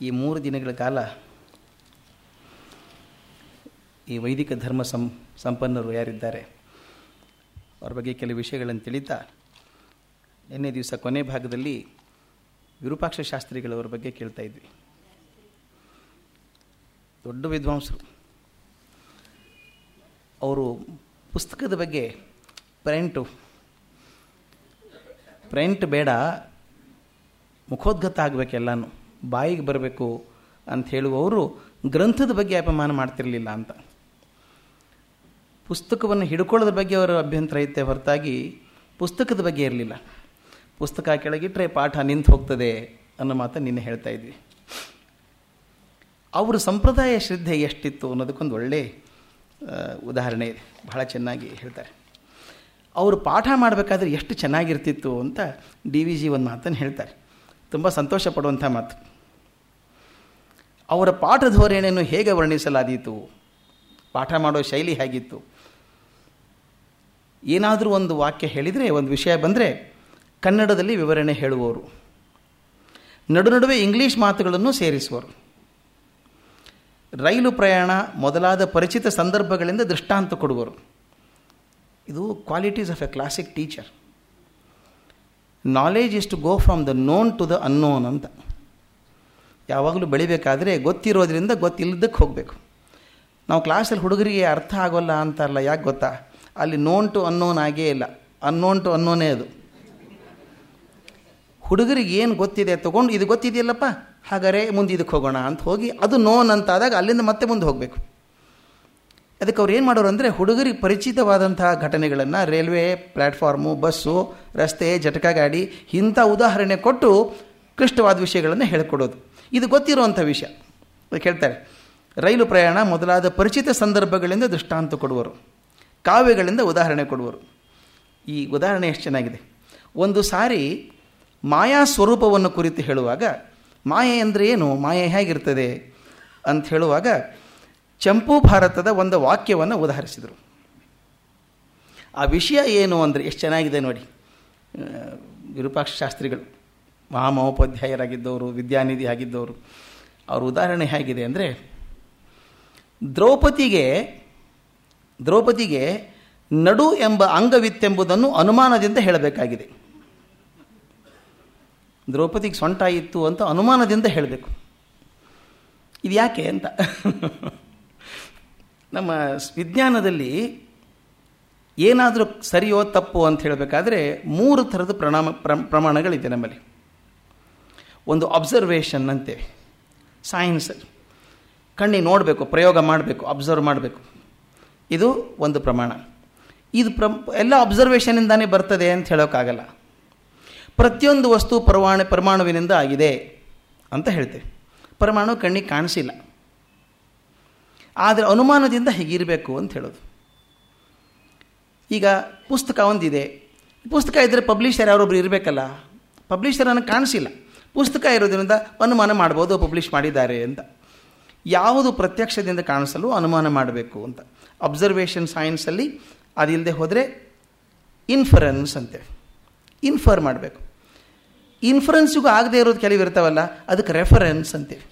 ಈ ಮೂರು ದಿನಗಳ ಕಾಲ ಈ ವೈದಿಕ ಧರ್ಮ ಸಂ, ಸಂಪನ್ನರು ಯಾರಿದ್ದಾರೆ? ಅವ್ರ ಬಗ್ಗೆ ಕೆಲವು ವಿಷಯಗಳನ್ನು ತಿಳಿತಾ, ನಿನ್ನೆ ದಿವಸ ಕೊನೆ ಭಾಗದಲ್ಲಿ ವಿರೂಪಾಕ್ಷ ಶಾಸ್ತ್ರಿಗಳವರ ಬಗ್ಗೆ ಕೇಳ್ತಾ ಇದ್ವಿ. ದೊಡ್ಡ ವಿದ್ವಾಂಸರು. ಅವರು ಪುಸ್ತಕದ ಬಗ್ಗೆ ಪ್ರೈಂಟು ಪ್ರಿಂಟ್ ಬೇಡ, ಮುಖೋದ್ಗತ ಆಗಬೇಕೆಲ್ಲನೂ. ಬಾಯಿಗೆ ಬರಬೇಕು ಅಂತ ಹೇಳುವವರು ಗ್ರಂಥದ ಬಗ್ಗೆ ಅಪಮಾನ ಮಾಡ್ತಿರಲಿಲ್ಲ ಅಂತ. ಪುಸ್ತಕವನ್ನು ಹಿಡ್ಕೊಳ್ಳೋದ್ರ ಬಗ್ಗೆ ಅವರ ಅಭ್ಯಂತರ ಇತ್ತೆ ಹೊರತಾಗಿ ಪುಸ್ತಕದ ಬಗ್ಗೆ ಇರಲಿಲ್ಲ. ಪುಸ್ತಕ ಕೆಳಗಿಟ್ಟರೆ ಪಾಠ ನಿಂತು ಹೋಗ್ತದೆ ಅನ್ನೋ ಮಾತು ನಿನ್ನೆ ಹೇಳ್ತಾ ಇದ್ವಿ. ಅವರ ಸಂಪ್ರದಾಯ ಶ್ರದ್ಧೆ ಎಷ್ಟಿತ್ತು ಅನ್ನೋದಕ್ಕೊಂದು ಒಳ್ಳೆ ಉದಾಹರಣೆ ಇದೆ. ಬಹಳ ಚೆನ್ನಾಗಿ ಹೇಳ್ತಾರೆ. ಅವರು ಪಾಠ ಮಾಡಬೇಕಾದ್ರೆ ಎಷ್ಟು ಚೆನ್ನಾಗಿರ್ತಿತ್ತು ಅಂತ ಡಿ ವಿ ಜಿ ಒಂದು ಮಾತನ್ನು ಹೇಳ್ತಾರೆ. ತುಂಬ ಸಂತೋಷ ಪಡುವಂಥ ಮಾತು. ಅವರ ಪಾಠ ಧೋರಣೆಯನ್ನು ಹೇಗೆ ವರ್ಣಿಸಲಾದೀತು? ಪಾಠ ಮಾಡೋ ಶೈಲಿ ಹೇಗಿತ್ತು? ಏನಾದರೂ ಒಂದು ವಾಕ್ಯ ಹೇಳಿದರೆ, ಒಂದು ವಿಷಯ ಬಂದರೆ ಕನ್ನಡದಲ್ಲಿ ವಿವರಣೆ ಹೇಳುವವರು. ನಡು ನಡುವೆ ಇಂಗ್ಲೀಷ್ ಮಾತುಗಳನ್ನು ಸೇರಿಸುವರು. ರೈಲು ಪ್ರಯಾಣ ಮೊದಲಾದ ಪರಿಚಿತ ಸಂದರ್ಭಗಳಿಂದ ದೃಷ್ಟಾಂತ ಕೊಡುವರು. ಇದು qualities of a classic teacher knowledge is to go from the known to the unknown ಅಂತ. ಯಾವಾಗಲೂ ಬೆಳಿಬೇಕಾದ್ರೆ ಗೊತ್ತಿರೋದ್ರಿಂದ ಗೊತ್ತಿಲ್ಲದಕ್ಕೆ ಹೋಗಬೇಕು. ನಾವು ಕ್ಲಾಸಲ್ಲಿ ಹುಡುಗರಿಗೆ ಅರ್ಥ ಆಗೋಲ್ಲ ಅಂತಾರಲ್ಲ, ಯಾಕೆ ಗೊತ್ತಾ? ಅಲ್ಲಿ ನೋನ್ ಟು ಅನ್ನೋನ್ ಆಗೇ ಇಲ್ಲ. ಅನ್ನೋನ್ ಟು ಅನ್ನೋನೇ ಅದು. ಹುಡುಗರಿಗೆ ಏನು ಗೊತ್ತಿದೆ ತೊಗೊಂಡು, ಇದು ಗೊತ್ತಿದೆಯಲ್ಲಪ್ಪ? ಹಾಗಾದರೆ ಮುಂದೆ ಇದಕ್ಕೆ ಹೋಗೋಣ ಅಂತ ಹೋಗಿ ಅದು ನೋನ್ ಅಂತಾದಾಗ ಅಲ್ಲಿಂದ ಮತ್ತೆ ಮುಂದೆ ಹೋಗಬೇಕು. ಅದಕ್ಕೆ ಅವ್ರು ಏನು ಮಾಡೋರು ಅಂದರೆ ಹುಡುಗರಿಗೆ ಪರಿಚಿತವಾದಂತಹ ಘಟನೆಗಳನ್ನು ರೈಲ್ವೆ ಪ್ಲ್ಯಾಟ್ಫಾರ್ಮು ಬಸ್ಸು ರಸ್ತೆ, ಜಟಕ ಗಾಡಿ ಇಂಥ ಉದಾಹರಣೆ ಕೊಟ್ಟು ಕ್ಲಿಷ್ಟವಾದ ವಿಷಯಗಳನ್ನು ಹೇಳಿಕೊಡೋದು. ಇದು ಗೊತ್ತಿರುವಂಥ ವಿಷಯ. ಹೇಳ್ತಾರೆ, ರೈಲು ಪ್ರಯಾಣ ಮೊದಲಾದ ಪರಿಚಿತ ಸಂದರ್ಭಗಳಿಂದ ದೃಷ್ಟಾಂತ ಕೊಡುವರು, ಕಾವ್ಯಗಳಿಂದ ಉದಾಹರಣೆ ಕೊಡುವರು. ಈ ಉದಾಹರಣೆ ಎಷ್ಟು ಚೆನ್ನಾಗಿದೆ. ಒಂದು ಸಾರಿ ಮಾಯಾ ಸ್ವರೂಪವನ್ನು ಕುರಿತು ಹೇಳುವಾಗ, ಮಾಯೆ ಅಂದರೆ ಏನು, ಮಾಯೆ ಹೇಗಿರ್ತದೆ ಅಂತ ಹೇಳುವಾಗ ಚಂಪು ಭಾರತದ ಒಂದು ವಾಕ್ಯವನ್ನು ಉದಾಹರಿಸಿದರು. ಆ ವಿಷಯ ಏನು ಅಂದರೆ, ಎಷ್ಟು ಚೆನ್ನಾಗಿದೆ ನೋಡಿ ವಿರೂಪಾಕ್ಷ ಶಾಸ್ತ್ರಿಗಳು. ಮಹಾಮಹೋಪಾಧ್ಯಾಯರಾಗಿದ್ದವರು, ವಿದ್ಯಾನಿಧಿ ಆಗಿದ್ದವರು. ಅವ್ರ ಉದಾಹರಣೆ ಹೇಗಿದೆ ಅಂದರೆ, ದ್ರೌಪದಿಗೆ ದ್ರೌಪದಿಗೆ ನಡು ಎಂಬ ಅಂಗವಿತ್ತೆಂಬುದನ್ನು ಅನುಮಾನದಿಂದ ಹೇಳಬೇಕಾಗಿದೆ. ದ್ರೌಪದಿಗೆ ಸೊಂಟ ಇತ್ತು ಅಂತ ಅನುಮಾನದಿಂದ ಹೇಳಬೇಕು. ಇದು ಯಾಕೆ ಅಂತ? ನಮ್ಮ ವಿಜ್ಞಾನದಲ್ಲಿ ಏನಾದರೂ ಸರಿಯೋ ತಪ್ಪು ಅಂತ ಹೇಳಬೇಕಾದ್ರೆ ಮೂರು ಥರದ ಪ್ರಣಾಮ ಪ್ರಮಾಣಗಳಿದೆ ನಮ್ಮಲ್ಲಿ. ಒಂದು ಅಬ್ಸರ್ವೇಷನ್ ಅಂತೇವೆ. ಸೈನ್ಸ್ ಕಣ್ಣಿಗೆ ನೋಡಬೇಕು, ಪ್ರಯೋಗ ಮಾಡಬೇಕು ಅಬ್ಸರ್ವ್ ಮಾಡಬೇಕು. ಇದು ಒಂದು ಪ್ರಮಾಣ. ಇದು ಪ್ರ ಎಲ್ಲ ಅಬ್ಸರ್ವೇಷನಿಂದಾನೇ ಬರ್ತದೆ ಅಂತ ಹೇಳೋಕ್ಕಾಗಲ್ಲ. ಪ್ರತಿಯೊಂದು ವಸ್ತು ಪರಮಾಣು ಪರಮಾಣುವಿನಿಂದ ಆಗಿದೆ ಅಂತ ಹೇಳ್ತೇವೆ. ಪರಮಾಣು ಕಣ್ಣಿಗೆ ಕಾಣಿಸಿಲ್ಲ. ಆದರೆ ಅನುಮಾನದಿಂದ ಹೀಗಿರಬೇಕು ಅಂತ ಹೇಳೋದು. ಈಗ ಪುಸ್ತಕ ಒಂದಿದೆ. ಪುಸ್ತಕ ಇದ್ದರೆ ಪಬ್ಲಿಷರ್ ಯಾರೊಬ್ರು ಇರಬೇಕಲ್ಲ? ಪಬ್ಲಿಷರ್ ನನಗೆ ಕಾಣಿಸಿಲ್ಲ. ಪುಸ್ತಕ ಇರೋದ್ರಿಂದ ಅನುಮಾನ ಮಾಡ್ಬೋದು ಪಬ್ಲಿಷ್ ಮಾಡಿದ್ದಾರೆ ಅಂತ. ಯಾವುದು ಪ್ರತ್ಯಕ್ಷದಿಂದ ಕಾಣಿಸಲು ಅನುಮಾನ ಮಾಡಬೇಕು ಅಂತ. ಅಬ್ಸರ್ವೇಷನ್ ಸೈನ್ಸಲ್ಲಿ ಅದಿಲ್ಲದೆ ಹೋದರೆ ಇನ್ಫರೆನ್ಸ್ ಅಂತೇವೆ ಇನ್ಫರ್ ಮಾಡಬೇಕು. ಇನ್ಫರೆನ್ಸಿಗೂ ಆಗದೆ ಇರೋದು ಕೆಲವು ಇರ್ತಾವಲ್ಲ, ಅದಕ್ಕೆ ರೆಫರೆನ್ಸ್ ಅಂತೇವೆ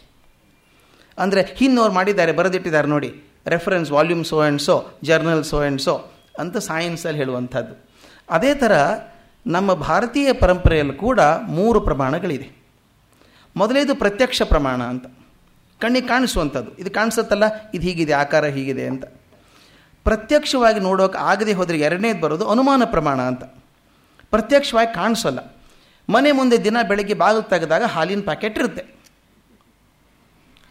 ಅಂದರೆ ಹಿನ್ನವ್ರು ಮಾಡಿದ್ದಾರೆ, ಬರೆದಿಟ್ಟಿದ್ದಾರೆ ನೋಡಿ reference volume so and so journal so and so ಅಂತ ಸೈನ್ಸಲ್ಲಿ ಹೇಳುವಂಥದ್ದು. ಅದೇ ಥರ ನಮ್ಮ ಭಾರತೀಯ ಪರಂಪರೆಯಲ್ಲಿ ಕೂಡ ಮೂರು ಪ್ರಮಾಣಗಳಿದೆ. ಮೊದಲೇದು ಪ್ರತ್ಯಕ್ಷ ಪ್ರಮಾಣ ಅಂತ. ಕಣ್ಣಿಗೆ ಕಾಣಿಸುವಂಥದ್ದು. ಇದು ಕಾಣಿಸುತ್ತಲ್ಲ, ಇದು ಹೀಗಿದೆ, ಆಕಾರ ಹೀಗಿದೆ ಅಂತ. ಪ್ರತ್ಯಕ್ಷವಾಗಿ ನೋಡೋಕೆ ಆಗದೆ ಹೋದರೆ ಎರಡನೇದು ಬರೋದು ಅನುಮಾನ ಪ್ರಮಾಣ ಅಂತ. ಪ್ರತ್ಯಕ್ಷವಾಗಿ ಕಾಣಿಸೋಲ್ಲ. ಮನೆ ಮುಂದೆ ದಿನ ಬೆಳಗ್ಗೆ ಬಾಗಿಲು ತೆಗೆದಾಗ ಹಾಲಿನ ಪ್ಯಾಕೆಟ್ ಇರುತ್ತೆ.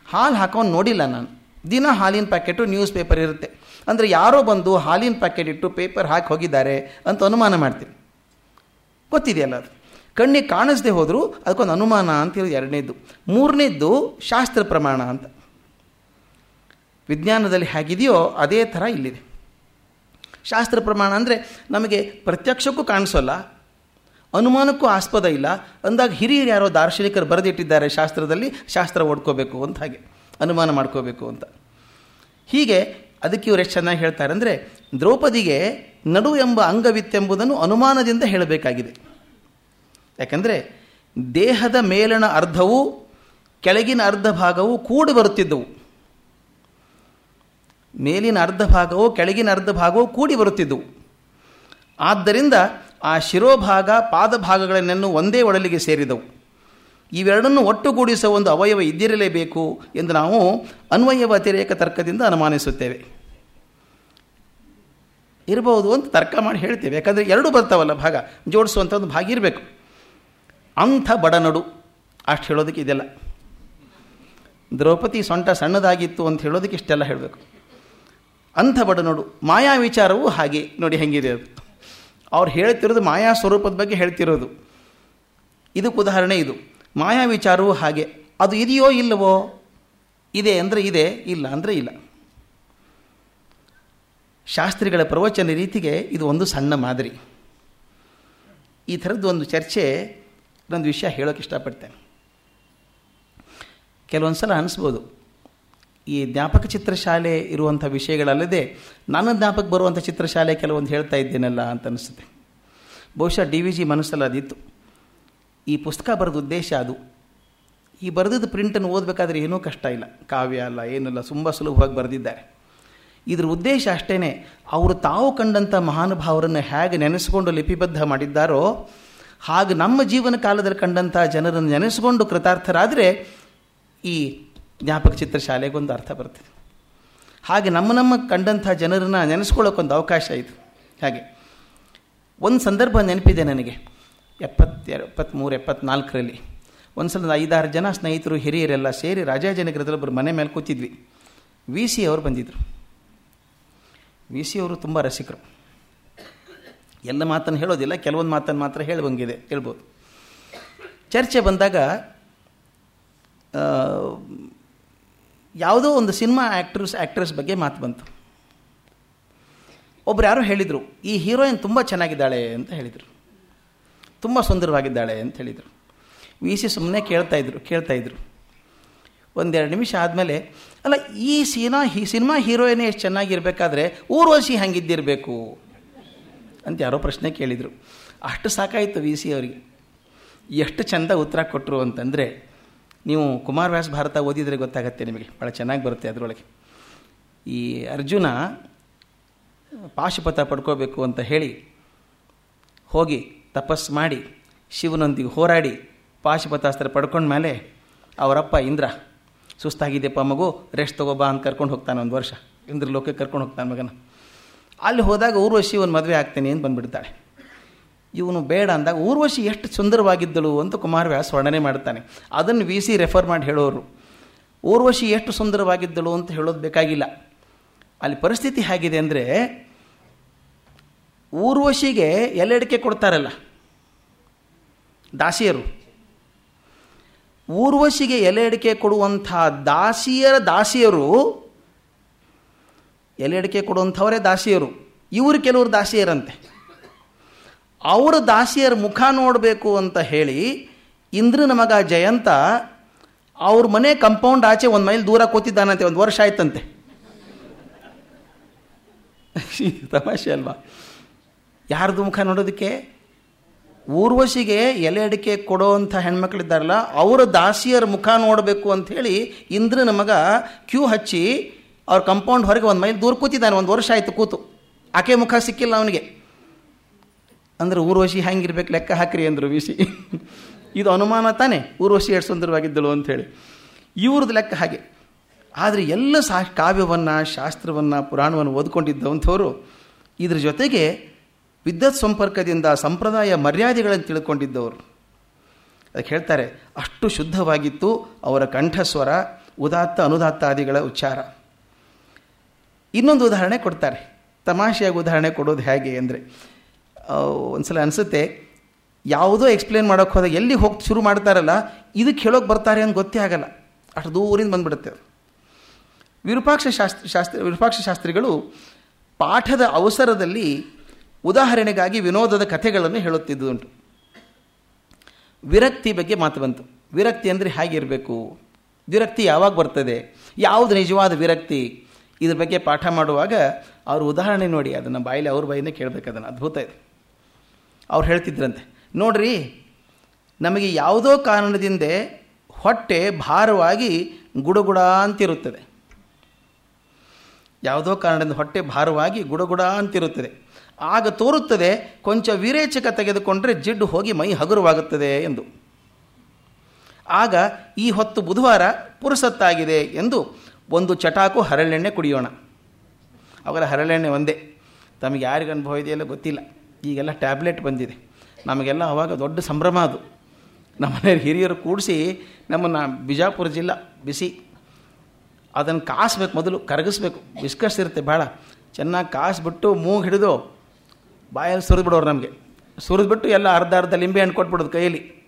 ಹಾಲು ಹಾಕೊಂಡು ನೋಡಿಲ್ಲ ನಾನು. ದಿನ ಹಾಲಿನ ಪ್ಯಾಕೆಟು ನ್ಯೂಸ್ ಪೇಪರ್ ಇರುತ್ತೆ. ಅಂದರೆ ಯಾರೋ ಬಂದು ಹಾಲಿನ ಪ್ಯಾಕೆಟ್ ಇಟ್ಟು ಪೇಪರ್ ಹಾಕಿ ಹೋಗಿದ್ದಾರೆ ಅಂತ ಅನುಮಾನ ಮಾಡ್ತೀನಿ. ಗೊತ್ತಿದೆಯಲ್ಲ ಅದು? ಕಣ್ಣಿಗೆ ಕಾಣಿಸದೆ ಹೋದರೂ ಅದಕ್ಕೊಂದು ಅನುಮಾನ ಅಂತ ಹೇಳಿ ಎರಡನೇದ್ದು. ಮೂರನೇದ್ದು ಶಾಸ್ತ್ರ ಪ್ರಮಾಣ ಅಂತ. ವಿಜ್ಞಾನದಲ್ಲಿ ಹೇಗಿದೆಯೋ ಅದೇ ಥರ ಇಲ್ಲಿದೆ. ಶಾಸ್ತ್ರ ಪ್ರಮಾಣ ಅಂದರೆ ನಮಗೆ ಪ್ರತ್ಯಕ್ಷಕ್ಕೂ ಕಾಣಿಸೋಲ್ಲ, ಅನುಮಾನಕ್ಕೂ ಆಸ್ಪದ ಇಲ್ಲ. ಅಂದಾಗ ಹಿರಿಯರು ಯಾರೋ ದಾರ್ಶನಿಕರು ಬರೆದಿಟ್ಟಿದ್ದಾರೆ ಶಾಸ್ತ್ರದಲ್ಲಿ, ಶಾಸ್ತ್ರ ಓಡ್ಕೋಬೇಕು ಅಂತ ಹಾಗೆ, ಅನುಮಾನ ಮಾಡ್ಕೋಬೇಕು ಅಂತ. ಹೀಗೆ ಅದಕ್ಕೆ ಇವರು ಎಷ್ಟು ಚೆನ್ನಾಗಿ ಹೇಳ್ತಾರೆ ಅಂದರೆ ದ್ರೌಪದಿಗೆ ನಡು ಎಂಬ ಅಂಗವಿತ್ತೆಂಬುದನ್ನು ಅನುಮಾನದಿಂದ ಹೇಳಬೇಕಾಗಿದೆ. ಯಾಕಂದರೆ ದೇಹದ ಮೇಲಿನ ಅರ್ಧವು ಕೆಳಗಿನ ಅರ್ಧ ಭಾಗವು ಕೂಡಿ ಬರುತ್ತಿದ್ದವು. ಮೇಲಿನ ಅರ್ಧ ಭಾಗವು ಕೆಳಗಿನ ಅರ್ಧ ಭಾಗವು ಕೂಡಿ ಬರುತ್ತಿದ್ದವು. ಆದ್ದರಿಂದ ಆ ಶಿರೋಭಾಗ ಪಾದಭಾಗಗಳನ್ನೆನ್ನು ಒಂದೇ ಒಡಲಿಗೆ ಸೇರಿದವು. ಇವೆರಡನ್ನು ಒಟ್ಟುಗೂಡಿಸುವ ಒಂದು ಅವಯವ ಇದ್ದಿರಲೇಬೇಕು ಎಂದು ನಾವು ಅನ್ವಯ ವ್ಯತಿರೇಕ ತರ್ಕದಿಂದ ಅನುಮಾನಿಸುತ್ತೇವೆ. ಇರಬಹುದು ಅಂತ ತರ್ಕ ಮಾಡಿ ಹೇಳ್ತೇವೆ. ಯಾಕಂದರೆ ಎರಡು ಬರ್ತಾವಲ್ಲ ಭಾಗ ಜೋಡಿಸುವಂಥ ಒಂದು ಭಾಗ ಇರಬೇಕು. ಅಂಥ ಬಡನಡು ಅಷ್ಟು ಹೇಳೋದಕ್ಕೆ ಇದೆಲ್ಲ. ದ್ರೌಪದಿ ಸೊಂಟ ಸಣ್ಣದಾಗಿತ್ತು ಅಂತ ಹೇಳೋದಕ್ಕೆ ಇಷ್ಟೆಲ್ಲ ಹೇಳಬೇಕು. ಅಂಥ ಬಡನಡು ಮಾಯಾ ವಿಚಾರವೂ ಹಾಗೆ. ನೋಡಿ ಹೆಂಗಿದೆ ಅದು. ಅವ್ರು ಹೇಳ್ತಿರೋದು ಮಾಯಾ ಸ್ವರೂಪದ ಬಗ್ಗೆ ಹೇಳ್ತಿರೋದು. ಇದಕ್ಕೆ ಉದಾಹರಣೆ ಇದು. ಮಾಯಾ ವಿಚಾರವೂ ಹಾಗೆ. ಅದು ಇದೆಯೋ ಇಲ್ಲವೋ? ಇದೆ ಅಂದರೆ ಇದೆ, ಇಲ್ಲ ಅಂದರೆ ಇಲ್ಲ. ಶಾಸ್ತ್ರಿಗಳ ಪ್ರವಚನ ರೀತಿಗೆ ಇದು ಒಂದು ಸಣ್ಣ ಮಾದರಿ. ಈ ಥರದ್ದು ಒಂದು ಚರ್ಚೆ ಒಂದು ವಿಷಯ ಹೇಳೋಕೆ ಇಷ್ಟಪಡ್ತೇನೆ. ಕೆಲವೊಂದು ಸಲ ಅನಿಸ್ಬೋದು, ಈ ಜ್ಞಾಪಕ ಚಿತ್ರಶಾಲೆ ಇರುವಂಥ ವಿಷಯಗಳಲ್ಲದೆ ನನ್ನ ಜ್ಞಾಪಕ ಬರುವಂಥ ಚಿತ್ರಶಾಲೆ ಕೆಲವೊಂದು ಹೇಳ್ತಾ ಇದ್ದೇನಲ್ಲ ಅಂತ ಅನಿಸುತ್ತೆ. ಬಹುಶಃ ಡಿ ವಿ ಜಿ ಮನಸ್ಸಲ್ಲಿ ಅದಿತ್ತು ಈ ಪುಸ್ತಕ ಬರೆದ ಉದ್ದೇಶ ಅದು. ಈ ಬರೆದಿದ್ದ ಪ್ರಿಂಟನ್ನು ಓದಬೇಕಾದ್ರೆ ಏನೂ ಕಷ್ಟ ಇಲ್ಲ. ಕಾವ್ಯ ಅಲ್ಲ, ಏನಲ್ಲ, ತುಂಬ ಸುಲಭವಾಗಿ ಬರೆದಿದ್ದಾರೆ. ಇದ್ರ ಉದ್ದೇಶ ಅಷ್ಟೇ ಅವರು ತಾವು ಕಂಡಂಥ ಮಹಾನುಭಾವರನ್ನು ಹೇಗೆ ನೆನೆಸ್ಕೊಂಡು ಲಿಪಿಬದ್ಧ ಮಾಡಿದ್ದಾರೋ ಹಾಗೆ ನಮ್ಮ ಜೀವನ ಕಾಲದಲ್ಲಿ ಕಂಡಂಥ ಜನರನ್ನು ನೆನೆಸ್ಕೊಂಡು ಕೃತಾರ್ಥರಾದರೆ ಈ ಜ್ಞಾಪಕ ಚಿತ್ರಶಾಲೆಗೊಂದು ಅರ್ಥ ಬರ್ತದೆ ಹಾಗೆ ನಮ್ಮ ನಮ್ಮ ಕಂಡಂಥ ಜನರನ್ನು ನೆನೆಸ್ಕೊಳ್ಳೋಕ್ಕೊಂದು ಅವಕಾಶ ಇದು. ಹಾಗೆ ಒಂದು ಸಂದರ್ಭ ನೆನಪಿದೆ ನನಗೆ. ಎಪ್ಪತ್ತೆರಡು, ಎಪ್ಪತ್ತ್ಮೂರು ಎಪ್ಪತ್ನಾಲ್ಕರಲ್ಲಿ ಒಂದು ಸಲ ಐದಾರು ಜನ ಸ್ನೇಹಿತರು, ಹಿರಿಯರೆಲ್ಲ ಸೇರಿ ರಾಜಾಜನಗರದಲ್ಲಿ ಒಬ್ಬರು ಮನೆ ಮೇಲೆ ಕೂತಿದ್ವಿ. ವಿ ಸಿ ಅವರು ಬಂದಿದ್ದರು ವಿ ಸಿ ಅವರು ತುಂಬ ರಸಿಕರು. ಎಲ್ಲ ಮಾತನ್ನು ಹೇಳೋದಿಲ್ಲ, ಕೆಲವೊಂದು ಮಾತನ್ನು ಮಾತ್ರ ಹೇಳುವಂಗಿದೆ ಹೇಳ್ಬೋದು. ಚರ್ಚೆ ಬಂದಾಗ ಯಾವುದೋ ಒಂದು ಸಿನಿಮಾ ಆ್ಯಕ್ಟ್ರಸ್ ಆ್ಯಕ್ಟ್ರೆಸ್ ಬಗ್ಗೆ ಮಾತು ಬಂತು. ಒಬ್ರು ಯಾರೋ ಹೇಳಿದರು, ಈ ಹೀರೋಯಿನ್ ತುಂಬ ಚೆನ್ನಾಗಿದ್ದಾಳೆ ಅಂತ ಹೇಳಿದರು. ತುಂಬ ಸುಂದರವಾಗಿದ್ದಾಳೆ ಅಂತ ಹೇಳಿದರು. ವಿ ಸಿ ಸುಮ್ಮನೆ ಕೇಳ್ತಾಯಿದ್ರು ಕೇಳ್ತಾಯಿದ್ರು ಒಂದೆರಡು ನಿಮಿಷ ಆದಮೇಲೆ, ಅಲ್ಲ, ಈ ಸಿನಾ ಹಿ ಸಿನಿಮಾ ಹೀರೋಯಿನೇ ಎಷ್ಟು ಚೆನ್ನಾಗಿರಬೇಕಾದ್ರೆ, ಊರ್ವಶಿ ಹಂಗಿದ್ದಿರಬೇಕು. ಅಂತ ಯಾರೋ ಪ್ರಶ್ನೆ ಕೇಳಿದರು. ಅಷ್ಟು ಸಾಕಾಯಿತು ವಿ ಸಿ ಅವರಿಗೆ. ಎಷ್ಟು ಚಂದ ಉತ್ತರ ಕೊಟ್ಟರು ಅಂತಂದರೆ, ನೀವು ಕುಮಾರ್ ವ್ಯಾಸ್ ಭಾರತ ಓದಿದರೆ ಗೊತ್ತಾಗತ್ತೆ ನಿಮಗೆ. ಭಾಳ ಚೆನ್ನಾಗಿ ಬರುತ್ತೆ ಅದರೊಳಗೆ. ಈ ಅರ್ಜುನ ಪಾಶುಪಥ ಪಡ್ಕೋಬೇಕು ಅಂತ ಹೇಳಿ ಹೋಗಿ ತಪಸ್ಸು ಮಾಡಿ, ಶಿವನೊಂದಿಗೆ ಹೋರಾಡಿ ಪಾಶುಪತಾಸ್ತ್ರ ಪಡ್ಕೊಂಡ್ಮೇಲೆ ಅವರಪ್ಪ ಇಂದ್ರ, ಸುಸ್ತಾಗಿದೆಯಪ್ಪ ಮಗು, ರೆಸ್ಟ್ ತಗೋಬಾ ಅಂತ ಕರ್ಕೊಂಡು ಹೋಗ್ತಾನೆ ಒಂದು ವರ್ಷ. ಇಂದ್ರ ಲೋಕಕ್ಕೆ ಕರ್ಕೊಂಡು ಹೋಗ್ತಾನೆ ಮಗನ. ಅಲ್ಲಿ ಹೋದಾಗ ಊರ್ವಶಿ ಒಂದು ಮದುವೆ ಆಗ್ತೇನೆ ಅಂತ ಬಂದುಬಿಡ್ತಾಳೆ. ಇವನು ಬೇಡ ಅಂದಾಗ ಊರ್ವಶಿ ಎಷ್ಟು ಸುಂದರವಾಗಿದ್ದಳು ಅಂತ ಕುಮಾರವ್ಯಾಸ ವರ್ಣನೆ ಮಾಡ್ತಾನೆ. ಅದನ್ನು ವಿ ರೆಫರ್ ಮಾಡಿ ಹೇಳೋರು. ಊರ್ವಶಿ ಎಷ್ಟು ಸುಂದರವಾಗಿದ್ದಳು ಅಂತ ಹೇಳೋದು ಬೇಕಾಗಿಲ್ಲ. ಅಲ್ಲಿ ಪರಿಸ್ಥಿತಿ ಹೇಗಿದೆ ಅಂದರೆ ಊರ್ವಶಿಗೆ ಎಲ್ಲೆಡಿಕೆ ಕೊಡ್ತಾರಲ್ಲ? ದಾಸಿಯರು. ಊರ್ವಶಿಗೆ ಎಲೆ ಅಡಿಕೆ ಕೊಡುವಂಥ ದಾಸಿಯರ ದಾಸಿಯರು ಎಲೆ ಅಡಿಕೆ ಕೊಡುವಂಥವರೇ ದಾಸಿಯರು. ಇವರು ಕೆಲವರು ದಾಸಿಯರಂತೆ. ಅವರ ದಾಸಿಯರ ಮುಖ ನೋಡಬೇಕು ಅಂತ ಹೇಳಿ ಇಂದ್ರನ ಮಗ ಜಯಂತ ಅವ್ರ ಮನೆ ಕಂಪೌಂಡ್ ಆಚೆ ಒಂದು ಮೈಲ್ ದೂರ ಕೂತಿದ್ದಾನಂತೆ, ಒಂದು ವರ್ಷ ಆಯ್ತಂತೆ. ತಮಾಷೆ ಅಲ್ವಾ? ಯಾರ್ದು ಮುಖ ನೋಡೋದಕ್ಕೆ? ಊರ್ವಶಿಗೆ ಎಲೆ ಅಡಿಕೆ ಕೊಡೋವಂಥ ಹೆಣ್ಮಕ್ಳಿದ್ದಾರಲ್ಲ, ಅವರ ದಾಸಿಯರ ಮುಖ ನೋಡಬೇಕು ಅಂಥೇಳಿ ಇಂದ್ರನ ಮಗ ಕ್ಯೂ ಹಚ್ಚಿ ಅವ್ರ ಕಂಪೌಂಡ್ ಹೊರಗೆ ಒಂದು ಮೈಲ್ ದೂರ ಕೂತಿದ್ದಾನೆ, ಒಂದು ವರ್ಷ ಆಯಿತು ಕೂತು. ಆಕೆ ಮುಖ ಸಿಕ್ಕಿಲ್ಲ ಅವನಿಗೆ. ಅಂದ್ರೆ ಊರ್ವಶಿ ಹೆಂಗಿರ್ಬೇಕು ಲೆಕ್ಕ ಹಾಕ್ರಿ ಅಂದರು ವಿಸಿ ಇದು ಅನುಮಾನ ತಾನೇ, ಊರ್ವಶಿ ಎಷ್ಟು ಸುಂದರವಾಗಿದ್ದಳು ಅಂಥೇಳಿ ಇವ್ರದ್ದು ಲೆಕ್ಕ ಹಾಗೆ. ಆದರೆ ಎಲ್ಲ ಸಾ, ಕಾವ್ಯವನ್ನು, ಶಾಸ್ತ್ರವನ್ನು, ಪುರಾಣವನ್ನು ಓದ್ಕೊಂಡಿದ್ದವಂಥವರು ಇದ್ರ ಜೊತೆಗೆ ವಿದ್ಯುತ್ ಸಂಪರ್ಕದಿಂದ ಸಂಪ್ರದಾಯ ಮರ್ಯಾದೆಗಳನ್ನು ತಿಳ್ಕೊಂಡಿದ್ದವರು. ಅದಕ್ಕೆ ಹೇಳ್ತಾರೆ, ಅಷ್ಟು ಶುದ್ಧವಾಗಿತ್ತು ಅವರ ಕಂಠಸ್ವರ, ಉದಾತ್ತ ಅನುದಾತ್ತಾದಿಗಳ ಉಚ್ಚಾರ. ಇನ್ನೊಂದು ಉದಾಹರಣೆ ಕೊಡ್ತಾರೆ. ತಮಾಷೆಯಾಗಿ ಉದಾಹರಣೆ ಕೊಡೋದು ಹೇಗೆ ಅಂದರೆ ಒಂದ್ಸಲ ಅನಿಸುತ್ತೆ, ಯಾವುದೋ ಎಕ್ಸ್ಪ್ಲೇನ್ ಮಾಡೋಕ್ಕೆ ಹೋದಾಗ ಎಲ್ಲಿ ಹೋಗಿ ಶುರು ಮಾಡ್ತಾರಲ್ಲ ಇದಕ್ಕೆ ಹೇಳೋಕೆ ಬರ್ತಾರೆ ಅಂತ ಗೊತ್ತೇ ಆಗಲ್ಲ. ಅಷ್ಟು ದೂರಿಂದ ಬಂದುಬಿಡುತ್ತೆ ವಿರೂಪಾಕ್ಷ ಶಾಸ್ತ್ರ ಶಾಸ್ತ್ರ, ವಿರೂಪಾಕ್ಷ ಶಾಸ್ತ್ರಿಗಳು ಪಾಠದ ಅವಸರದಲ್ಲಿ ಉದಾಹರಣೆಗಾಗಿ ವಿನೋದದ ಕಥೆಗಳನ್ನು ಹೇಳುತ್ತಿದ್ದುಂಟು. ವಿರಕ್ತಿ ಬಗ್ಗೆ ಮಾತು ಬಂತು. ವಿರಕ್ತಿ ಅಂದರೆ ಹೇಗಿರಬೇಕು? ವಿರಕ್ತಿ ಯಾವಾಗ ಬರ್ತದೆ? ಯಾವುದು ನಿಜವಾದ ವಿರಕ್ತಿ? ಇದ್ರ ಬಗ್ಗೆ ಪಾಠ ಮಾಡುವಾಗ ಅವ್ರ ಉದಾಹರಣೆ ನೋಡಿ, ಅದನ್ನು ಬಾಯಲ್ಲಿ ಅವ್ರ ಬಾಯಿಂದ ಕೇಳಬೇಕು ಅದನ್ನು. ಅದ್ಭುತ ಇದೆ. ಅವ್ರು ಹೇಳ್ತಿದ್ರಂತೆ, ನೋಡ್ರಿ, ನಮಗೆ ಯಾವುದೋ ಕಾರಣದಿಂದ ಹೊಟ್ಟೆ ಭಾರವಾಗಿ ಗುಡಗುಡ ಅಂತಿರುತ್ತದೆ. ಯಾವುದೋ ಕಾರಣದಿಂದ ಹೊಟ್ಟೆ ಭಾರವಾಗಿ ಗುಡಗುಡ ಅಂತಿರುತ್ತದೆ. ಆಗ ತೋರುತ್ತದೆ, ಕೊಂಚ ವಿರೇಚಕ ತೆಗೆದುಕೊಂಡರೆ ಜಿಡ್ಡು ಹೋಗಿ ಮೈ ಹಗುರವಾಗುತ್ತದೆ ಎಂದು. ಆಗ ಈ ಹೊತ್ತು ಬುಧವಾರ ಪುರುಸತ್ತಾಗಿದೆ ಎಂದು ಒಂದು ಚಟಾಕು ಹರಳೆಣ್ಣೆ ಕುಡಿಯೋಣ. ಅವರ ಹರಳೆಣ್ಣೆ ಒಂದೇ. ತಮಗೆ ಯಾರಿಗೆ ಅನುಭವ ಇದೆಯಲ್ಲ ಗೊತ್ತಿಲ್ಲ. ಈಗೆಲ್ಲ ಟ್ಯಾಬ್ಲೆಟ್ ಬಂದಿದೆ. ನಮಗೆಲ್ಲ ಅವಾಗ ದೊಡ್ಡ ಸಂಭ್ರಮ ಅದು. ನಮ್ಮ ಮನೆಯವ್ರು ಹಿರಿಯರು ಕೂಡಿಸಿ ನಮ್ಮನ್ನು ಬಿಜಾಪುರ ಜಿಲ್ಲಾ ಬಿಸಿ. ಅದನ್ನು ಕಾಸ್ಬೇಕು ಮೊದಲು, ಕರಗಿಸ್ಬೇಕು. ಬಿಸ್ಕಸ್ ಇರುತ್ತೆ ಭಾಳ. ಚೆನ್ನಾಗಿ ಕಾಸ್ಬಿಟ್ಟು ಮೂಗು ಹಿಡಿದು ಬಾಯಲ್ಲಿ ಸುರಿದ್ಬಿಡೋರು ನಮಗೆ. ಸುರಿದ್ಬಿಟ್ಟು ಎಲ್ಲ ಅರ್ಧ ಅರ್ಧ ಲಿಂಬೆ ಹಣ್ಣು ಕೊಟ್ಬಿಡೋದು ಕೈಯಲ್ಲಿ.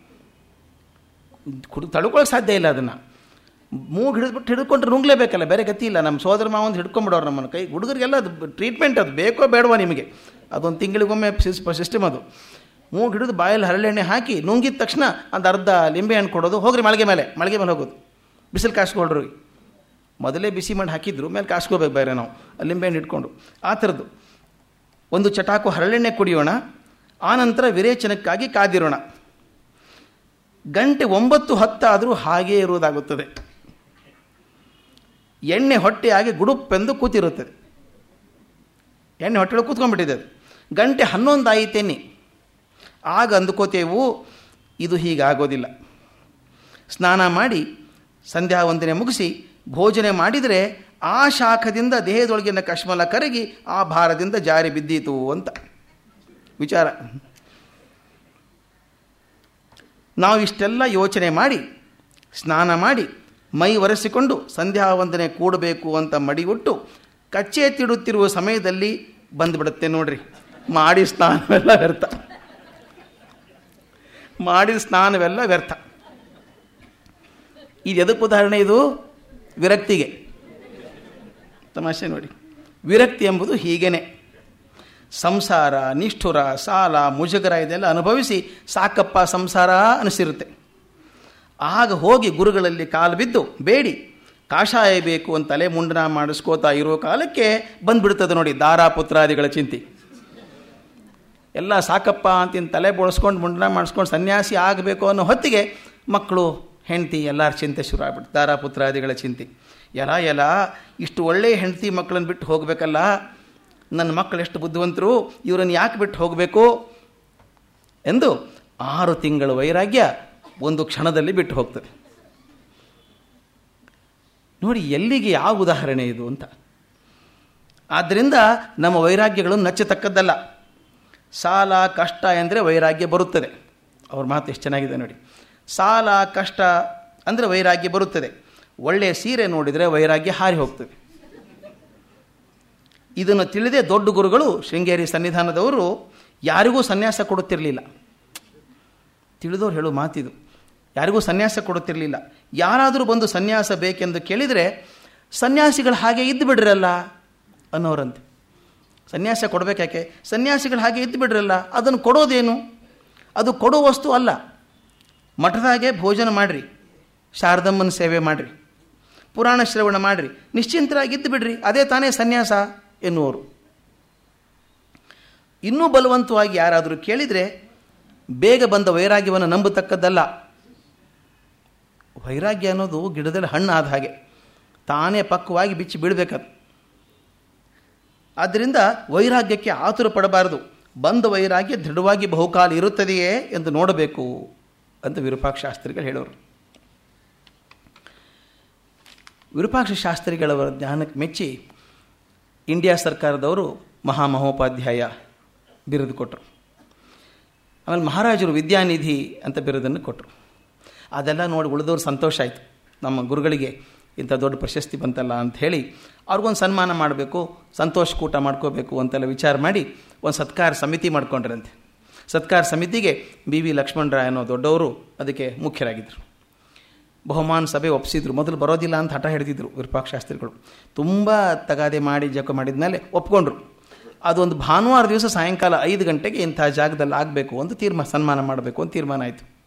ಕುಡಿ ತಡ್ಕೊಳಕ್ಕೆ ಸಾಧ್ಯ ಇಲ್ಲ ಅದನ್ನು. ಮೂಗು ಹಿಡಿದ್ಬಿಟ್ಟು ಹಿಡ್ಕೊಂಡ್ರೆ ನುಂಗ್ಲೇಬೇಕಲ್ಲ, ಬೇರೆ ಗತಿ ಇಲ್ಲ. ನಮ್ಮ ಸೋದರ ಮಾವಂದು ಹಿಡ್ಕೊಂಬಿಡೋರು ನಮ್ಮನ್ನು ಕೈ. ಹುಡುಗರಿಗೆಲ್ಲ ಅದು ಟ್ರೀಟ್ಮೆಂಟ್ ಅದು, ಬೇಕೋ ಬೇಡವಾ ನಿಮಗೆ. ಅದೊಂದು ತಿಂಗಳಿಗೊಮ್ಮೆ ಸಿಸ್ಟಮ್ ಅದು. ಮೂಗು ಹಿಡಿದು ಬಾಯಲ್ಲಿ ಹರಳೆಣ್ಣೆ ಹಾಕಿ ನುಂಗಿದ ತಕ್ಷಣ ಒಂದು ಅರ್ಧ ಲಿಂಬೆ ಹಣ್ಣು ಕೊಡೋದು, ಹೋಗ್ರಿ ಮಳಿಗೆ ಮೇಲೆ ಮಳಿಗೆ ಮೇಲೆ ಹೋಗೋದು. ಬಿಸಿಲು ಕಾಸ್ಕೊಳ್ರಿ. ಮೊದಲೇ ಬಿಸಿ ಮಣ್ಣು ಹಾಕಿದ್ರು, ಮೇಲೆ ಕಾಸ್ಕೋಬೇಕು ಬೇರೆ ನಾವು. ಲಿಂಬೆ ಹಣ್ಣು ಇಟ್ಕೊಂಡು. ಆ ಥರದ್ದು. ಒಂದು ಚಟಾಕು ಹರಳೆಣ್ಣೆ ಕುಡಿಯೋಣ ಆನಂತರ ವಿರೇಚನಕ್ಕಾಗಿ ಕಾದಿರೋಣ. ಗಂಟೆ ಒಂಬತ್ತು ಹತ್ತಾದರೂ ಹಾಗೇ ಇರುವುದಾಗುತ್ತದೆ ಎಣ್ಣೆ ಹೊಟ್ಟೆಯಾಗಿ ಗುಡುಪ್ಪೆಂದು ಕೂತಿರುತ್ತದೆ ಎಣ್ಣೆ ಹೊಟ್ಟೆಗಳು ಕೂತ್ಕೊಂಡ್ಬಿಟ್ಟಿದೆ ಗಂಟೆ ಹನ್ನೊಂದು ಆಯಿತೇನೆ ಆಗ ಅಂದುಕೋತೇವು, ಇದು ಹೀಗಾಗೋದಿಲ್ಲ. ಸ್ನಾನ ಮಾಡಿ ಸಂಧ್ಯಾ ವಂದನೆ ಮುಗಿಸಿ ಭೋಜನೆ ಮಾಡಿದರೆ ಆ ಶಾಖದಿಂದ ದೇಹದೊಳಗಿನ ಕಶ್ಮಲ ಕರಗಿ ಆ ಭಾರದಿಂದ ಜಾರಿ ಬಿದ್ದೀತು ಅಂತ. ವಿಚಾರ. ನಾವು ಇಷ್ಟೆಲ್ಲ ಯೋಚನೆ ಮಾಡಿ, ಸ್ನಾನ ಮಾಡಿ ಮೈ ಒರೆಸಿಕೊಂಡು ಸಂಧ್ಯಾ ವಂದನೆ ಕೂಡಬೇಕು ಅಂತ ಮಡಿಗೊಟ್ಟು ಕಚ್ಚೆ ತಿಡುತ್ತಿರುವ ಸಮಯದಲ್ಲಿ ಬಂದುಬಿಡುತ್ತೆ ನೋಡ್ರಿ. ಮಾಡಿ ಸ್ನಾನವೆಲ್ಲ ವ್ಯರ್ಥ. ಮಾಡಿದ ಸ್ನಾನವೆಲ್ಲ ವ್ಯರ್ಥ. ಇದು ಎದಕ್ಕೆ ಉದಾಹರಣೆ ಇದು? ವಿರಕ್ತಿಗೆ. ತಮಾಷೆ ನೋಡಿ. ವಿರಕ್ತಿ ಎಂಬುದು ಹೀಗೇನೆ. ಸಂಸಾರ, ನಿಷ್ಠುರ, ಸಾಲ, ಮುಜುಗರ ಇದೆಲ್ಲ ಅನುಭವಿಸಿ ಸಾಕಪ್ಪ ಸಂಸಾರ ಅನಿಸಿರುತ್ತೆ. ಆಗ ಹೋಗಿ ಗುರುಗಳಲ್ಲಿ ಕಾಲು ಬಿದ್ದು, ಬೇಡಿ, ಕಾಷಾಯ ಬೇಕು ಅಂತ ತಲೆ ಮುಂಡನ ಮಾಡಿಸ್ಕೋತಾ ಇರೋ ಕಾಲಕ್ಕೆ ಬಂದ್ಬಿಡ್ತದೆ ನೋಡಿ ದಾರಾಪುತ್ರಾದಿಗಳ ಚಿಂತೆ. ಎಲ್ಲ ಸಾಕಪ್ಪ ಅಂತಿನ ತಲೆ ಬೋಳಿಸ್ಕೊಂಡು ಮುಂಡನ ಮಾಡಿಸ್ಕೊಂಡು ಸನ್ಯಾಸಿ ಆಗಬೇಕು ಅನ್ನೋ ಹೊತ್ತಿಗೆ ಮಕ್ಕಳು, ಹೆಂಡತಿ ಎಲ್ಲರ ಚಿಂತೆ ಶುರು ಆಗ್ಬಿಟ್ಟು ದಾರಾಪುತ್ರಾದಿಗಳ ಚಿಂತೆ. ಎಲ್ಲ ಎಲ್ಲ ಇಷ್ಟು ಒಳ್ಳೆಯ ಹೆಂಡತಿ ಮಕ್ಕಳನ್ನು ಬಿಟ್ಟು ಹೋಗಬೇಕಲ್ಲ ನನ್ನ ಮಕ್ಕಳು ಎಷ್ಟು ಬುದ್ಧಿವಂತರು ಇವರನ್ನು ಯಾಕೆ ಬಿಟ್ಟು ಹೋಗಬೇಕು? ಎಂದು ಆರು ತಿಂಗಳ ವೈರಾಗ್ಯ ಒಂದು ಕ್ಷಣದಲ್ಲಿ ಬಿಟ್ಟು ಹೋಗ್ತದೆ. ನೋಡಿ, ಎಲ್ಲಿಗೆ ಯಾವ ಉದಾಹರಣೆ ಇದು ಅಂತ. ಆದ್ದರಿಂದ ನಮ್ಮ ವೈರಾಗ್ಯಗಳು ನಚ್ಚತಕ್ಕದ್ದಲ್ಲ. ಸಾಲ, ಕಷ್ಟ ಎಂದರೆ ವೈರಾಗ್ಯ ಬರುತ್ತದೆ. ಅವ್ರ ಮಾತು ಎಷ್ಟು ಚೆನ್ನಾಗಿದೆ ನೋಡಿ. ಸಾಲ, ಕಷ್ಟ ಅಂದರೆ ವೈರಾಗ್ಯ ಬರುತ್ತದೆ. ಒಳ್ಳೆಯ ಸೀರೆ ನೋಡಿದರೆ ವೈರಾಗ್ಯ ಹಾರಿ ಹೋಗ್ತದೆ. ಇದನ್ನು ತಿಳಿದೇ ದೊಡ್ಡ ಗುರುಗಳು ಶೃಂಗೇರಿ ಸನ್ನಿಧಾನದವರು ಯಾರಿಗೂ ಸನ್ಯಾಸ ಕೊಡುತ್ತಿರಲಿಲ್ಲ. ತಿಳಿದವ್ರು ಹೇಳೋ ಮಾತಿದು. ಯಾರಿಗೂ ಸನ್ಯಾಸ ಕೊಡುತ್ತಿರಲಿಲ್ಲ. ಯಾರಾದರೂ ಬಂದು ಸನ್ಯಾಸ ಬೇಕೆಂದು ಕೇಳಿದರೆ, ಸನ್ಯಾಸಿಗಳು ಹಾಗೆ ಇದ್ದು ಬಿಡ್ರಲ್ಲ ಅನ್ನೋರಂತೆ. ಸನ್ಯಾಸ ಕೊಡಬೇಕಾಕೆ ಸನ್ಯಾಸಿಗಳು ಹಾಗೆ ಇದ್ದು ಬಿಡ್ರಲ್ಲ, ಅದನ್ನು ಕೊಡೋದೇನು? ಅದು ಕೊಡೋ ವಸ್ತು ಅಲ್ಲ. ಮಠದಾಗೆ ಭೋಜನ ಮಾಡಿರಿ, ಶಾರದಮ್ಮನ ಸೇವೆ ಮಾಡಿರಿ, ಪುರಾಣ ಶ್ರವಣ ಮಾಡಿರಿ, ನಿಶ್ಚಿಂತರಾಗಿ ಇದ್ದು ಬಿಡ್ರಿ, ಅದೇ ತಾನೇ ಸನ್ಯಾಸ ಎನ್ನುವರು. ಇನ್ನೂ ಬಲವಂತವಾಗಿ ಯಾರಾದರೂ ಕೇಳಿದರೆ, ಬೇಗ ಬಂದ ವೈರಾಗ್ಯವನ್ನು ನಂಬತಕ್ಕದ್ದಲ್ಲ. ವೈರಾಗ್ಯ ಅನ್ನೋದು ಗಿಡದಲ್ಲಿ ಹಣ್ಣು ಆದ ಹಾಗೆ. ತಾನೇ ಪಕ್ವವಾಗಿ ಬಿಚ್ಚಿ ಬಿಡಬೇಕದು ಆದ್ದರಿಂದ ವೈರಾಗ್ಯಕ್ಕೆ ಆತುರ ಪಡಬಾರದು. ಬಂದ ವೈರಾಗ್ಯ ದೃಢವಾಗಿ ಬಹುಕಾಲ ಇರುತ್ತದೆಯೇ ಎಂದು ನೋಡಬೇಕು ಅಂತ ವಿರೂಪಾಕ್ಷ ಶಾಸ್ತ್ರಿಗಳು ಹೇಳೋರು. ವಿರೂಪಾಕ್ಷ ಶಾಸ್ತ್ರಿಗಳವರ ಜ್ಞಾನಕ್ಕೆ ಮೆಚ್ಚಿ ಇಂಡಿಯಾ ಸರ್ಕಾರದವರು ಮಹಾಮಹೋಪಾಧ್ಯಾಯ ಬಿರುದು ಕೊಟ್ಟರು ಆಮೇಲೆ ಮಹಾರಾಜರು ವಿದ್ಯಾನಿಧಿ ಅಂತ ಬಿರುದನ್ನು ಕೊಟ್ಟರು ಅದೆಲ್ಲ ನೋಡಿ ಉಳಿದವ್ರು ಸಂತೋಷ ಆಯಿತು. ನಮ್ಮ ಗುರುಗಳಿಗೆ ಇಂಥ ದೊಡ್ಡ ಪ್ರಶಸ್ತಿ ಬಂತಲ್ಲ ಅಂತ ಹೇಳಿ ಅವ್ರಿಗೊಂದು ಸನ್ಮಾನ ಮಾಡಬೇಕು, ಸಂತೋಷ ಕೂಟ ಮಾಡ್ಕೋಬೇಕು ಅಂತೆಲ್ಲ ವಿಚಾರ ಮಾಡಿ ಒಂದು ಸತ್ಕಾರ ಸಮಿತಿ ಮಾಡ್ಕೊಂಡ್ರಂತೆ. ಸತ್ಕಾರ ಸಮಿತಿಗೆ ಬಿ ವಿ ಲಕ್ಷ್ಮಣರಾಯ ಅನ್ನೋ ದೊಡ್ಡವರು ಅದಕ್ಕೆ ಮುಖ್ಯರಾಗಿದ್ದರು ಬಹುಮಾನ ಸಭೆ ಒಪ್ಪಿಸಿದ್ರು ಮೊದಲು ಬರೋದಿಲ್ಲ ಅಂತ ಹಠ ಹಿಡಿದಿದ್ರು ವಿರೂಪಾಕ್ಷಾಸ್ತ್ರಿಗಳು ತುಂಬ ತಗಾದೆ ಮಾಡಿ ಜಕ ಮಾಡಿದ ಮೇಲೆ ಒಪ್ಕೊಂಡ್ರು. ಅದೊಂದು ಭಾನುವಾರ ದಿವಸ ಸಾಯಂಕಾಲ ಐದು ಗಂಟೆಗೆ ಇಂಥ ಜಾಗದಲ್ಲಿ ಆಗಬೇಕು ಅಂತ ತೀರ್ಮಾನ ಸನ್ಮಾನ ಮಾಡಬೇಕು ಅಂತ ತೀರ್ಮಾನ ಆಯಿತು.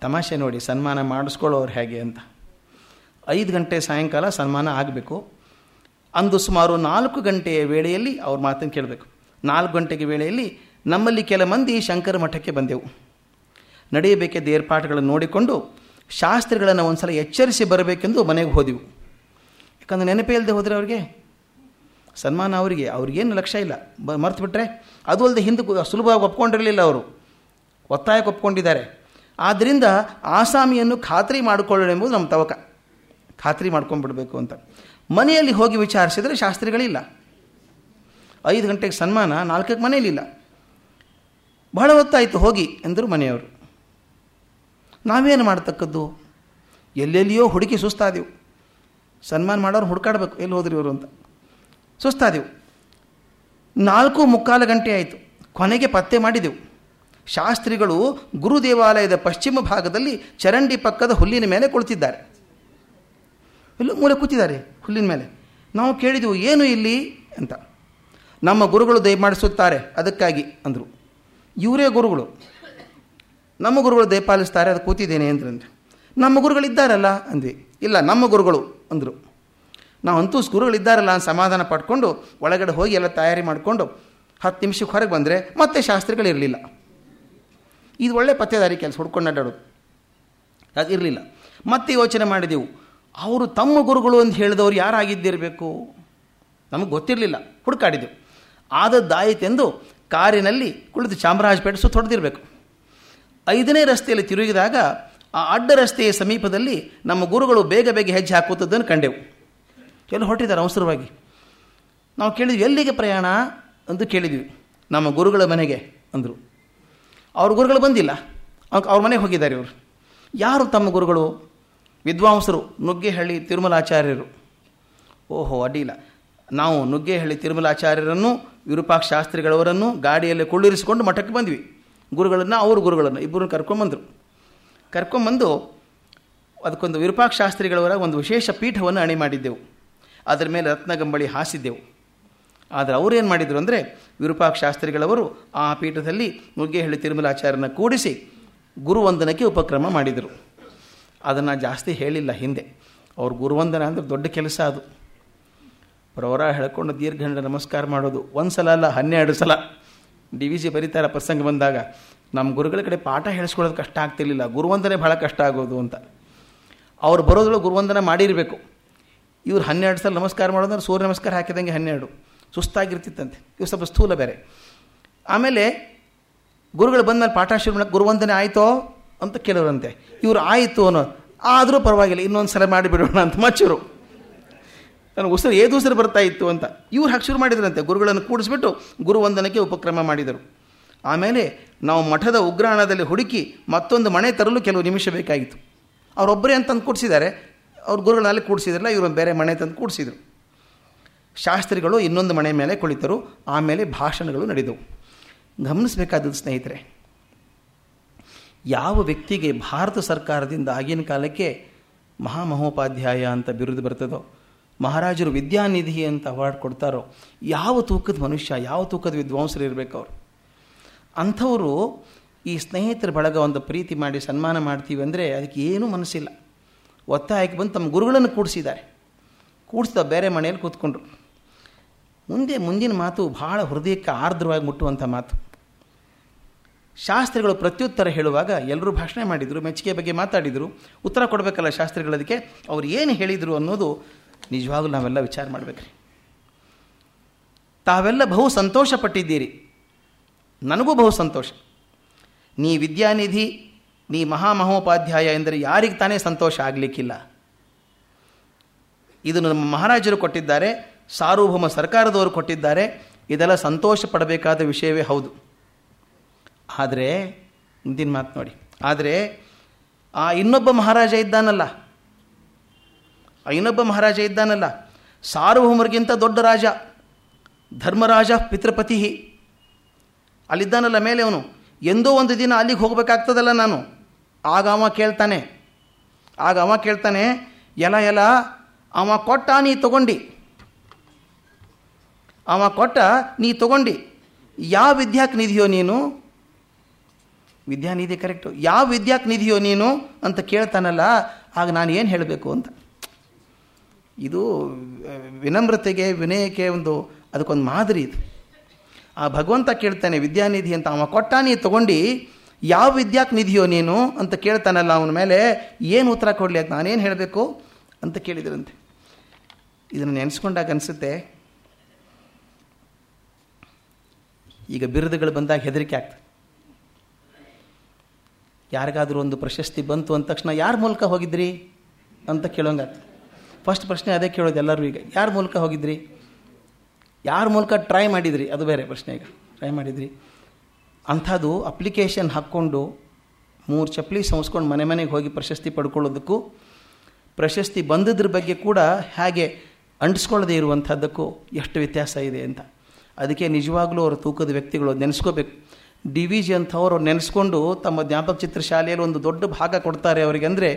ತಮಾಷೆ ನೋಡಿ, ಸನ್ಮಾನ ಮಾಡಿಸ್ಕೊಳ್ಳೋರು ಹೇಗೆ ಅಂತ. ಐದು ಗಂಟೆ ಸಾಯಂಕಾಲ ಸನ್ಮಾನ ಆಗಬೇಕು. ಅಂದು ಸುಮಾರು ನಾಲ್ಕು ಗಂಟೆಯ ವೇಳೆಯಲ್ಲಿ ಅವ್ರ ಮಾತನ್ನು ಕೇಳಬೇಕು. ನಾಲ್ಕು ಗಂಟೆಗೆ ವೇಳೆಯಲ್ಲಿ ನಮ್ಮಲ್ಲಿ ಕೆಲ ಮಂದಿ ಶಂಕರ ಮಠಕ್ಕೆ ಬಂದೆವು. ನಡೆಯಬೇಕಿದ್ದ ಏರ್ಪಾಡುಗಳನ್ನು ನೋಡಿಕೊಂಡು ಶಾಸ್ತ್ರಿಗಳನ್ನು ಒಂದು ಸಲ ಎಚ್ಚರಿಸಿ ಬರಬೇಕೆಂದು ಮನೆಗೆ ಹೋದೆವು. ಯಾಕಂದರೆ ನೆನಪೇ ಇಲ್ಲದೆ ಹೋದರೆ ಅವ್ರಿಗೆ ಸನ್ಮಾನ ಅವರಿಗೆ, ಅವ್ರಿಗೇನು ಲಕ್ಷ್ಯ ಇಲ್ಲ. ಬ ಮರ್ತು ಬಿಟ್ಟರೆ ಅದು ಅಲ್ಲದೆ ಹಿಂದೆ ಸುಲಭವಾಗಿ ಒಪ್ಕೊಂಡಿರಲಿಲ್ಲ ಅವರು. ಒತ್ತಾಯಕ್ಕೆ ಒಪ್ಕೊಂಡಿದ್ದಾರೆ. ಆದ್ದರಿಂದ ಆಸಾಮಿಯನ್ನು ಖಾತ್ರಿ ಮಾಡಿಕೊಳ್ಳೋಣ ಎಂಬುದು ನಮ್ಮ ತವಕ. ಖಾತ್ರಿ ಮಾಡ್ಕೊಂಡ್ಬಿಡಬೇಕು ಅಂತ. ಮನೆಯಲ್ಲಿ ಹೋಗಿ ವಿಚಾರಿಸಿದರೆ ಶಾಸ್ತ್ರಿಗಳಿಲ್ಲ. ಐದು ಗಂಟೆಗೆ ಸನ್ಮಾನ, ನಾಲ್ಕಕ್ಕೆ ಮನೆಯಲ್ಲಿಲ್ಲ. ಬಹಳ ಹೊತ್ತಾಯಿತು ಹೋಗಿ ಎಂದರು ಮನೆಯವರು. ನಾವೇನು ಮಾಡ್ತಕ್ಕದ್ದು? ಎಲ್ಲೆಲ್ಲಿಯೋ ಹುಡುಕಿ ಸುಸ್ತಾದೆವು. ಸನ್ಮಾನ ಮಾಡೋರು ಹುಡುಕಾಡಬೇಕು, ಎಲ್ಲಿ ಹೋದ್ರಿ ಇವರು ಅಂತ. ಸುಸ್ತಾದೆವು. ನಾಲ್ಕು ಮುಕ್ಕಾಲು ಗಂಟೆ ಆಯಿತು. ಕೊನೆಗೆ ಪತ್ತೆ ಮಾಡಿದೆವು. ಶಾಸ್ತ್ರಿಗಳು ಗುರು ದೇವಾಲಯದ ಪಶ್ಚಿಮ ಭಾಗದಲ್ಲಿ ಚರಂಡಿ ಪಕ್ಕದ ಹುಲ್ಲಿನ ಮೇಲೆ ಕುಳಿತಿದ್ದಾರೆ. ಎಲ್ಲೂ ಮೂಲೆ ಕೂತಿದ್ದಾರೆ ಹುಲ್ಲಿನ ಮೇಲೆ. ನಾವು ಕೇಳಿದೆವು, ಏನು ಇಲ್ಲಿ ಅಂತ. ನಮ್ಮ ಗುರುಗಳು ದಯಮಾಡಿಸುತ್ತಾರೆ ಅದಕ್ಕಾಗಿ ಅಂದರು. ಇವರೇ ಗುರುಗಳು. ನಮ್ಮ ಗುರುಗಳು ದಯಪಾಲಿಸ್ತಾರೆ ಅದು ಕೂತಿದ್ದೇನೆ ಅಂದ್ರೆ ನಮ್ಮ ಗುರುಗಳಿದ್ದಾರಲ್ಲ ಅಂದ್ವಿ. ಇಲ್ಲ, ನಮ್ಮ ಗುರುಗಳು ಅಂದರು. ನಾವು ಅಂತೂ ಗುರುಗಳಿದ್ದಾರಲ್ಲ ಅಂತ ಸಮಾಧಾನ ಪಡ್ಕೊಂಡು ಒಳಗಡೆ ಹೋಗಿ ಎಲ್ಲ ತಯಾರಿ ಮಾಡಿಕೊಂಡು ಹತ್ತು ನಿಮಿಷಕ್ಕೆ ಹೊರಗೆ ಬಂದರೆ ಮತ್ತೆ ಶಾಸ್ತ್ರಿಗಳಿರಲಿಲ್ಲ ಇದು ಒಳ್ಳೆ ಪತ್ತೆದಾರಿ ಕೆಲಸ ಹುಡ್ಕೊಂಡು ಅಡ್ಡಾಡೋದು ಅದು ಇರಲಿಲ್ಲ ಮತ್ತೆ ಯೋಚನೆ ಮಾಡಿದೆವು, ಅವರು ತಮ್ಮ ಗುರುಗಳು ಅಂತ ಹೇಳಿದವರು ಯಾರಾಗಿದ್ದಿರಬೇಕು? ನಮಗೆ ಗೊತ್ತಿರಲಿಲ್ಲ. ಹುಡುಕಾಡಿದೆವು. ಆದದ್ದಾಯಿತೆಂದು ಕಾರಿನಲ್ಲಿ ಕುಳಿತು ಚಾಮರಾಜಪೇಟೆ ಸುತ್ತ ಹೊಡೆದಿರಬೇಕು. ಐದನೇ ರಸ್ತೆಯಲ್ಲಿ ತಿರುಗಿದಾಗ, ಆ ಅಡ್ಡ ರಸ್ತೆಯ ಸಮೀಪದಲ್ಲಿ ನಮ್ಮ ಗುರುಗಳು ಬೇಗ ಬೇಗ ಹೆಜ್ಜೆ ಹಾಕುತ್ತದ್ದನ್ನು ಕಂಡೆವು. ಎಲ್ಲ ಹೊರಟಿದ್ದಾರೆ ಅವಸರವಾಗಿ? ನಾವು ಕೇಳಿದ್ವಿ, ಎಲ್ಲಿಗೆ ಪ್ರಯಾಣ? ಅಂತ ಕೇಳಿದ್ವಿ. ನಮ್ಮ ಗುರುಗಳ ಮನೆಗೆ, ಅಂದರು. ಅವ್ರ ಗುರುಗಳು ಬಂದಿಲ್ಲ. ಅವ್ರ ಮನೆಗೆ ಹೋಗಿದ್ದಾರೆ ಇವರು. ಯಾರು ತಮ್ಮ ಗುರುಗಳು? ವಿದ್ವಾಂಸರು, ನುಗ್ಗೆಹಳ್ಳಿ ತಿರುಮಲಾಚಾರ್ಯರು. ಓಹೋ ಅಡ್ಡಿಲ್ಲ ನಾವು ನುಗ್ಗೆಹಳ್ಳಿ ತಿರುಮಲಾಚಾರ್ಯರನ್ನು ವಿರೂಪಾಕ್ಷ ಶಾಸ್ತ್ರಿಗಳವರನ್ನು ಗಾಡಿಯಲ್ಲಿ ಕುಳ್ಳಿರಿಸಿಕೊಂಡು ಮಠಕ್ಕೆ ಬಂದ್ವಿ. ಗುರುಗಳನ್ನು, ಅವ್ರ ಗುರುಗಳನ್ನು ಇಬ್ಬರನ್ನು ಕರ್ಕೊಂಬಂದರು. ಕರ್ಕೊಂಬಂದು ಅದಕ್ಕೊಂದು ವಿರೂಪಾಕ್ಷ ಶಾಸ್ತ್ರಿಗಳವರ ಒಂದು ವಿಶೇಷ ಪೀಠವನ್ನು ಅಣಿ ಮಾಡಿದ್ದೆವು. ಅದರ ಮೇಲೆ ರತ್ನಗಂಬಳಿ ಹಾಸಿದ್ದೆವು. ಆದರೆ ಅವರೇನು ಮಾಡಿದರು ಅಂದರೆ ವಿರೂಪಾಕ್ಷ ಶಾಸ್ತ್ರಿಗಳವರು ಆ ಪೀಠದಲ್ಲಿ ನುಗ್ಗೆಹಳ್ಳಿ ತಿರುಮಲಾಚಾರ್ಯನ ಕೂಡಿಸಿ ಗುರುವಂದನಕ್ಕೆ ಉಪಕ್ರಮ ಮಾಡಿದರು. ಅದನ್ನು ಜಾಸ್ತಿ ಹೇಳಿಲ್ಲ ಹಿಂದೆ. ಅವ್ರ ಗುರುವಂದನ ಅಂದರೆ ದೊಡ್ಡ ಕೆಲಸ ಅದು. ಪ್ರವರ ಹೇಳ್ಕೊಂಡು ದೀರ್ಘಂಡ ನಮಸ್ಕಾರ ಮಾಡೋದು. ಒಂದು ಸಲ ಅಲ್ಲ, ಹನ್ನೆರಡು ಸಲ. ಡಿ ವಿ ಜಿ ಬರೀತಾರೆ ಪ್ರಸಂಗ ಬಂದಾಗ ನಮ್ಮ ಗುರುಗಳ ಕಡೆ ಪಾಠ ಹೇಳಿಸ್ಕೊಳ್ಳೋದು ಕಷ್ಟ ಆಗ್ತಿರ್ಲಿಲ್ಲ. ಗುರುವಂದನೆ ಭಾಳ ಕಷ್ಟ ಆಗೋದು ಅಂತ. ಅವ್ರು ಬರೋದ್ರೊಳಗೆ ಗುರುವಂದನ ಮಾಡಿರಬೇಕು. ಇವ್ರು ಹನ್ನೆರಡು ಸಲ ನಮಸ್ಕಾರ ಮಾಡೋದಂದ್ರೆ ಸೂರ್ಯ ನಮಸ್ಕಾರ ಹಾಕಿದಂಗೆ ಹನ್ನೆರಡು. ಸುಸ್ತಾಗಿರ್ತಿತ್ತಂತೆ. ಇವು ಸ್ವಲ್ಪ ಸ್ಥೂಲ ಬೇರೆ. ಆಮೇಲೆ ಗುರುಗಳು ಬಂದಮೇಲೆ ಪಾಠ ಶುರು ಮಾಡಕ್ಕೆ ಗುರುವಂದನೆ ಆಯಿತೋ ಅಂತ ಕೇಳೋರಂತೆ ಇವರು ಆಯಿತು ಅನ್ನೋ, ಆದರೂ ಪರವಾಗಿಲ್ಲ, ಇನ್ನೊಂದು ಸಲ ಮಾಡಿಬಿಡೋಣ ಅಂತ ಮಚ್ಚರು. ನನಗೆ ಉಸಿರು ಏದು ಉಸಿರು ಬರ್ತಾ ಇತ್ತು ಅಂತ. ಇವ್ರು ಹಾಕಿ ಶುರು ಮಾಡಿದ್ರಂತೆ. ಗುರುಗಳನ್ನು ಕೂಡಿಸ್ಬಿಟ್ಟು ಗುರುವಂದನಕ್ಕೆ ಉಪಕ್ರಮ ಮಾಡಿದರು. ಆಮೇಲೆ ನಾವು ಮಠದ ಉಗ್ರಾಣದಲ್ಲಿ ಹುಡುಕಿ ಮತ್ತೊಂದು ಮನೆ ತರಲು ಕೆಲವು ನಿಮಿಷ ಬೇಕಾಗಿತ್ತು. ಅವರೊಬ್ಬರೇ ಅಂತಂದು ಕೂಡಿಸಿದ್ದಾರೆ ಅವ್ರ ಗುರುಗಳಲ್ಲಿ ಕೂಡಿಸಿದ್ರಲ್ಲ ಇವರು ಬೇರೆ ಮನೆ ತಂದು ಕೂಡಿಸಿದರು. ಶಾಸ್ತ್ರಿಗಳು ಇನ್ನೊಂದು ಮನೆ ಮೇಲೆ ಕುಳಿತರು, ಆಮೇಲೆ ಭಾಷಣಗಳು ನಡೆದವು. ಗಮನಿಸಬೇಕಾದದ್ದು ಸ್ನೇಹಿತರೆ, ಯಾವ ವ್ಯಕ್ತಿಗೆ ಭಾರತ ಸರ್ಕಾರದಿಂದ ಆಗಿನ ಕಾಲಕ್ಕೆ ಮಹಾಮಹೋಪಾಧ್ಯಾಯ ಅಂತ ಬಿರುದು ಬರ್ತದೋ, ಮಹಾರಾಜರು ವಿದ್ಯಾನಿಧಿ ಅಂತ ಅವಾರ್ಡ್ ಕೊಡ್ತಾರೋ, ಯಾವ ತೂಕದ ಮನುಷ್ಯ, ಯಾವ ತೂಕದ ವಿದ್ವಾಂಸರು ಇರಬೇಕು ಅವರು? ಅಂಥವರು ಈ ಸ್ನೇಹಿತರ ಬಳಗ ಒಂದು ಪ್ರೀತಿ ಮಾಡಿ, ಸನ್ಮಾನ ಮಾಡ್ತೀವಿ ಅಂದರೆ ಅದಕ್ಕೆ ಏನೂ ಮನಸ್ಸಿಲ್ಲ. ಒತ್ತಾಯಕ್ಕೆ ಬಂದು ತಮ್ಮ ಗುರುಗಳನ್ನು ಕೂಡಿಸಿದ್ದಾರೆ. ಕೂಡಿಸ್ದ ಬೇರೆ ಮನೆಯಲ್ಲಿ ಕೂತ್ಕೊಂಡ್ರು. ಮುಂದೆ ಮುಂದಿನ ಮಾತು ಬಹಳ ಹೃದಯಕ್ಕೆ ಆರ್ದ್ರವಾಗಿ ಮುಟ್ಟುವಂಥ ಮಾತು. ಶಾಸ್ತ್ರಿಗಳು ಪ್ರತ್ಯುತ್ತರ ಹೇಳುವಾಗ ಎಲ್ಲರೂ ಭಾಷಣ ಮಾಡಿದರು, ಮೆಚ್ಚುಗೆ ಬಗ್ಗೆ ಮಾತಾಡಿದರು, ಉತ್ತರ ಕೊಡಬೇಕಲ್ಲ ಶಾಸ್ತ್ರಿಗಳದಕ್ಕೆ ಅವ್ರು ಏನು ಹೇಳಿದರು ಅನ್ನೋದು ನಿಜವಾಗ್ಲೂ ನಾವೆಲ್ಲ ವಿಚಾರ ಮಾಡಬೇಕ್ರಿ. ತಾವೆಲ್ಲ ಬಹು ಸಂತೋಷ ಪಟ್ಟಿದ್ದೀರಿ ನನಗೂ ಬಹು ಸಂತೋಷ. ನೀ ವಿದ್ಯಾನಿಧಿ, ನೀ ಮಹಾಮಹೋಪಾಧ್ಯಾಯ ಎಂದರೆ ಯಾರಿಗೆ ತಾನೇ ಸಂತೋಷ ಆಗಲಿಕ್ಕಿಲ್ಲ. ಇದನ್ನು ನಮ್ಮ ಮಹಾರಾಜರು ಕೊಟ್ಟಿದ್ದಾರೆ ಸಾರ್ವಭೌಮ ಸರ್ಕಾರದವರು ಕೊಟ್ಟಿದ್ದಾರೆ, ಇದೆಲ್ಲ ಸಂತೋಷ ಪಡಬೇಕಾದ ವಿಷಯವೇ ಹೌದು. ಆದರೆ ಮುಂದಿನ ಮಾತು ನೋಡಿ. ಆದರೆ, ಆ ಇನ್ನೊಬ್ಬ ಮಹಾರಾಜ ಇದ್ದಾನಲ್ಲ. ಆ ಇನ್ನೊಬ್ಬ ಮಹಾರಾಜ ಇದ್ದಾನಲ್ಲ. ಸಾರ್ವಭೌಮರಿಗಿಂತ ದೊಡ್ಡ ರಾಜ. ಧರ್ಮರಾಜ ಪಿತೃಪತಿ. ಅಲ್ಲಿದ್ದಾನಲ್ಲ ಮೇಲೆ ಅವನು. ಎಂದೋ ಒಂದು ದಿನ ಅಲ್ಲಿಗೆ ಹೋಗಬೇಕಾಗ್ತದಲ್ಲ ನಾನು. ಆಗ ಅವ ಕೇಳ್ತಾನೆ. ಆಗ ಅವ ಕೇಳ್ತಾನೆ ಎಲ್ಲ ಎಲ್ಲ ಅವ ಕೊಟ್ಟ ನೀ ತಗೊಂಡು. ಅವ ಕೊಟ್ಟ, ನೀ ತಗೊಂಡು. ಯಾವ ವಿದ್ಯಾಕ್ ನಿಧಿಯೋ ನೀನು? ವಿದ್ಯಾನಿಧಿ ಕರೆಕ್ಟು. ಯಾವ ವಿದ್ಯಾಕ್ ನಿಧಿಯೋ ನೀನು? ಅಂತ ಕೇಳ್ತಾನಲ್ಲ, ಆಗ ನಾನು ಏನು ಹೇಳಬೇಕು ಅಂತ. ಇದು ವಿನಮ್ರತೆಗೆ, ವಿನಯಕ್ಕೆ ಒಂದು, ಅದಕ್ಕೊಂದು ಮಾದರಿ ಇದು. ಆ ಭಗವಂತ ಕೇಳ್ತಾನೆ, ವಿದ್ಯಾನಿಧಿ ಅಂತ ಅವ ಕೊಟ್ಟ, ನೀ ತಗೊಂಡು. ಯಾವ ವಿದ್ಯಾಕ್ ನಿಧಿಯೋ ನೀನು? ಅಂತ ಕೇಳ್ತಾನಲ್ಲ ಅವನ ಮೇಲೆ, ಏನು ಉತ್ತರ ಕೊಡಲಿ? ಅಂತ ನಾನೇನು ಹೇಳಬೇಕು? ಅಂತ ಕೇಳಿದ್ರಂತೆ. ಇದನ್ನು ನೆನೆಸ್ಕೊಂಡಾಗ ಅನಿಸುತ್ತೆ ಈಗ ಬಿರುದುಗಳು ಬಂದಾಗ ಹೆದರಿಕೆ ಆಗ್ತದೆ. ಯಾರಿಗಾದರೂ ಒಂದು ಪ್ರಶಸ್ತಿ ಬಂತು ಅಂದ ತಕ್ಷಣ ಯಾರ ಮೂಲಕ ಹೋಗಿದ್ರಿ ಅಂತ ಕೇಳೋಂಗಾಗ್ತದೆ ಫಸ್ಟ್ ಪ್ರಶ್ನೆ ಅದೇ ಕೇಳೋದು ಎಲ್ಲರೂ ಈಗ, ಯಾರ ಮೂಲಕ ಹೋಗಿದ್ರಿ? ಯಾರ ಮೂಲಕ ಟ್ರೈ ಮಾಡಿದ್ರಿ? ಅದು ಬೇರೆ ಪ್ರಶ್ನೆ ಈಗ ಟ್ರೈ ಮಾಡಿದ್ರಿ. ಅಂಥದ್ದು ಅಪ್ಲಿಕೇಶನ್ ಹಾಕ್ಕೊಂಡು ಮೂರು ಚಪ್ಪಲಿ ಸಂಸ್ಕೊಂಡು ಮನೆ ಮನೆಗೆ ಹೋಗಿ ಪ್ರಶಸ್ತಿ ಪಡ್ಕೊಳ್ಳೋದಕ್ಕೂ, ಪ್ರಶಸ್ತಿ ಬಂದದ್ರ ಬಗ್ಗೆ ಕೂಡ ಹೇಗೆ ಅಂಟಿಸ್ಕೊಳ್ಳದೆ ಇರುವಂಥದ್ದಕ್ಕೂ ಎಷ್ಟು ವ್ಯತ್ಯಾಸ ಇದೆ ಅಂತ. ಅದಕ್ಕೆ ನಿಜವಾಗ್ಲೂ ಅವರು ತೂಕದ ವ್ಯಕ್ತಿಗಳು ನೆನೆಸ್ಕೋಬೇಕು. ಡಿ ವಿ ಜಿ ಅಂಥವ್ರು ನೆನೆಸ್ಕೊಂಡು ತಮ್ಮ ಜ್ಞಾಪಕ ಚಿತ್ರ ಶಾಲೆಯಲ್ಲಿ ಒಂದು ದೊಡ್ಡ ಭಾಗ ಕೊಡ್ತಾರೆ ಅವರಿಗೆ ಅಂದರೆ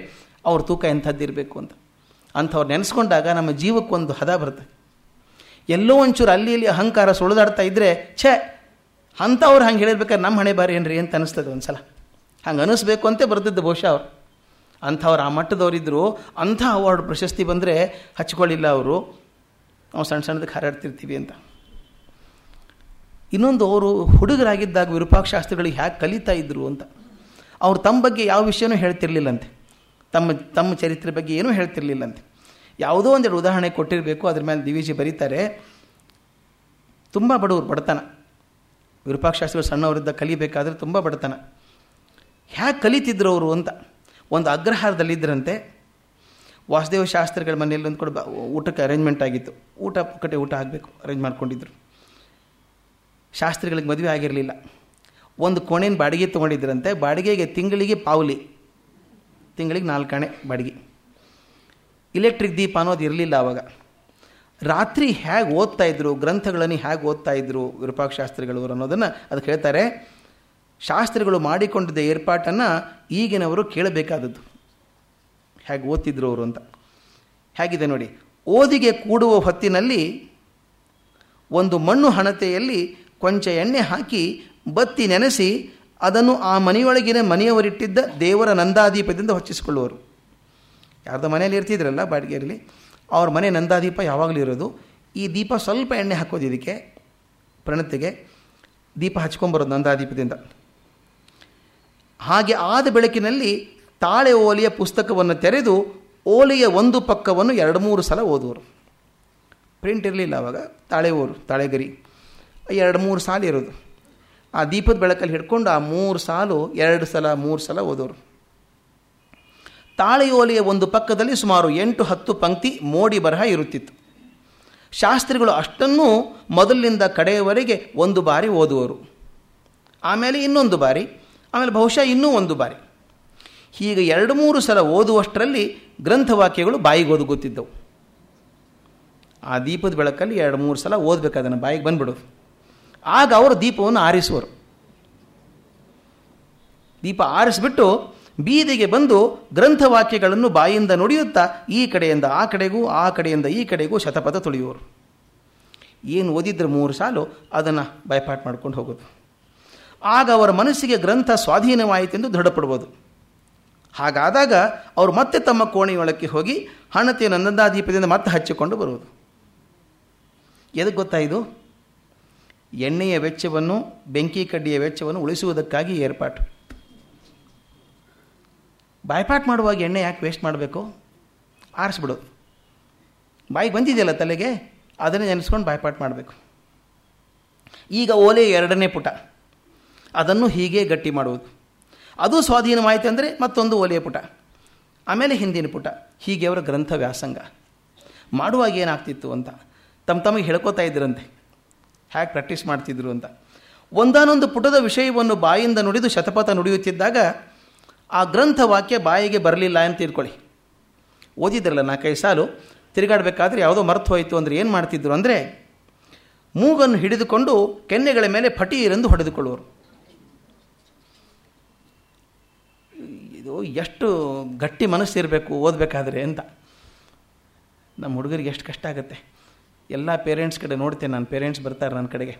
ಅವ್ರ ತೂಕ ಎಂಥದ್ದಿರಬೇಕು ಅಂತ. ಅಂಥವ್ರು ನೆನೆಸ್ಕೊಂಡಾಗ ನಮ್ಮ ಜೀವಕ್ಕೊಂದು ಹದ ಬರುತ್ತೆ. ಎಲ್ಲೋ ಒಂಚೂರು ಅಲ್ಲಿ ಇಲ್ಲಿ ಅಹಂಕಾರ ಸುಳಿದಾಡ್ತಾ ಇದ್ದರೆ ಛೇ, ಅಂಥವ್ರು ಹಂಗೆ ಹೇಳಿರ್ಬೇಕಾದ್ರೆ ನಮ್ಮ ಹಣೆ ಬಾರಿ ಏನ್ರಿ ಅಂತ ಅನಿಸ್ತದೆ ಒಂದು ಸಲ ಹಂಗೆ ಅನಿಸ್ಬೇಕು ಅಂತ ಬರ್ತಿದ್ದು ಬಹುಶಃ ಅವ್ರು. ಅಂಥವ್ರು ಆ ಮಟ್ಟದವರಿದ್ದರು ಅಂಥ ಅವಾರ್ಡ್ ಪ್ರಶಸ್ತಿ ಬಂದರೆ ಹಚ್ಕೊಳ್ಳಿಲ್ಲ ಅವರು. ನಾವು ಸಣ್ಣ ಸಣ್ಣದಕ್ಕೆ ಹಾರಾಡ್ತಿರ್ತೀವಿ ಅಂತ. ಇನ್ನೊಂದು ಅವರು ಹುಡುಗರಾಗಿದ್ದಾಗ ವಿರೂಪಾಕ್ಷಾಸ್ತ್ರಿಗಳಿಗೆ ಹ್ಯಾಗೆ ಕಲಿತಾ ಇದ್ದರು ಅಂತ. ಅವರು ತಮ್ಮ ಬಗ್ಗೆ ಯಾವ ವಿಷಯನೂ ಹೇಳ್ತಿರ್ಲಿಲ್ಲಂತೆ. ತಮ್ಮ ತಮ್ಮ ಚರಿತ್ರೆ ಬಗ್ಗೆ ಏನೂ ಹೇಳ್ತಿರ್ಲಿಲ್ಲಂತೆ. ಯಾವುದೋ ಒಂದೆರಡು ಉದಾಹರಣೆ ಕೊಟ್ಟಿರಬೇಕು, ಅದ್ರ ಮೇಲೆ ದಿವಿಜಿ ಬರೀತಾರೆ. ತುಂಬ ಬಡವರು, ಬಡತನ. ವಿರೂಪಾಕ್ಷಾಸ್ತ್ರಿಗಳು ಸಣ್ಣವರಿದ್ದ ಕಲಿಬೇಕಾದ್ರೆ ತುಂಬ ಬಡತನ. ಹ್ಯಾಗೆ ಕಲಿತಿದ್ರು ಅವರು ಅಂತ. ಒಂದು ಅಗ್ರಹಾರದಲ್ಲಿದ್ದರಂತೆ ವಾಸುದೇವ ಶಾಸ್ತ್ರಿಗಳ ಮನೆಯಲ್ಲಿ ಒಂದು ಕೂಡ ಊಟಕ್ಕೆ ಅರೇಂಜ್ಮೆಂಟ್ ಆಗಿತ್ತು. ಊಟ, ಪುಕ್ಕಟೆ ಊಟ ಆಗಬೇಕು ಅರೇಂಜ್ ಮಾಡ್ಕೊಂಡಿದ್ರು. ಶಾಸ್ತ್ರಿಗಳಿಗೆ ಮದುವೆ ಆಗಿರಲಿಲ್ಲ. ಒಂದು ಕೋಣೆನ ಬಾಡಿಗೆ ತೊಗೊಂಡಿದ್ರಂತೆ, ಬಾಡಿಗೆಗೆ ತಿಂಗಳಿಗೆ ಪಾವಲಿ. ತಿಂಗಳಿಗೆ ನಾಲ್ಕಾಣೆ ಬಾಡಿಗೆ. ಇಲೆಕ್ಟ್ರಿಕ್ ದೀಪ ಅನ್ನೋದು ಇರಲಿಲ್ಲ ಆವಾಗ ರಾತ್ರಿ ಹೇಗೆ ಓದ್ತಾ ಇದ್ರು, ಗ್ರಂಥಗಳನ್ನು ಹೇಗೆ ಓದ್ತಾ ಇದ್ರು ವಿರೂಪಾಕ್ಷಾಸ್ತ್ರಿಗಳು ಅನ್ನೋದನ್ನು ಅದಕ್ಕೆ ಹೇಳ್ತಾರೆ, ಶಾಸ್ತ್ರಿಗಳು ಮಾಡಿಕೊಂಡಿದ್ದ ಏರ್ಪಾಟನ್ನು ಈಗಿನವರು ಕೇಳಬೇಕಾದದ್ದು. ಹೇಗೆ ಓದ್ತಿದ್ರು ಅವರು ಅಂತ. ಹೇಗಿದೆ ನೋಡಿ, ಓದಿಗೆ ಕೂಡುವ ಹೊತ್ತಿನಲ್ಲಿ ಒಂದು ಮಣ್ಣು ಹಣತೆಯಲ್ಲಿ ಕೊಂಚ ಎಣ್ಣೆ ಹಾಕಿ ಬತ್ತಿ ನೆನೆಸಿ ಅದನ್ನು ಆ ಮನೆಯೊಳಗಿನ ಮನೆಯವರಿಟ್ಟಿದ್ದ ದೇವರ ನಂದಾದೀಪದಿಂದ ಹೊಚ್ಚಿಸಿಕೊಳ್ಳುವರು. ಯಾರ್ದೋ ಮನೆಯಲ್ಲಿ ಇರ್ತಿದ್ರಲ್ಲ ಬಾಡಿಗೆಯಲ್ಲಿ? ಅವ್ರ ಮನೆ ನಂದಾದೀಪ ಯಾವಾಗಲೂ ಇರೋದು. ಈ ದೀಪ ಸ್ವಲ್ಪ ಎಣ್ಣೆ ಹಾಕೋದು ಇದಕ್ಕೆ, ಪ್ರಣತಿಗೆ. ದೀಪ ಹಚ್ಕೊಂಬರೋದು ನಂದಾದೀಪದಿಂದ. ಹಾಗೆ ಆದ ಬೆಳಕಿನಲ್ಲಿ ತಾಳೆ ಓಲೆಯ ಪುಸ್ತಕವನ್ನು ತೆರೆದು ಓಲೆಯ ಒಂದು ಪಕ್ಕವನ್ನು ಎರಡು ಮೂರು ಸಲ ಓದುವರು. ಪ್ರಿಂಟ್ ಇರಲಿಲ್ಲ ಅವಾಗ, ತಾಳೆ ಓರು ತಾಳೆಗರಿ. ಎರಡು ಮೂರು ಸಾಲು ಇರೋದು ಆ ದೀಪದ ಬೆಳಕಲ್ಲಿ ಹಿಡ್ಕೊಂಡು ಆ ಮೂರು ಸಾಲು ಎರಡು ಸಲ, ಮೂರು ಸಲ ಓದೋರು. ತಾಳೆಯೋಲೆಯ ಒಂದು ಪಕ್ಕದಲ್ಲಿ ಸುಮಾರು ಎಂಟು, ಹತ್ತು ಪಂಕ್ತಿ ಮೋಡಿ ಬರಹ ಇರುತ್ತಿತ್ತು. ಶಾಸ್ತ್ರಿಗಳು ಅಷ್ಟನ್ನೂ ಮೊದಲಿನಿಂದ ಕಡೆಯವರೆಗೆ ಒಂದು ಬಾರಿ ಓದುವರು. ಆಮೇಲೆ ಇನ್ನೊಂದು ಬಾರಿ, ಆಮೇಲೆ ಬಹುಶಃ ಇನ್ನೂ ಒಂದು ಬಾರಿ. ಹೀಗೆ ಎರಡು ಮೂರು ಸಲ ಓದುವಷ್ಟರಲ್ಲಿ ಗ್ರಂಥವಾಕ್ಯಗಳು ಬಾಯಿಗೆ ಓದುಗುತ್ತಿದ್ದವು ಆ ದೀಪದ ಬೆಳಕಲ್ಲಿ ಎರಡು ಮೂರು ಸಲ ಓದಬೇಕು ಅದನ್ನು ಬಾಯಿಗೆ ಬಂದ್ಬಿಡೋದು. ಆಗ ಅವರು ದೀಪವನ್ನು ಆರಿಸುವರು. ದೀಪ ಆರಿಸಿಬಿಟ್ಟು ಬೀದಿಗೆ ಬಂದು ಗ್ರಂಥವಾಕ್ಯಗಳನ್ನು ಬಾಯಿಂದ ನುಡಿಯುತ್ತಾ ಈ ಕಡೆಯಿಂದ ಆ ಕಡೆಗೂ, ಆ ಕಡೆಯಿಂದ ಈ ಕಡೆಗೂ ಶತಪಥ ತುಳಿಯುವರು. ಏನು ಓದಿದ್ರೆ ಮೂರು ಸಾಲು, ಅದನ್ನು ಬೈಪಾಟ್ ಮಾಡ್ಕೊಂಡು ಹೋಗೋದು. ಆಗ ಅವರ ಮನಸ್ಸಿಗೆ ಗ್ರಂಥ ಸ್ವಾಧೀನವಾಯಿತೆಂದು ದೃಢಪಡ್ಬೋದು ಹಾಗಾದಾಗ ಅವರು ಮತ್ತೆ ತಮ್ಮ ಕೋಣೆಯೊಳಕ್ಕೆ ಹೋಗಿ ಹಣತೆಯ ನಂದಾದೀಪದಿಂದ ಮತ್ತೆ ಹಚ್ಚಿಕೊಂಡು ಬರುವುದು. ಎದಕ್ಕೆ ಗೊತ್ತಾ ಇದು? ಎಣ್ಣೆಯ ವೆಚ್ಚವನ್ನು, ಬೆಂಕಿ ಕಡ್ಡಿಯ ವೆಚ್ಚವನ್ನು ಉಳಿಸುವುದಕ್ಕಾಗಿ ಏರ್ಪಾಟು. ಬಾಯ್ಪಾಟ್ ಮಾಡುವಾಗ ಎಣ್ಣೆ ಯಾಕೆ ವೇಸ್ಟ್ ಮಾಡಬೇಕು? ಆರಿಸ್ಬಿಡು. ಬಾಯಿಗೆ ಬಂದಿದೆಯಲ್ಲ ತಲೆಗೆ? ಅದನ್ನೇ ನೆನೆಸ್ಕೊಂಡು ಬಾಯ್ಪಾಟ್ ಮಾಡಬೇಕು. ಈಗ ಓಲೆ ಎರಡನೇ ಪುಟ. ಅದನ್ನು ಹೀಗೆ ಗಟ್ಟಿ ಮಾಡುವುದು. ಅದು ಸ್ವಾಧೀನವಾಯಿತು ಅಂದರೆ ಮತ್ತೊಂದು ಓಲೆಯ ಪುಟ. ಆಮೇಲೆ ಹಿಂದಿನ ಪುಟ. ಹೀಗೆ ಅವರ ಗ್ರಂಥ ವ್ಯಾಸಂಗ ಮಾಡುವಾಗ ಏನಾಗ್ತಿತ್ತು ಅಂತ ತಮ್ಮ ತಮಗೆ ಹೇಳ್ಕೊತಾ ಇದ್ರಂತೆ. ಹೇಗೆ ಪ್ರಾಕ್ಟೀಸ್ ಮಾಡ್ತಿದ್ರು ಅಂತ. ಒಂದಾನೊಂದು ಪುಟದ ವಿಷಯವನ್ನು ಬಾಯಿಂದ ನುಡಿದು ಶತಪಥ ನುಡಿಯುತ್ತಿದ್ದಾಗ ಆ ಗ್ರಂಥ ವಾಕ್ಯ ಬಾಯಿಗೆ ಬರಲಿಲ್ಲ ಅಂತ ತಿಳ್ಕೊಳ್ಳಿ. ಓದಿದ್ರಲ್ಲ ನಾಲ್ಕೈದು ಸಾಲು, ತಿರುಗಾಡಬೇಕಾದ್ರೆ ಯಾವುದೋ ಮರ್ತು ಹೋಯಿತು ಅಂದರೆ ಏನು ಮಾಡ್ತಿದ್ರು ಅಂದರೆ ಮೂಗನ್ನು ಹಿಡಿದುಕೊಂಡು ಕೆನ್ನೆಗಳ ಮೇಲೆ ಫಟೀರೆಂದು ಹೊಡೆದುಕೊಳ್ಳುವರು. ಇದು ಎಷ್ಟು ಗಟ್ಟಿ ಮನಸ್ಸಿರಬೇಕು ಓದಬೇಕಾದ್ರೆ ಅಂತ. ನಮ್ಮ ಹುಡುಗರಿಗೆ ಎಷ್ಟು ಕಷ್ಟ ಆಗುತ್ತೆ. ಎಲ್ಲ ಪೇರೆಂಟ್ಸ್ ಕಡೆ ನೋಡ್ತೇನೆ ನನ್ನ ಪೇರೆಂಟ್ಸ್ ಬರ್ತಾರೆ ನನ್ನ ಕಡೆಗೆ.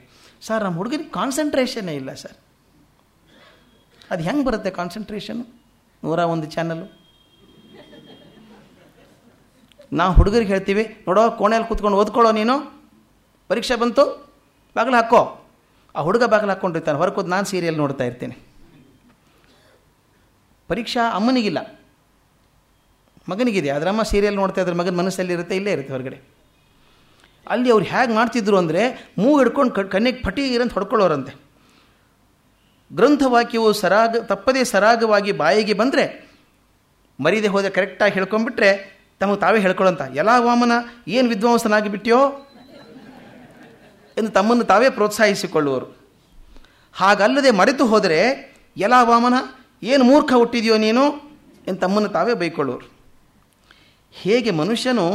ಸರ್ ನಮ್ಮ ಹುಡುಗರಿಗೆ ಕಾನ್ಸಂಟ್ರೇಷನ್ನೇ ಇಲ್ಲ ಸರ್ ಅದು ಹೆಂಗೆ ಬರುತ್ತೆ ಕಾನ್ಸಂಟ್ರೇಷನು ನೂರ ಒಂದು ಚಾನಲ್ಲು ನಾವು ಹುಡುಗರಿಗೆ ಹೇಳ್ತೀವಿ, ನೋಡೋ ಕೋಣೆಯಲ್ಲಿ ಕೂತ್ಕೊಂಡು ಓದ್ಕೊಳ್ಳೋ ನೀನು. ಪರೀಕ್ಷೆ ಬಂತು, ಬಾಗಿಲು ಹಾಕೋ. ಆ ಹುಡುಗ ಬಾಗಿಲು ಹಾಕ್ಕೊಂಡಿರ್ತಾನೆ ಹೊರಕೋದು ನಾನು ಸೀರಿಯಲ್ ನೋಡ್ತಾ ಇರ್ತೀನಿ. ಪರೀಕ್ಷಾ ಅಮ್ಮನಿಗಿಲ್ಲ. ಮಗನಿಗಿದೆ ಇದೆ ಅಮ್ಮ ಸೀರಿಯಲ್ ನೋಡ್ತಾ ಇದ್ರೆ ಮಗನ ಮನಸ್ಸಲ್ಲಿ ಇರುತ್ತೆ, ಇಲ್ಲೇ ಇರುತ್ತೆ ಹೊರಗಡೆ. ಅಲ್ಲಿ ಅವ್ರು ಹೇಗೆ ಮಾಡ್ತಿದ್ರು ಅಂದರೆ ಮೂಗು ಹಿಡ್ಕೊಂಡು ಕ, ಕಣ್ಣಿಗೆ ಇರಂತ ಹೊಡ್ಕೊಳ್ಳೋರಂತೆ. ಗ್ರಂಥವಾಕ್ಯವು ಸರಾಗ, ತಪ್ಪದೇ ಸರಾಗವಾಗಿ ಬಾಯಿಗೆ ಬಂದರೆ, ಮರೀದೆ ಹೋದರೆ ಕರೆಕ್ಟಾಗಿ ಹೇಳ್ಕೊಂಡ್ಬಿಟ್ರೆ ತಮಗೆ ತಾವೇ ಹೇಳ್ಕೊಳ್ಳೋಂತ. ಎಲ್ಲ ವಾಮನ, ಏನು ವಿದ್ವಾಂಸನಾಗಿ ಬಿಟ್ಟಿಯೋ ಎಂದು ತಮ್ಮನ್ನು ತಾವೇ ಪ್ರೋತ್ಸಾಹಿಸಿಕೊಳ್ಳುವರು. ಹಾಗಲ್ಲದೆ ಮರೆತು ಹೋದರೆ ಎಲ್ಲ ವಾಮನ, ಏನು ಮೂರ್ಖ ಹುಟ್ಟಿದೆಯೋ ನೀನು? ಎಂದು ತಮ್ಮನ್ನು ತಾವೇ ಬೈಕೊಳ್ಳುವರು. ಹೇಗೆ ಮನುಷ್ಯನು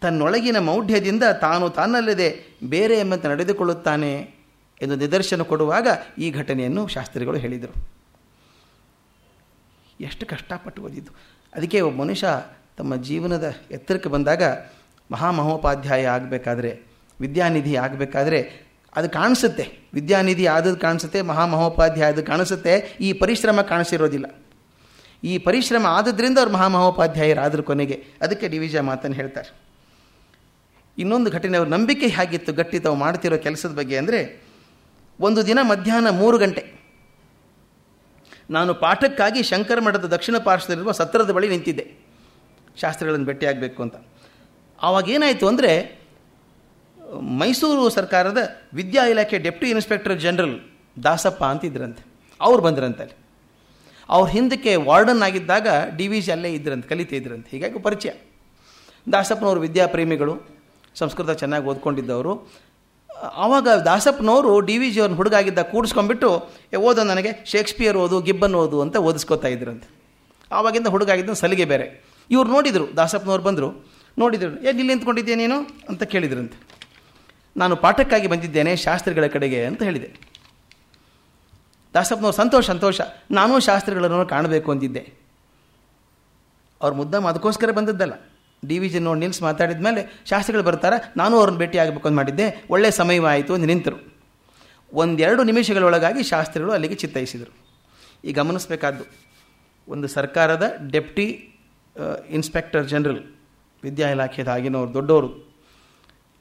ತನ್ನೊಳಗಿನ ಮೌಢ್ಯದಿಂದ ತಾನು ತಾನಲ್ಲದೆ ಬೇರೆ ಎಂಬಂತೆ ನಡೆದುಕೊಳ್ಳುತ್ತಾನೆ ಎಂದು ನಿದರ್ಶನ ಕೊಡುವಾಗ ಈ ಘಟನೆಯನ್ನು ಶಾಸ್ತ್ರಿಗಳು ಹೇಳಿದರು. ಎಷ್ಟು ಕಷ್ಟಪಟ್ಟು ಓದಿದ್ದು. ಅದಕ್ಕೆ ಒಬ್ಬ ಮನುಷ್ಯ ತಮ್ಮ ಜೀವನದ ಎತ್ತರಕ್ಕೆ ಬಂದಾಗ ಮಹಾಮಹೋಪಾಧ್ಯಾಯ ಆಗಬೇಕಾದ್ರೆ, ವಿದ್ಯಾನಿಧಿ ಆಗಬೇಕಾದ್ರೆ ಅದು ಕಾಣಿಸುತ್ತೆ. ವಿದ್ಯಾನಿಧಿ ಆದದ್ದು ಕಾಣಿಸುತ್ತೆ, ಮಹಾಮಹೋಪಾಧ್ಯಾಯ ಅದು ಕಾಣಿಸುತ್ತೆ. ಈ ಪರಿಶ್ರಮ ಕಾಣಿಸಿರೋದಿಲ್ಲ. ಈ ಪರಿಶ್ರಮ ಆದದ್ರಿಂದ ಅವ್ರು ಮಹಾಮಹೋಪಾಧ್ಯಾಯರಾದರು ಕೊನೆಗೆ. ಅದಕ್ಕೆ ಡಿ ಮಾತನ್ನು ಹೇಳ್ತಾರೆ. ಇನ್ನೊಂದು ಘಟನೆ, ಅವ್ರ ನಂಬಿಕೆ ಹೇಗಿತ್ತು, ಗಟ್ಟಿ ತಾವು ಮಾಡ್ತಿರೋ ಕೆಲಸದ ಬಗ್ಗೆ ಅಂದರೆ, ಒಂದು ದಿನ ಮಧ್ಯಾಹ್ನ ಮೂರು ಗಂಟೆ. ನಾನು ಪಾಠಕ್ಕಾಗಿ ಶಂಕರ ಮಠದ ದಕ್ಷಿಣ ಪಾರ್ಶ್ವದಲ್ಲಿರುವ ಸತ್ರದ ಬಳಿ ನಿಂತಿದ್ದೆ. ಶಾಸ್ತ್ರಿಗಳನ್ನು ಭೇಟಿಯಾಗಬೇಕು ಅಂತ. ಆವಾಗೇನಾಯಿತು ಅಂದರೆ, ಮೈಸೂರು ಸರ್ಕಾರದ ವಿದ್ಯಾ ಇಲಾಖೆ ಡೆಪ್ಟಿ ಇನ್ಸ್ಪೆಕ್ಟರ್ ಜನರಲ್ ದಾಸಪ್ಪ ಅಂತಿದ್ರಂತೆ. ಅವ್ರು ಬಂದ್ರಂತೆ ಅಲ್ಲಿ. ಅವ್ರ ಹಿಂದಕ್ಕೆ ವಾರ್ಡನ್ ಆಗಿದ್ದಾಗ ಡಿ ವಿ ಜಿ ಅಲ್ಲೇ ಇದ್ರಂತೆ, ಕಲಿತಾ ಇದ್ರಂತೆ. ಹೀಗಾಗಿ ಪರಿಚಯ. ದಾಸಪ್ಪನವರು ವಿದ್ಯಾಪ್ರೇಮಿಗಳು. ಸಂಸ್ಕೃತ ಚೆನ್ನಾಗಿ ಓದ್ಕೊಂಡಿದ್ದವರು. ಆವಾಗ ದಾಸಪ್ಪನವರು ಡಿ ವಿ ಜಿ ಅವ್ರನ್ನ ಹುಡುಗಾಗಿದ್ದ ಕೂಡಿಸ್ಕೊಂಡ್ಬಿಟ್ಟು ಓದೋ ನನಗೆ, ಶೇಕ್ಸ್ಪಿಯರ್ ಓದು, ಗಿಬ್ಬನ್ ಓದು ಅಂತ ಓದಿಸ್ಕೋತಾ ಇದ್ರಂತೆ ಆವಾಗಿಂದ ಹುಡುಗಾಗಿದ್ದ ಸಲಿಗೆ ಬೇರೆ. ಇವ್ರು ನೋಡಿದರು, ದಾಸಪ್ಪನವ್ರು ಬಂದರು, ನೋಡಿದರು ಎಲ್ಲಿ ಇಲ್ಲಿ ನಿಂತ್ಕೊಂಡಿದ್ದೆ ನೀನು? ಅಂತ ಕೇಳಿದ್ರಂತೆ ನಾನು ಪಾಠಕ್ಕಾಗಿ ಬಂದಿದ್ದೇನೆ, ಶಾಸ್ತ್ರಿಗಳ ಕಡೆಗೆ, ಅಂತ ಹೇಳಿದೆ. ದಾಸಪ್ಪನವ್ರು ಸಂತೋಷ ಸಂತೋಷ, ನಾನೂ ಶಾಸ್ತ್ರಿಗಳನ್ನು ಕಾಣಬೇಕು ಅಂದಿದ್ದೆ. ಅವ್ರ ಮುದ್ದಮ್ಮ ಅದಕ್ಕೋಸ್ಕರ ಬಂದದ್ದಲ್ಲ. ಡಿ ವಿ ಜಿ ನೋಡಿ ನಿಲ್ಸಿ ಮಾತಾಡಿದ ಮೇಲೆ ಶಾಸ್ತ್ರಿಗಳು ಬರ್ತಾರೆ, ನಾನು ಅವ್ರನ್ನ ಭೇಟಿ ಆಗಬೇಕು ಅಂತ ಮಾಡಿದ್ದೆ. ಒಳ್ಳೆಯ ಸಮಯವಾಯಿತು ಅಂತ ನಿಂತರು. ಒಂದೆರಡು ನಿಮಿಷಗಳೊಳಗಾಗಿ ಶಾಸ್ತ್ರಿಗಳು ಅಲ್ಲಿಗೆ ಚಿತ್ತೈಸಿದರು ಈ ಗಮನಿಸಬೇಕಾದ್ದು, ಒಂದು ಸರ್ಕಾರದ ಡೆಪ್ಟಿ ಇನ್ಸ್ಪೆಕ್ಟರ್ ಜನರಲ್, ವಿದ್ಯಾ ಇಲಾಖೆದ ಆಗಿನವರು, ದೊಡ್ಡವರು,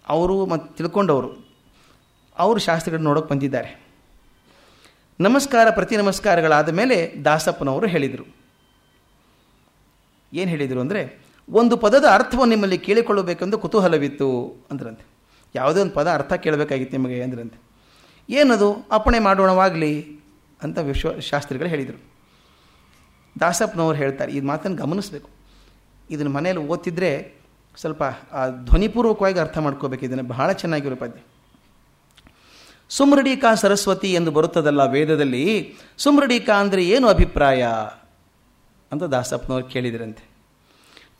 ಅವರು ಮತ್ತು ತಿಳ್ಕೊಂಡವರು, ಅವರು ಶಾಸ್ತ್ರಿಗಳು ನೋಡೋಕೆ ಬಂದಿದ್ದಾರೆ. ನಮಸ್ಕಾರ, ಪ್ರತಿ ನಮಸ್ಕಾರಗಳಾದ ಮೇಲೆ ದಾಸಪ್ಪನವರು ಹೇಳಿದರು. ಏನು ಹೇಳಿದರು ಅಂದರೆ ಒಂದು ಪದದ ಅರ್ಥವನ್ನು ನಿಮ್ಮಲ್ಲಿ ಕೇಳಿಕೊಳ್ಳಬೇಕೆಂದು ಕುತೂಹಲವಿತ್ತು ಅಂದ್ರಂತೆ. ಯಾವುದೇ ಒಂದು ಪದ ಅರ್ಥ ಕೇಳಬೇಕಾಗಿತ್ತು ನಿಮಗೆ ಅಂದ್ರಂತೆ. ಏನದು? ಅಪ್ಪಣೆ ಮಾಡೋಣವಾಗಲಿ ಅಂತ ವಿಶ್ವ ಶಾಸ್ತ್ರಿಗಳು ಹೇಳಿದರು. ದಾಸಪ್ಪನವರು ಹೇಳ್ತಾರೆ, ಈ ಮಾತನ್ನು ಗಮನಿಸಬೇಕು. ಇದನ್ನು ಮನೆಯಲ್ಲಿ ಓದ್ತಿದ್ರೆ ಸ್ವಲ್ಪ ಆ ಧ್ವನಿಪೂರ್ವಕವಾಗಿ ಅರ್ಥ ಮಾಡ್ಕೋಬೇಕು. ಇದನ್ನು ಬಹಳ ಚೆನ್ನಾಗಿರೋ ಪದ್ಯ ಸುಮೃಡಿಕಾ ಸರಸ್ವತಿ ಎಂದು ಬರುತ್ತದಲ್ಲ ವೇದದಲ್ಲಿ ಸುಮ್ರಡಿಕಾ ಅಂದರೆ ಏನು ಅಭಿಪ್ರಾಯ? ಅಂತ ದಾಸಪ್ಪನವ್ರು ಕೇಳಿದ್ರಂತೆ.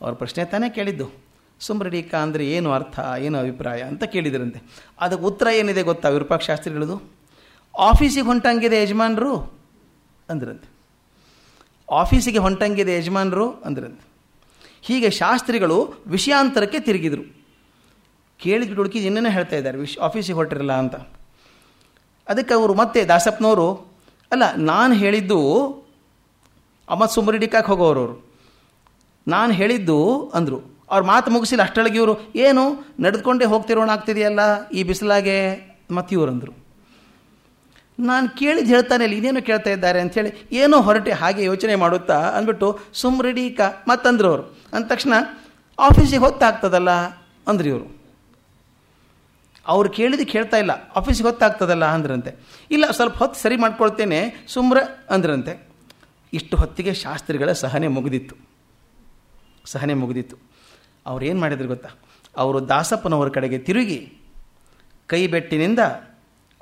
ಅವ್ರ ಪ್ರಶ್ನೆ ತಾನೇ ಕೇಳಿದ್ದು. ಸುಮ್ರಡೀಕ ಅಂದರೆ ಏನು ಅರ್ಥ, ಏನು ಅಭಿಪ್ರಾಯ ಅಂತ ಕೇಳಿದ್ರಂತೆ. ಅದಕ್ಕೆ ಉತ್ತರ ಏನಿದೆ ಗೊತ್ತಾ ವಿರೂಪಾಕ್ಷ ಹೇಳೋದು? ಆಫೀಸಿಗೆ ಹೊಂಟಂಗಿದೆ ಯಜಮಾನರು ಅಂದ್ರಂತೆ. ಆಫೀಸಿಗೆ ಹೊಂಟಂಗಿದೆ ಯಜಮಾನರು ಅಂದ್ರಂತೆ. ಹೀಗೆ ಶಾಸ್ತ್ರಿಗಳು ವಿಷಯಾಂತರಕ್ಕೆ ತಿರುಗಿದರು. ಕೇಳಿದ ಹುಡುಕಿ ಇನ್ನೇನೋ ಹೇಳ್ತಾ ಇದ್ದಾರೆ ವಿಶ್ ಆಫೀಸಿಗೆ ಹೊರಟಿರಲ್ಲ ಅಂತ ಅದಕ್ಕೆ ಅವರು ಮತ್ತೆ ದಾಸಪ್ಪನವರು, ಅಲ್ಲ, ನಾನು ಹೇಳಿದ್ದು ಅಮ್ಮ ಸುಮರಿಡಿಕಾಕ್ ಹೋಗೋರು ಅವರು ನಾನು ಹೇಳಿದ್ದು ಅಂದರು. ಅವ್ರ ಮಾತು ಮುಗಿಸಿಲ್ಲ ಅಷ್ಟೊಳಗೆ ಇವರು, ಏನು, ನಡೆದುಕೊಂಡೇ ಹೋಗ್ತಿರೋಣ ಆಗ್ತಿದೆಯಲ್ಲ, ಈ ಬಿಸಿಲಾಗೆ? ಮತ್ತು ಅಂದರು. ನಾನು ಕೇಳಿದ್ದು ಹೇಳ್ತಾನೆ ಇಲ್ಲಿ ಇನ್ನೇನು ಕೇಳ್ತಾ ಇದ್ದಾರೆ ಅಂಥೇಳಿ ಏನೋ ಹೊರಟೆ, ಹಾಗೆ ಯೋಚನೆ ಮಾಡುತ್ತಾ? ಅಂದ್ಬಿಟ್ಟು ಸುಮ್ರಿಡಿಕ ಮತ್ತಂದ್ರು ಅವರು. ಅಂದ ತಕ್ಷಣ ಆಫೀಸಿಗೆ ಹೊತ್ತಾಗ್ತದಲ್ಲ ಅಂದ್ರಿ ಇವರು. ಅವ್ರು ಕೇಳಿದ್ದು ಕೇಳ್ತಾ ಇಲ್ಲ, ಆಫೀಸಿಗೆ ಹೊತ್ತಾಗ್ತದಲ್ಲ ಅಂದ್ರಂತೆ. ಇಲ್ಲ, ಸ್ವಲ್ಪ ಹೊತ್ತು ಸರಿ ಮಾಡ್ಕೊಳ್ತೇನೆ, ಸುಮ್ರ, ಅಂದ್ರಂತೆ. ಇಷ್ಟು ಹೊತ್ತಿಗೆ ಶಾಸ್ತ್ರಿಗಳ ಸಹನೆ ಮುಗಿದಿತ್ತು. ಸಹನೆ ಮುಗಿದಿತ್ತು. ಅವ್ರು ಏನು ಮಾಡಿದ್ರು ಗೊತ್ತಾ? ಅವರು ದಾಸಪ್ಪನವರ ಕಡೆಗೆ ತಿರುಗಿ ಕೈ ಬೆಟ್ಟಿನಿಂದ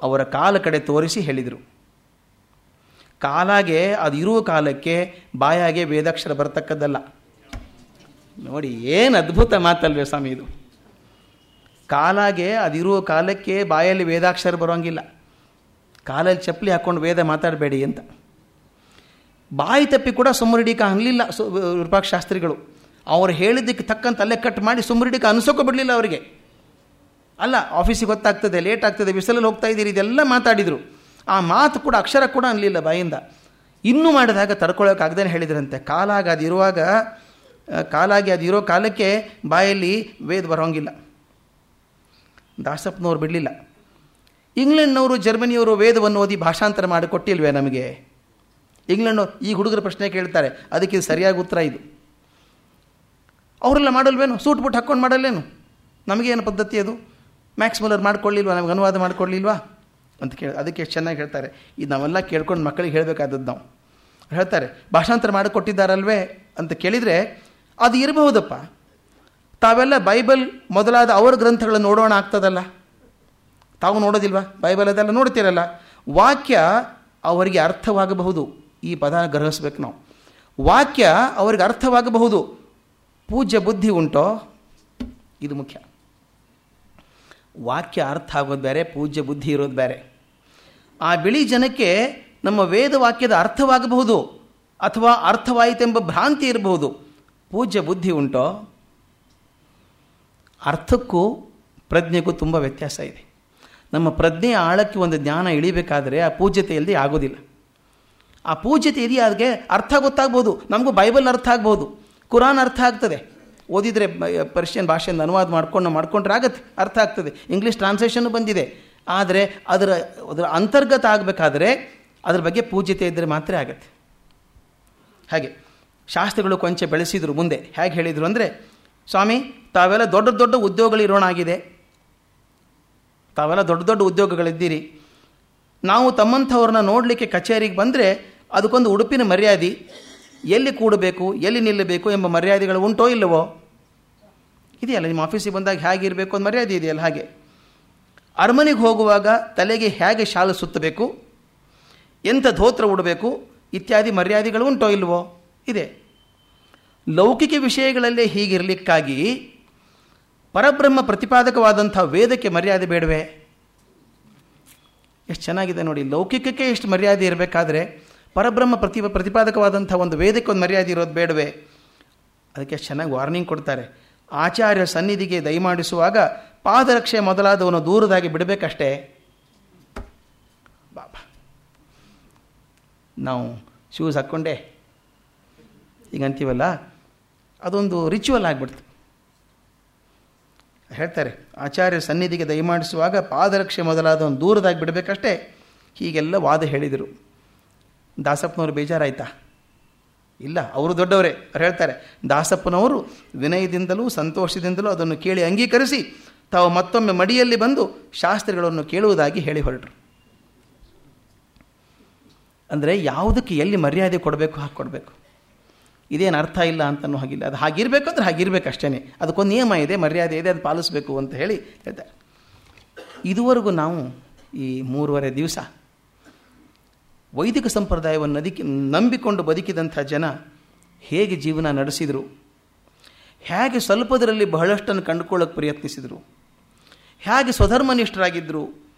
ಅವರ ಕಾಲ ಕಡೆ ತೋರಿಸಿ ಹೇಳಿದರು. ಕಾಲಾಗೆ ಅದು ಇರುವ ಕಾಲಕ್ಕೆ ಬಾಯಾಗೆ ವೇದಾಕ್ಷರ ಬರತಕ್ಕದ್ದಲ್ಲ. ನೋಡಿ, ಏನು ಅದ್ಭುತ ಮಾತಲ್ವೇ ಸ್ವಾಮಿ ಇದು. ಕಾಲಾಗೆ ಅದಿರುವ ಕಾಲಕ್ಕೆ ಬಾಯಲ್ಲಿ ವೇದಾಕ್ಷರ ಬರೋಂಗಿಲ್ಲ ಕಾಲಲ್ಲಿ ಚಪ್ಪಲಿ ಹಾಕ್ಕೊಂಡು ವೇದ ಮಾತಾಡಬೇಡಿ ಅಂತ. ಬಾಯಿ ತಪ್ಪಿ ಕೂಡ ಸುಮ್ಮರಿಡಿಕ ಅನ್ನಲಿಲ್ಲ ಶಾಸ್ತ್ರಿಗಳು. ಅವ್ರು ಹೇಳಿದ್ದಕ್ಕೆ ತಕ್ಕಂತ ಅಲ್ಲೇ ಕಟ್ ಮಾಡಿ ಸುಮ್ಮರಿಡಿಗೆ ಅನಿಸೋಕೆ ಬಿಡಲಿಲ್ಲ ಅವರಿಗೆ. ಅಲ್ಲ ಆಫೀಸಿಗೆ ಗೊತ್ತಾಗ್ತದೆ ಲೇಟ್ ಆಗ್ತದೆ, ಬಿಸಿಲಲ್ಲಿ ಹೋಗ್ತಾ ಇದ್ದೀರಿ, ಇದೆಲ್ಲ ಮಾತಾಡಿದರು. ಆ ಮಾತು ಕೂಡ, ಅಕ್ಷರ ಕೂಡ ಅನ್ನಲಿಲ್ಲ ಬಾಯಿಂದ. ಇನ್ನೂ ಮಾಡಿದಾಗ ತಡ್ಕೊಳ್ಳೋಕ್ಕಾಗ್ದೇ ಹೇಳಿದ್ರಂತೆ. ಕಾಲಾಗಿ ಅದಿರುವಾಗ ಕಾಲಾಗಿ ಅದಿರೋ ಕಾಲಕ್ಕೆ ಬಾಯಲ್ಲಿ ವೇದ ಬರೋಂಗಿಲ್ಲ. ದಾಸಪ್ಪನವ್ರು ಬಿಡಲಿಲ್ಲ. ಇಂಗ್ಲೆಂಡ್ನವರು, ಜರ್ಮನಿಯವರು ವೇದವನ್ನು ಓದಿ ಭಾಷಾಂತರ ಮಾಡಿ ಕೊಟ್ಟಿಲ್ವೇ ನಮಗೆ? ಇಂಗ್ಲೆಂಡ್ನವ್ರು ಈ ಹುಡುಗರ ಪ್ರಶ್ನೆ ಕೇಳ್ತಾರೆ. ಅದಕ್ಕೆ ಸರಿಯಾಗಿ ಉತ್ತರ ಇದು. ಅವರೆಲ್ಲ ಮಾಡಲ್ವೇನು? ಸೂಟ್ ಬುಟ್ ಹಾಕ್ಕೊಂಡು ಮಾಡಲ್ಲೇನು? ನಮಗೇನು ಪದ್ಧತಿ ಅದು? ಮ್ಯಾಕ್ಸ್ ಮುಲ್ಲರ್ ಮಾಡ್ಕೊಳ್ಳಿಲ್ವಾ? ನಮ್ಗೆ ಅನುವಾದ ಮಾಡ್ಕೊಳ್ಳಿಲ್ವಾ? ಅಂತ ಕೇಳಿ, ಅದಕ್ಕೆ ಎಷ್ಟು ಚೆನ್ನಾಗಿ ಹೇಳ್ತಾರೆ. ಇದು ನಾವೆಲ್ಲ ಕೇಳ್ಕೊಂಡು ಮಕ್ಕಳಿಗೆ ಹೇಳಬೇಕಾದದ್ದು ನಾವು. ಹೇಳ್ತಾರೆ, ಭಾಷಾಂತರ ಮಾಡಿಕೊಟ್ಟಿದ್ದಾರಲ್ವೇ? ಅಂತ ಕೇಳಿದರೆ, ಅದು ಇರಬಹುದಪ್ಪ. ತಾವೆಲ್ಲ ಬೈಬಲ್ ಮೊದಲಾದ ಅವರ ಗ್ರಂಥಗಳನ್ನು ನೋಡೋಣ ಆಗ್ತದಲ್ಲ? ತಾವು ನೋಡೋದಿಲ್ವ? ಬೈಬಲ್ ಅದೆಲ್ಲ ನೋಡ್ತೀರಲ್ಲ? ವಾಕ್ಯ ಅವರಿಗೆ ಅರ್ಥವಾಗಬಹುದು. ಈ ಪದ ಗ್ರಹಿಸ್ಬೇಕು ನಾವು. ವಾಕ್ಯ ಅವರಿಗೆ ಅರ್ಥವಾಗಬಹುದು. ಪೂಜ್ಯ ಬುದ್ಧಿ ಉಂಟೋ? ಇದು ಮುಖ್ಯ. ವಾಕ್ಯ ಅರ್ಥ ಆಗೋದು ಬೇರೆ, ಪೂಜ್ಯ ಬುದ್ಧಿ ಇರೋದು ಬೇರೆ. ಆ ಬಿಳಿ ಜನಕ್ಕೆ ನಮ್ಮ ವೇದ ವಾಕ್ಯದ ಅರ್ಥವಾಗಬಹುದು ಅಥವಾ ಅರ್ಥವಾಯಿತೆಂಬ ಭ್ರಾಂತಿ ಇರಬಹುದು. ಪೂಜ್ಯ ಬುದ್ಧಿ ಉಂಟೋ? ಅರ್ಥಕ್ಕೂ ಪ್ರಜ್ಞೆಗೂ ತುಂಬ ವ್ಯತ್ಯಾಸ ಇದೆ. ನಮ್ಮ ಪ್ರಜ್ಞೆಯ ಆಳಕ್ಕೆ ಒಂದು ಜ್ಞಾನ ಇಳಿಬೇಕಾದರೆ ಆ ಪೂಜ್ಯತೆಯಲ್ಲಿ ಆಗೋದಿಲ್ಲ. ಆ ಪೂಜ್ಯತೆ ಇದೆಯಾ ಅರ್ಥ ಗೊತ್ತಾಗ್ಬೋದು, ನಮಗೂ ಬೈಬಲ್ ಅರ್ಥ ಆಗ್ಬೋದು. ಕುರಾನ್ ಅರ್ಥ ಆಗ್ತದೆ. ಓದಿದರೆ ಪರ್ಷಿಯನ್ ಭಾಷೆಯಿಂದ ಅನುವಾದ ಮಾಡ್ಕೊಂಡು ಮಾಡ್ಕೊಂಡ್ರೆ ಆಗತ್ತೆ, ಅರ್ಥ ಆಗ್ತದೆ. ಇಂಗ್ಲೀಷ್ ಟ್ರಾನ್ಸ್ಲೇಷನ್ ಬಂದಿದೆ. ಆದರೆ ಅದರ ಅದರ ಅಂತರ್ಗತ ಆಗಬೇಕಾದ್ರೆ ಅದ್ರ ಬಗ್ಗೆ ಪೂಜ್ಯತೆ ಇದ್ದರೆ ಮಾತ್ರ ಆಗತ್ತೆ. ಹಾಗೆ, ಶಾಸ್ತ್ರಗಳು ಕೊಂಚ ಬೆಳೆಸಿದರು ಮುಂದೆ. ಹೇಗೆ ಹೇಳಿದರು ಅಂದರೆ, ಸ್ವಾಮಿ, ತಾವೆಲ್ಲ ದೊಡ್ಡ ದೊಡ್ಡ ಉದ್ಯೋಗಗಳಿರೋಣಾಗಿದೆ ತಾವೆಲ್ಲ ದೊಡ್ಡ ದೊಡ್ಡ ಉದ್ಯೋಗಗಳಿದ್ದೀರಿ. ನಾವು ತಮ್ಮಂಥವ್ರನ್ನ ನೋಡಲಿಕ್ಕೆ ಕಚೇರಿಗೆ ಬಂದರೆ ಅದಕ್ಕೊಂದು ಉಡುಪಿನ ಮರ್ಯಾದೆ ಎಲ್ಲಿ ಕೂಡಬೇಕು, ಎಲ್ಲಿ ನಿಲ್ಲಬೇಕು ಎಂಬ ಮರ್ಯಾದೆಗಳು ಉಂಟೋ ಇಲ್ಲವೋ? ಇದೆಯಲ್ಲ, ನಿಮ್ಮ ಆಫೀಸಿಗೆ ಬಂದಾಗ ಹೇಗಿರಬೇಕು ಅಂತ ಮರ್ಯಾದೆ ಇದೆಯಲ್ಲ ಹಾಗೆ. ಅರಮನೆಗೆ ಹೋಗುವಾಗ ತಲೆಗೆ ಹೇಗೆ ಶಾಲು ಸುತ್ತಬೇಕು ಎಂಥ ಧೋತ್ರ ಉಡಬೇಕು, ಇತ್ಯಾದಿ ಮರ್ಯಾದೆಗಳು ಉಂಟೋ ಇಲ್ಲವೋ? ಇದೆ. ಲೌಕಿಕ ವಿಷಯಗಳಲ್ಲೇ ಹೀಗಿರಲಿಕ್ಕಾಗಿ ಪರಬ್ರಹ್ಮ ಪ್ರತಿಪಾದಕವಾದಂಥ ವೇದಕ್ಕೆ ಮರ್ಯಾದೆ ಬೇಡವೆ? ಎಷ್ಟು ಚೆನ್ನಾಗಿದೆ ನೋಡಿ, ಲೌಕಿಕಕ್ಕೆ ಎಷ್ಟು ಮರ್ಯಾದೆ ಇರಬೇಕಾದ್ರೆ ಪರಬ್ರಹ್ಮ ಪ್ರತಿ ಪ್ರತಿಪಾದಕವಾದಂಥ ಒಂದು ವೇದಕ್ಕೆ ಒಂದು ಮರ್ಯಾದೆ ಇರೋದು ಬೇಡವೆ? ಅದಕ್ಕೆ ಚೆನ್ನಾಗಿ ವಾರ್ನಿಂಗ್ ಕೊಡ್ತಾರೆ. ಆಚಾರ್ಯ ಸನ್ನಿಧಿಗೆ ದಯಮಾಡಿಸುವಾಗ ಪಾದರಕ್ಷೆ ಮೊದಲಾದವನು ದೂರದಾಗಿ ಬಿಡಬೇಕಷ್ಟೇ? ಬಾಬಾ. ನಾವು ಶೂಸ್ ಹಾಕ್ಕೊಂಡೆ. ಈಗ ಅಂತೀವಲ್ಲ, ಅದೊಂದು ರಿಚುವಲ್ ಆಗಿಬಿಡ್ತು. ಹೇಳ್ತಾರೆ, ಆಚಾರ್ಯ ಸನ್ನಿಧಿಗೆ ದಯಮಾಡಿಸುವಾಗ ಪಾದರಕ್ಷೆ ಮೊದಲಾದವನು ದೂರದಾಗಿ ಬಿಡಬೇಕಷ್ಟೇ? ಹೀಗೆಲ್ಲ ವಾದ ಹೇಳಿದರು. ದಾಸಪ್ಪನವರು ಬೇಜಾರಾಯ್ತಾ? ಇಲ್ಲ, ಅವರು ದೊಡ್ಡವರೇ, ಅವ್ರು ಹೇಳ್ತಾರೆ, ದಾಸಪ್ಪನವರು ವಿನಯದಿಂದಲೂ ಸಂತೋಷದಿಂದಲೂ ಅದನ್ನು ಕೇಳಿ ಅಂಗೀಕರಿಸಿ, ತಾವು ಮತ್ತೊಮ್ಮೆ ಮಡಿಯಲ್ಲಿ ಬಂದು ಶಾಸ್ತ್ರಗಳನ್ನು ಕೇಳುವುದಾಗಿ ಹೇಳಿ ಹೊರಟರು. ಅಂದರೆ ಯಾವುದಕ್ಕೆ ಎಲ್ಲಿ ಮರ್ಯಾದೆ ಕೊಡಬೇಕು, ಹಾಗೆ ಕೊಡಬೇಕು? ಇದೇನು ಅರ್ಥ ಇಲ್ಲ ಅಂತನೂ ಹಾಗಿಲ್ಲ. ಅದು ಹಾಗಿರಬೇಕು ಅಂದರೆ ಹಾಗಿರ್ಬೇಕು ಅಷ್ಟೇ ಅದಕ್ಕೊಂದು ನಿಯಮ ಇದೆ, ಮರ್ಯಾದೆ ಇದೆ, ಅದು ಪಾಲಿಸಬೇಕು ಅಂತ ಹೇಳಿ ಹೇಳ್ತಾರೆ. ಇದುವರೆಗೂ ನಾವು ಈ ಮೂರುವರೆ ದಿವಸ ವೈದಿಕ ಸಂಪ್ರದಾಯವನ್ನು ನದಿಕೆ, ನಂಬಿಕೊಂಡು ಬದುಕಿದಂಥ ಜನ ಹೇಗೆ ಜೀವನ ನಡೆಸಿದರು? ಹೇಗೆ ಸ್ವಲ್ಪದರಲ್ಲಿ ಬಹಳಷ್ಟನ್ನು ಕಂಡುಕೊಳ್ಳೋಕೆ ಪ್ರಯತ್ನಿಸಿದರು? ಹೇಗೆ ಸ್ವಧರ್ಮನಿಷ್ಠರಾಗಿದ್ದರು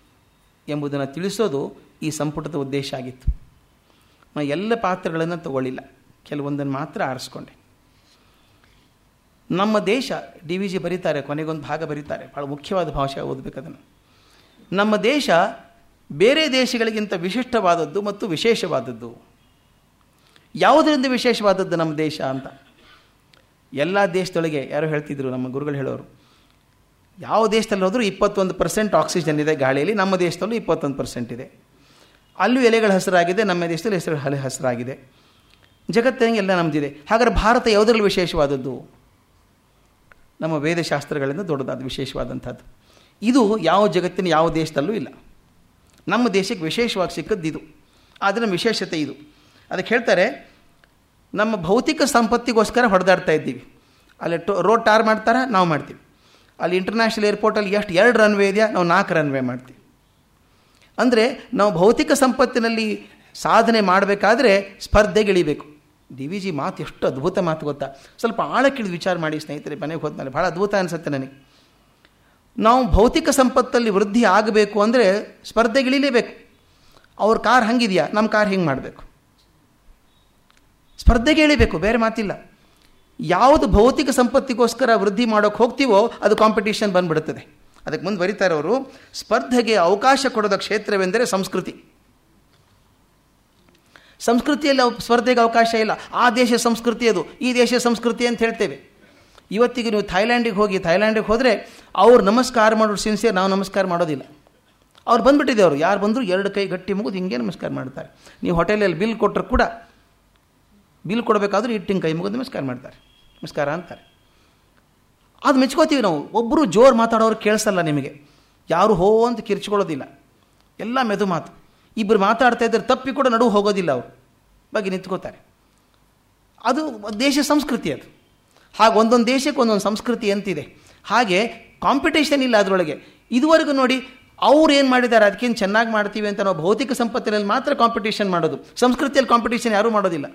ಎಂಬುದನ್ನು ತಿಳಿಸೋದು ಈ ಸಂಪುಟದ ಉದ್ದೇಶ ಆಗಿತ್ತು. ನಾನು ಎಲ್ಲ ಪಾತ್ರಗಳನ್ನು ತಗೊಳ್ಳಿಲ್ಲ. ಕೆಲವೊಂದನ್ನು ಮಾತ್ರ ಆರಿಸ್ಕೊಂಡೆ. ನಮ್ಮ ದೇಶ, ಡಿ ವಿ ಜಿ ಬರೀತಾರೆ, ಕೊನೆಗೊಂದು ಭಾಗ ಬರೀತಾರೆ. ಭಾಳ ಮುಖ್ಯವಾದ ಭಾಷೆ ಓದಬೇಕು ಅದನ್ನು. ನಮ್ಮ ದೇಶ ಬೇರೆ ದೇಶಗಳಿಗಿಂತ ವಿಶಿಷ್ಟವಾದದ್ದು ಮತ್ತು ವಿಶೇಷವಾದದ್ದು. ಯಾವುದರಿಂದ ವಿಶೇಷವಾದದ್ದು ನಮ್ಮ ದೇಶ ಅಂತ? ಎಲ್ಲ ದೇಶದೊಳಗೆ ಯಾರೋ ಹೇಳ್ತಿದ್ರು ನಮ್ಮ ಗುರುಗಳು ಹೇಳೋರು. ಯಾವ ದೇಶದಲ್ಲಿ ಹೋದರೂ ಇಪ್ಪತ್ತೊಂದು ಪರ್ಸೆಂಟ್ ಆಕ್ಸಿಜನ್ ಇದೆ ಗಾಳಿಯಲ್ಲಿ, ನಮ್ಮ ದೇಶದಲ್ಲೂ ಇಪ್ಪತ್ತೊಂದು ಪರ್ಸೆಂಟ್ ಇದೆ. ಅಲ್ಲೂ ಎಲೆಗಳು ಹೆಸರಾಗಿದೆ, ನಮ್ಮ ದೇಶದಲ್ಲಿ ಹೆಸರು ಹಲೆ, ಹಸರಾಗಿದೆ. ಜಗತ್ತಿನಂಗೆ ಎಲ್ಲ ನಮ್ಮದಿದೆ ಹಾಗಾದ್ರೆ ಭಾರತ ಯಾವುದರಲ್ಲಿ ವಿಶೇಷವಾದದ್ದು? ನಮ್ಮ ವೇದಶಾಸ್ತ್ರಗಳಿಂದ ದೊಡ್ಡದಾದ ವಿಶೇಷವಾದಂಥದ್ದು. ಇದು ಯಾವ ಜಗತ್ತಿನ ಯಾವ ದೇಶದಲ್ಲೂ ಇಲ್ಲ. ನಮ್ಮ ದೇಶಕ್ಕೆ ವಿಶೇಷವಾಗಿ ಸಿಕ್ಕದ್ದು ಇದು. ನಮ್ಮ ವಿಶೇಷತೆ ಇದು. ಅದಕ್ಕೆ ಹೇಳ್ತಾರೆ, ನಮ್ಮ ಭೌತಿಕ ಸಂಪತ್ತಿಗೋಸ್ಕರ ಹೊಡೆದಾಡ್ತಾ ಇದ್ದೀವಿ. ಅಲ್ಲಿ ಟೋ, ರೋಡ್ ಟಾರ್ ಮಾಡ್ತಾರೆ? ನಾವು ಮಾಡ್ತೀವಿ. ಅಲ್ಲಿ ಇಂಟರ್ನ್ಯಾಷನಲ್ ಏರ್ಪೋರ್ಟಲ್ಲಿ ಎಷ್ಟು, ಎರಡು ರನ್ವೇ ಇದೆಯಾ? ನಾವು ನಾಲ್ಕು ರನ್ವೇ ಮಾಡ್ತೀವಿ. ಅಂದರೆ ನಾವು ಭೌತಿಕ ಸಂಪತ್ತಿನಲ್ಲಿ ಸಾಧನೆ ಮಾಡಬೇಕಾದ್ರೆ ಸ್ಪರ್ಧೆಗಿಳಿಬೇಕು ಡಿ ವಿ ಜಿ ಮಾತು ಎಷ್ಟು ಅದ್ಭುತ ಮಾತು ಗೊತ್ತಾ? ಸ್ವಲ್ಪ ಆಳಕ್ಕಿಳಿದು ವಿಚಾರ ಮಾಡಿ ಸ್ನೇಹಿತರೆ, ಮನೆಗೆ ಹೋದ್ಮೇಲೆ ಭಾಳ ಅದ್ಭುತ ಅನಿಸುತ್ತೆ ನನಗೆ. ನಾವು ಭೌತಿಕ ಸಂಪತ್ತಲ್ಲಿ ವೃದ್ಧಿ ಆಗಬೇಕು ಅಂದರೆ ಸ್ಪರ್ಧೆಗಿಳಿಲೇಬೇಕು. ಅವ್ರ ಕಾರ್ ಹಂಗಿದೆಯಾ? ನಮ್ಮ ಕಾರ್ ಹಿಂಗೆ ಮಾಡಬೇಕು. ಸ್ಪರ್ಧೆಗೆ ಇಳಿಬೇಕು, ಬೇರೆ ಮಾತಿಲ್ಲ. ಯಾವುದು ಭೌತಿಕ ಸಂಪತ್ತಿಗೋಸ್ಕರ ವೃದ್ಧಿ ಮಾಡೋಕ್ಕೆ ಹೋಗ್ತೀವೋ ಅದು ಕಾಂಪಿಟೀಷನ್ ಬಂದ್ಬಿಡುತ್ತದೆ ಅದಕ್ಕೆ ಮುಂದೆ ಬರೀತಾರೆ ಅವರು, ಸ್ಪರ್ಧೆಗೆ ಅವಕಾಶ ಕೊಡೋದ ಕ್ಷೇತ್ರವೆಂದರೆ ಸಂಸ್ಕೃತಿ. ಸಂಸ್ಕೃತಿಯಲ್ಲಿ ಸ್ಪರ್ಧೆಗೆ ಅವಕಾಶ ಇಲ್ಲ. ಆ ದೇಶ ಸಂಸ್ಕೃತಿ ಅದು, ಈ ದೇಶ ಸಂಸ್ಕೃತಿ ಅಂತ ಹೇಳ್ತೇವೆ. ಇವತ್ತಿಗೆ ನೀವು ಥೈಲ್ಯಾಂಡಿಗೆ ಹೋಗಿ ಥೈಲ್ಯಾಂಡಿಗೆ ಹೋದರೆ ಅವ್ರು ನಮಸ್ಕಾರ ಮಾಡೋರು ಸಿನ್ಸಿಯರ್ ನಾವು ನಮಸ್ಕಾರ ಮಾಡೋದಿಲ್ಲ. ಅವ್ರು ಬಂದುಬಿಟ್ಟಿದೆ ಅವರು. ಯಾರು ಬಂದರೂ ಎರಡು ಕೈ ಗಟ್ಟಿ ಮುಗಿದು ಹಿಂಗೆ ನಮಸ್ಕಾರ ಮಾಡ್ತಾರೆ. ನೀವು ಹೋಟೆಲಲ್ಲಿ ಬಿಲ್ ಕೊಟ್ಟರು ಕೂಡ ಬಿಲ್ ಕೊಡಬೇಕಾದ್ರೂ ಇಟ್ಟಿನ ಕೈ ಮುಗಿದು ನಮಸ್ಕಾರ ಮಾಡ್ತಾರೆ. ನಮಸ್ಕಾರ ಅಂತಾರೆ. ಅದು ಮೆಚ್ಕೋತೀವಿ ನಾವು. ಒಬ್ಬರು ಜೋರು ಮಾತಾಡೋರು ಕೇಳಿಸಲ್ಲ ನಿಮಗೆ. ಯಾರು ಹೋ ಅಂತ ಕಿರ್ಚ್ಕೊಳ್ಳೋದಿಲ್ಲ. ಎಲ್ಲ ಮೆದು ಮಾತು. ಇಬ್ಬರು ಮಾತಾಡ್ತಾ ಇದ್ದರೆ ತಪ್ಪಿ ಕೂಡ ನಡುವು ಹೋಗೋದಿಲ್ಲ ಅವರು. ಬಗ್ಗೆ ನಿಂತ್ಕೋತಾರೆ. ಅದು ದೇಶ ಸಂಸ್ಕೃತಿ ಅದು. ಹಾಗೆ ಒಂದೊಂದು ದೇಶಕ್ಕೆ ಒಂದೊಂದು ಸಂಸ್ಕೃತಿ ಅಂತಿದೆ ಹಾಗೆ ಕಾಂಪಿಟೇಷನ್ ಇಲ್ಲ ಅದರೊಳಗೆ. ಇದುವರೆಗೂ ನೋಡಿ, ಅವ್ರು ಏನು ಮಾಡಿದ್ದಾರೆ, ಅದಕ್ಕೇನು ಚೆನ್ನಾಗಿ ಮಾಡ್ತೀವಿ ಅಂತ ನಾವು ಭೌತಿಕ ಸಂಪತ್ತಿನಲ್ಲಿ ಮಾತ್ರ ಕಾಂಪಿಟೇಷನ್ ಮಾಡೋದು. ಸಂಸ್ಕೃತಿಯಲ್ಲಿ ಕಾಂಪಿಟೇಷನ್ ಯಾರೂ ಮಾಡೋದಿಲ್ಲ.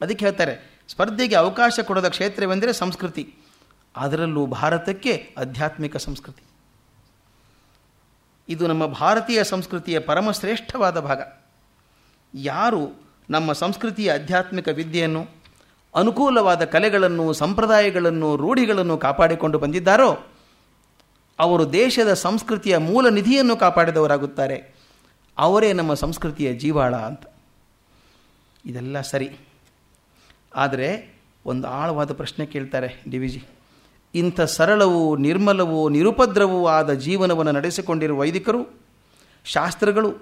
ಅದಕ್ಕೆ ಹೇಳ್ತಾರೆ, ಸ್ಪರ್ಧೆಗೆ ಅವಕಾಶ ಕೊಡೋದ ಕ್ಷೇತ್ರವೆಂದರೆ ಸಂಸ್ಕೃತಿ. ಅದರಲ್ಲೂ ಭಾರತಕ್ಕೆ ಆಧ್ಯಾತ್ಮಿಕ ಸಂಸ್ಕೃತಿ. ಇದು ನಮ್ಮ ಭಾರತೀಯ ಸಂಸ್ಕೃತಿಯ ಪರಮಶ್ರೇಷ್ಠವಾದ ಭಾಗ. ಯಾರು ನಮ್ಮ ಸಂಸ್ಕೃತಿಯ ಆಧ್ಯಾತ್ಮಿಕ ವಿದ್ಯೆಯನ್ನು ಅನುಕೂಲವಾದ ಕಲೆಗಳನ್ನು, ಸಂಪ್ರದಾಯಗಳನ್ನು, ರೂಢಿಗಳನ್ನು ಕಾಪಾಡಿಕೊಂಡು ಬಂದಿದ್ದಾರೋ, ಅವರು ದೇಶದ ಸಂಸ್ಕೃತಿಯ ಮೂಲ ನಿಧಿಯನ್ನು ಕಾಪಾಡಿದವರಾಗುತ್ತಾರೆ. ಅವರೇ ನಮ್ಮ ಸಂಸ್ಕೃತಿಯ ಜೀವಾಳ ಅಂತ. ಇದೆಲ್ಲ ಸರಿ. ಆದರೆ ಒಂದು ಆಳವಾದ ಪ್ರಶ್ನೆ ಕೇಳ್ತಾರೆ ಡಿ ವಿ ಜಿ ಇಂಥ ಸರಳವೂ, ನಿರ್ಮಲವೂ, ನಿರುಪದ್ರವೂ ಆದ ಜೀವನವನ್ನು ನಡೆಸಿಕೊಂಡಿರುವ ವೈದಿಕರು, ಶಾಸ್ತ್ರಗಳು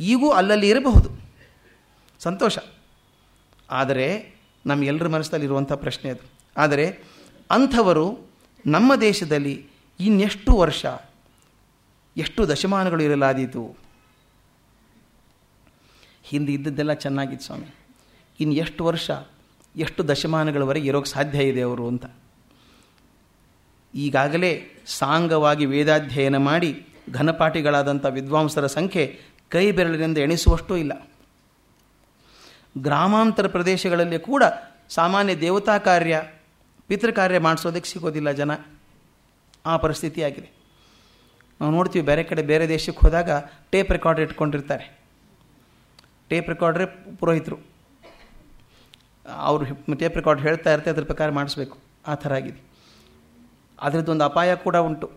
ಈಗೂ ಅಲ್ಲಲ್ಲಿ ಇರಬಹುದು. ಸಂತೋಷ. ಆದರೆ ನಮ್ಮೆಲ್ಲರ ಮನಸ್ಸಲ್ಲಿರುವಂಥ ಪ್ರಶ್ನೆ ಅದು. ಆದರೆ ಅಂಥವರು ನಮ್ಮ ದೇಶದಲ್ಲಿ ಇನ್ನೆಷ್ಟು ವರ್ಷ, ಎಷ್ಟು ದಶಮಾನಗಳು ಇರಲಾದೀತು? ಹಿಂದೆ ಇದ್ದದ್ದೆಲ್ಲ ಚೆನ್ನಾಗಿತ್ತು ಸ್ವಾಮಿ. ಇನ್ನು ಎಷ್ಟು ವರ್ಷ, ಎಷ್ಟು ದಶಮಾನಗಳವರೆಗೆ ಇರೋಕ್ಕೆ ಸಾಧ್ಯ ಇದೆ ಅವರು ಅಂತ. ಈಗಾಗಲೇ ಸಾಂಗವಾಗಿ ವೇದಾಧ್ಯಯನ ಮಾಡಿ ಘನಪಾಠಿಗಳಾದಂಥ ವಿದ್ವಾಂಸರ ಸಂಖ್ಯೆ ಕೈ ಬೆರಳಿನಿಂದ ಎಣಿಸುವಷ್ಟೂ ಇಲ್ಲ. ಗ್ರಾಮಾಂತರ ಪ್ರದೇಶಗಳಲ್ಲಿ ಕೂಡ ಸಾಮಾನ್ಯ ದೇವತಾ ಕಾರ್ಯ ಪಿತೃಕಾರ್ಯ ಮಾಡಿಸೋದಕ್ಕೆ ಸಿಗೋದಿಲ್ಲ ಜನ. ಆ ಪರಿಸ್ಥಿತಿ ಆಗಿದೆ. ನಾವು ನೋಡ್ತೀವಿ ಬೇರೆ ಕಡೆ, ಬೇರೆ ದೇಶಕ್ಕೆ ಹೋದಾಗ ಟೇಪ್ ರೆಕಾರ್ಡ್ ಇಟ್ಕೊಂಡಿರ್ತಾರೆ. ಟೇಪ್ ರೆಕಾರ್ಡ್ರೆ ಪುರೋಹಿತರು. ಅವರು ಟೇಪ್ ರೆಕಾರ್ಡ್ ಹೇಳ್ತಾ ಇರ್ತಾರೆ, ಅದ್ರ ಪ್ರಕಾರ ಮಾಡಿಸ್ಬೇಕು. ಆ ಥರ ಆಗಿದೆ. ಅದರದ್ದೊಂದು ಅಪಾಯ ಕೂಡ ಉಂಟು.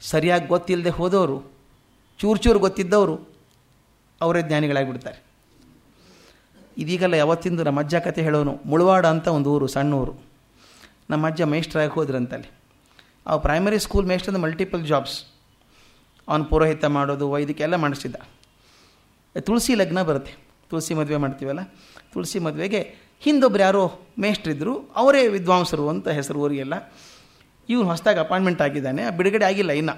ಸರಿಯಾಗಿ ಗೊತ್ತಿಲ್ಲದೆ ಹೋದವರು, ಚೂರು ಚೂರು ಗೊತ್ತಿದ್ದವರು, ಅವರೇ ಜ್ಞಾನಿಗಳಾಗಿಬಿಡ್ತಾರೆ. ಇದೀಗಲ್ಲ ಯಾವತ್ತಿಂದು ನಮ್ಮ ಅಜ್ಜ ಕತೆ ಹೇಳೋನು, ಮುಳವಾಡ ಅಂತ ಒಂದು ಊರು, ಸಣ್ಣ ಊರು. ನಮ್ಮ ಅಜ್ಜ ಮೇಷ್ಟ್ರಾಗಿ ಹೋದ್ರಂತಲ್ಲಿ. ಆ ಪ್ರೈಮರಿ ಸ್ಕೂಲ್ ಮೇಷ್ಟ್ರಿಂದ ಮಲ್ಟಿಪಲ್ ಜಾಬ್ಸ್ ಅವನು ಪುರೋಹಿತ ಮಾಡೋದು ವೈದ್ಯಕೆಲ್ಲ ಮಾಡಿಸಿದ್ದ ತುಳಸಿ ಲಗ್ನ ಬರುತ್ತೆ. ತುಳಸಿ ಮದುವೆ ಮಾಡ್ತೀವಲ್ಲ? ತುಳಸಿ ಮದುವೆಗೆ ಹಿಂದೊಬ್ರು ಯಾರೋ ಮೇಷ್ಟ್ರಿದ್ರು, ಅವರೇ ವಿದ್ವಾಂಸರು ಅಂತ ಹೆಸರು ಊರಿಗೆಲ್ಲ. ಇವನು ಹೊಸದಾಗಿ ಅಪಾಯಿಂಟ್ಮೆಂಟ್ ಆಗಿದ್ದಾನೆ, ಬಿಡುಗಡೆ ಆಗಿಲ್ಲ ಇನ್ನು.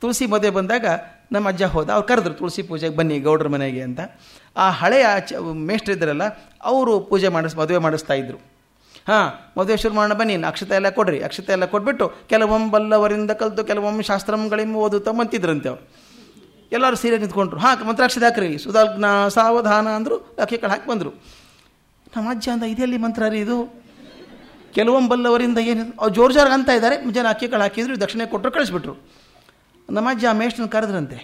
ತುಳಸಿ ಮದುವೆ ಬಂದಾಗ ನಮ್ಮ ಅಜ್ಜ ಹೋದ, ಅವ್ರು ಕರೆದ್ರು, ತುಳಸಿ ಪೂಜೆಗೆ ಬನ್ನಿ, ಗೌಡ್ರ ಮನೆಗೆ ಅಂತ. ಆ ಹಳೆಯ ಚ ಮೇಷ್ಟ್ರಿದ್ರಲ್ಲ ಅವರು ಪೂಜೆ ಮಾಡಿಸ್, ಮದುವೆ ಮಾಡಿಸ್ತಾ ಇದ್ರು. ಹಾಂ ಮದುವೆ ಶುರು ಮಾಡೋಣ ಬನ್ನಿ ಅಕ್ಷತೆ ಎಲ್ಲ ಕೊಡ್ರಿ, ಅಕ್ಷತೆ ಎಲ್ಲ ಕೊಟ್ಬಿಟ್ಟು ಕೆಲವೊಮ್ಮೆ ಬಲ್ಲವರಿಂದ ಕಲಿತು, ಕೆಲವೊಮ್ಮೆ ಶಾಸ್ತ್ರಗಳಿಂದ ಓದುತ್ತಾ ಮಂತಿದ್ರಂತೆ ಅವ್ರು. ಎಲ್ಲರೂ ಸೀರೆ ನಿಂತ್ಕೊಂಡ್ರು. ಹಾಂ ಮಂತ್ರಾಕ್ಷತೆ ಹಾಕ್ರಿ ಸುಧಾಗ್ನ ಸಾವಧಾನ ಅಂದರು ಅಕ್ಕಿ ಕಡೆ ಹಾಕಿ ಬಂದರು. ನಮ್ಮ ಅಜ್ಜ ಅಂದ, ಇದೆಲ್ಲಿ ಮಂತ್ರ ರೀ ಇದು? ಕೆಲವೊಮ್ಮೆ ಬಲ್ಲವರಿಂದ ಏನು ಅವ್ರು ಜೋರು ಅಂತ ಇದ್ದಾರೆ, ಜನ ಅಕ್ಕಿ ಹಾಕಿದ್ರು, ದಕ್ಷಿಣೆ ಕೊಟ್ಟರು, ಕಳಿಸ್ಬಿಟ್ರು. ನಮ್ಮ ಅಜ್ಜ ಆ ಕರೆದ್ರಂತೆ,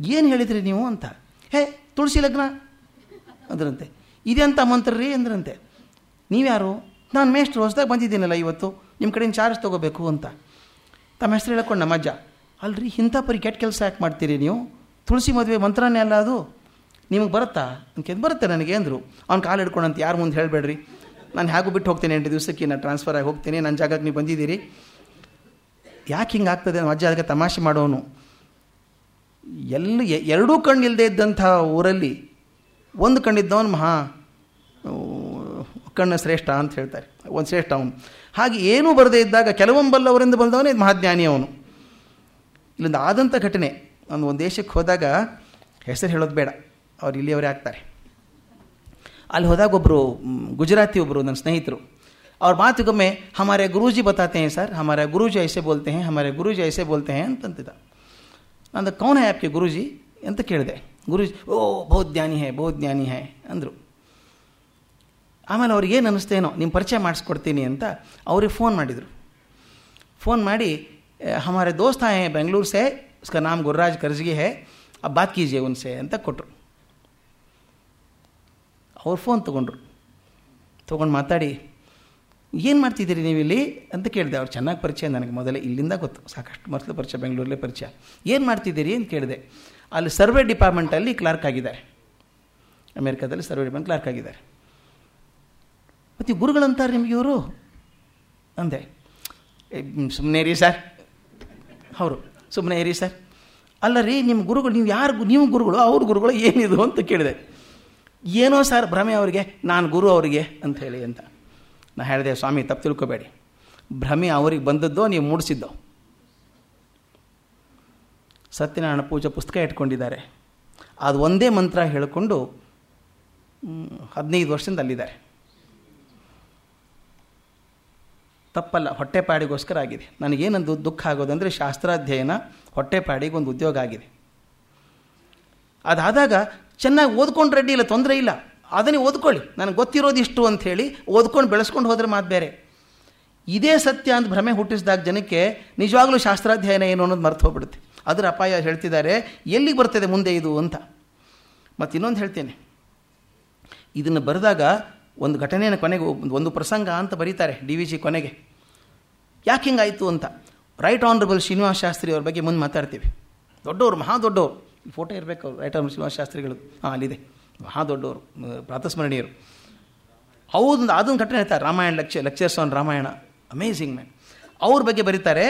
ಏನು ಹೇಳಿದ್ರಿ ನೀವು? ಅಂತ. ಹೇ, ತುಳಸಿ ಲಗ್ನ, ಅಂದ್ರಂತೆ. ಇದೆಂತ ಮಂತ್ರ ರೀ ಅಂದ್ರಂತೆ. ನೀವ್ಯಾರು? ನಾನು ಮೇಷ್ಟ್ರು, ಹೊಸದಾಗಿ ಬಂದಿದ್ದೀನಲ್ಲ ಇವತ್ತು ನಿಮ್ಮ ಕಡೆಯಿಂದ ಚಾರ್ಜ್ ತೊಗೋಬೇಕು, ಅಂತ. ತಮ್ಮ ಹೆಸರು ಹೇಳ್ಕೊಂಡು ನಮ್ಮಜ್ಜ ಅಲ್ರಿ, ಇಂಥ ಪರಿ ಕೆಟ್ಟ ಕೆಲಸ ಯಾಕೆ ಮಾಡ್ತೀರಿ ನೀವು? ತುಳಸಿ ಮದುವೆ ಮಂತ್ರನೇ ಅಲ್ಲ ಅದು. ನಿಮಗೆ ಬರುತ್ತಾ? ಕೆದ್ದು ಬರುತ್ತೆ ನನಗೆ, ಅಂದರು. ಅವ್ನು ಕಾಲು ಹಿಡ್ಕೊಂಡಂತ ಯಾರು ಮುಂದೆ ಹೇಳಬೇಡ್ರಿ. ನಾನು ಹೇಗೂ ಬಿಟ್ಟು ಹೋಗ್ತೇನೆ ಎಂಟು ದಿವಸಕ್ಕೆ ನಾನು ಟ್ರಾನ್ಸ್ಫರ್ ಆಗಿ ಹೋಗ್ತೀನಿ. ನನ್ನ ಜಾಗಕ್ಕೆ ನೀವು ಬಂದಿದ್ದೀರಿ. ಯಾಕೆ ಹಿಂಗೆ ಆಗ್ತದೆ? ನಮ್ಮ ಅಜ್ಜ ಅದಕ್ಕೆ ತಮಾಷೆ ಮಾಡೋನು. ಎಲ್ಲ ಎರಡೂ ಕಣ್ಣು ಇಲ್ಲದೆ ಇದ್ದಂಥ ಊರಲ್ಲಿ ಒಂದು ಕಣ್ಣಿದ್ದವನು ಮಹಾ ಕಣ್ಣ ಶ್ರೇಷ್ಠ ಅಂತ ಹೇಳ್ತಾರೆ. ಒಂದು ಶ್ರೇಷ್ಠ ಅವನು. ಹಾಗೆ ಏನೂ ಬರದೇ ಇದ್ದಾಗ ಕೆಲವೊಂಬಲ್ಲವರಿಂದ ಬಂದವನೇ ಮಹಾಜ್ಞಾನಿ ಅವನು. ಇಲ್ಲಿಂದ ಆದಂಥ ಘಟನೆ. ಒಂದು ಒಂದು ದೇಶಕ್ಕೆ ಹೋದಾಗ ಹೆಸರು ಹೇಳೋದು ಬೇಡ. ಅವ್ರು ಇಲ್ಲಿಯವರೇ ಆಗ್ತಾರೆ. ಅಲ್ಲಿ ಹೋದಾಗ ಒಬ್ಬರು ಗುಜರಾತಿ ಒಬ್ಬರು ನನ್ನ ಸ್ನೇಹಿತರು. ಅವ್ರ ಮಾತುಗೊಮ್ಮೆ ಹಮಾರೆ ಗುರೂಜಿ ಬತಾತೆ हैं ಸರ್ ಹಮಾರೆ ಗುರೂಜಿ ಐಸೆ ಬೋಲ್ತೆ हैं ಹಮಾರೆ ಗುರೂಜಿ ಐಸೆ ಬೋಲ್ತೆ हैं ಅಂತಂತಿದ್ದ ನಂದು ಕೌನ್ ಹೇ ಆಪ್ಕೆ ಗುರೂಜಿ ಅಂತ ಕೇಳಿದೆ ಗುರೂಜಿ ಓ ಬಹುತ್ ಜ್ಞಾನಿ ಹೇ ಬಹುತ್ ಜ್ಞಾನಿ ಹೇ ಅಂದರು ಆಮೇಲೆ ಅವ್ರಿಗೆ ಏನು ಅನ್ನಿಸ್ತೇನೋ ನಿಮ್ಮ ಪರಿಚಯ ಮಾಡಿಸ್ಕೊಡ್ತೀನಿ ಅಂತ ಅವ್ರಿಗೆ ಫೋನ್ ಮಾಡಿದರು ಫೋನ್ ಮಾಡಿ ಹಮಾರೆ ದೋಸ್ತ ಹೇ ಬೆಂಗಳೂರು ಸೆ उसका नाम गुर्राज कर्जगी है अब बात कीजिए उनसे ಅಂತ ಕೊಟ್ಟರು ಅವ್ರು ಫೋನ್ ತೊಗೊಂಡ್ರು ತೊಗೊಂಡು ಮಾತಾಡಿ ಏನು ಮಾಡ್ತಿದ್ದೀರಿ ನೀವು ಇಲ್ಲಿ ಅಂತ ಕೇಳಿದೆ. ಅವ್ರು ಚೆನ್ನಾಗಿ ಪರಿಚಯ ನನಗೆ ಮೊದಲೇ ಇಲ್ಲಿಂದ ಗೊತ್ತು. ಸಾಕಷ್ಟು ಮೊದಲು ಪರಿಚಯ ಬೆಂಗಳೂರಲ್ಲೇ ಪರಿಚಯ. ಏನು ಮಾಡ್ತಿದ್ದೀರಿ ಅಂತ ಕೇಳಿದೆ. ಅಲ್ಲಿ ಸರ್ವೆ ಡಿಪಾರ್ಟ್ಮೆಂಟಲ್ಲಿ ಕ್ಲಾರ್ಕ್ ಆಗಿದ್ದಾರೆ. ಅಮೇರಿಕಾದಲ್ಲಿ ಸರ್ವೆ ಡಿಪಾರ್ಟ್ಮೆಂಟ್ ಕ್ಲಾರ್ಕ್ ಆಗಿದ್ದಾರೆ. ಮತ್ತು ಗುರುಗಳಂತಾರೆ ನಿಮಗೆ ಇವರು? ಅಂದೆ. ಸುಮ್ಮನೆ ಇರಿ ಸರ್. ಅವರು ಸುಮ್ಮನೆ ಇರಿ ಸರ್. ಅಲ್ಲ ರೀ ನಿಮ್ಮ ಗುರುಗಳು, ನೀವು ಯಾರು ನೀವು ಗುರುಗಳು, ಅವ್ರ ಗುರುಗಳು ಏನಿದು ಅಂತ ಕೇಳಿದೆ. ಏನೋ ಸರ್ ಭ್ರಮೆ ಅವರಿಗೆ, ನಾನು ಗುರು ಅವರಿಗೆ ಅಂತ ಹೇಳಿ ಅಂತ. ನಾ ಹೇಳಿದೆ, ಸ್ವಾಮಿ, ತಪ್ಪು ತಿಳ್ಕೊಬೇಡಿ. ಭ್ರಮೆ ಅವರಿಗೆ ಬಂದದ್ದೋ ನೀವು ಮೂಡಿಸಿದ್ದೋ. ಸತ್ಯನಾರಾಯಣ ಪೂಜಾ ಪುಸ್ತಕ ಇಟ್ಕೊಂಡಿದ್ದಾರೆ. ಅದು ಒಂದೇ ಮಂತ್ರ ಹೇಳಿಕೊಂಡು ಹದಿನೈದು ವರ್ಷದಿಂದ ಅಲ್ಲಿದ್ದಾರೆ. ತಪ್ಪಲ್ಲ, ಹೊಟ್ಟೆಪಾಡಿಗೋಸ್ಕರ ಆಗಿದೆ. ನನಗೇನೊಂದು ದುಃಖ ಆಗೋದಂದರೆ ಶಾಸ್ತ್ರಾಧ್ಯಯನ ಹೊಟ್ಟೆಪಾಡಿಗೆ ಒಂದು ಉದ್ಯೋಗ ಆಗಿದೆ. ಅದಾದಾಗ ಚೆನ್ನಾಗಿ ಓದ್ಕೊಂಡು ರೆಡ್ಡಿ ಇಲ್ಲ, ತೊಂದರೆ ಇಲ್ಲ. ಅದನ್ನೇ ಓದ್ಕೊಳ್ಳಿ. ನನಗೆ ಗೊತ್ತಿರೋದು ಇಷ್ಟು ಅಂಥೇಳಿ ಓದ್ಕೊಂಡು ಬೆಳೆಸ್ಕೊಂಡು ಹೋದರೆ ಮಾತು ಬೇರೆ. ಇದೇ ಸತ್ಯ ಅಂತ ಭ್ರಮೆ ಹುಟ್ಟಿಸಿದಾಗ ಜನಕ್ಕೆ ನಿಜವಾಗ್ಲೂ ಶಾಸ್ತ್ರಾಧ್ಯಯನ ಏನು ಅನ್ನೋದು ಮರ್ತು ಹೋಗ್ಬಿಡುತ್ತೆ. ಅದರ ಅಪಾಯ ಹೇಳ್ತಿದ್ದಾರೆ, ಎಲ್ಲಿಗೆ ಬರ್ತದೆ ಮುಂದೆ ಇದು ಅಂತ. ಮತ್ತು ಇನ್ನೊಂದು ಹೇಳ್ತೇನೆ. ಇದನ್ನು ಬರೆದಾಗ ಒಂದು ಘಟನೆಯನ್ನು ಕೊನೆಗೆ ಒಂದು ಪ್ರಸಂಗ ಅಂತ ಬರೀತಾರೆ ಡಿ ವಿ ಜಿ ಕೊನೆಗೆ. ಯಾಕೆ ಹಿಂಗಾಯಿತು ಅಂತ. ರೈಟ್ ಆನರಬಲ್ ಶ್ರೀನಿವಾಸ ಶಾಸ್ತ್ರಿ ಅವ್ರ ಬಗ್ಗೆ ಮುಂದೆ ಮಾತಾಡ್ತೀವಿ. ದೊಡ್ಡವರು, ಮಹಾ ದೊಡ್ಡವರು. ಫೋಟೋ ಇರಬೇಕು, ರೈಟ್ ಆನರಬಲ್ ಶ್ರೀನಿವಾಸ ಶಾಸ್ತ್ರಿಗಳು ಹಾಂ, ಅಲ್ಲಿದೆ. ಮಹಾ ದೊಡ್ಡವರು ಪ್ರಾತಸ್ಮರಣೀಯರು. ಹೌದು ಅದೊಂದು ಘಟನೆ ಹೇಳ್ತಾರೆ, Ramayana lecture lectures on Ramayana. Amazing man ಅವ್ರ ಬಗ್ಗೆ ಬರೀತಾರೆ,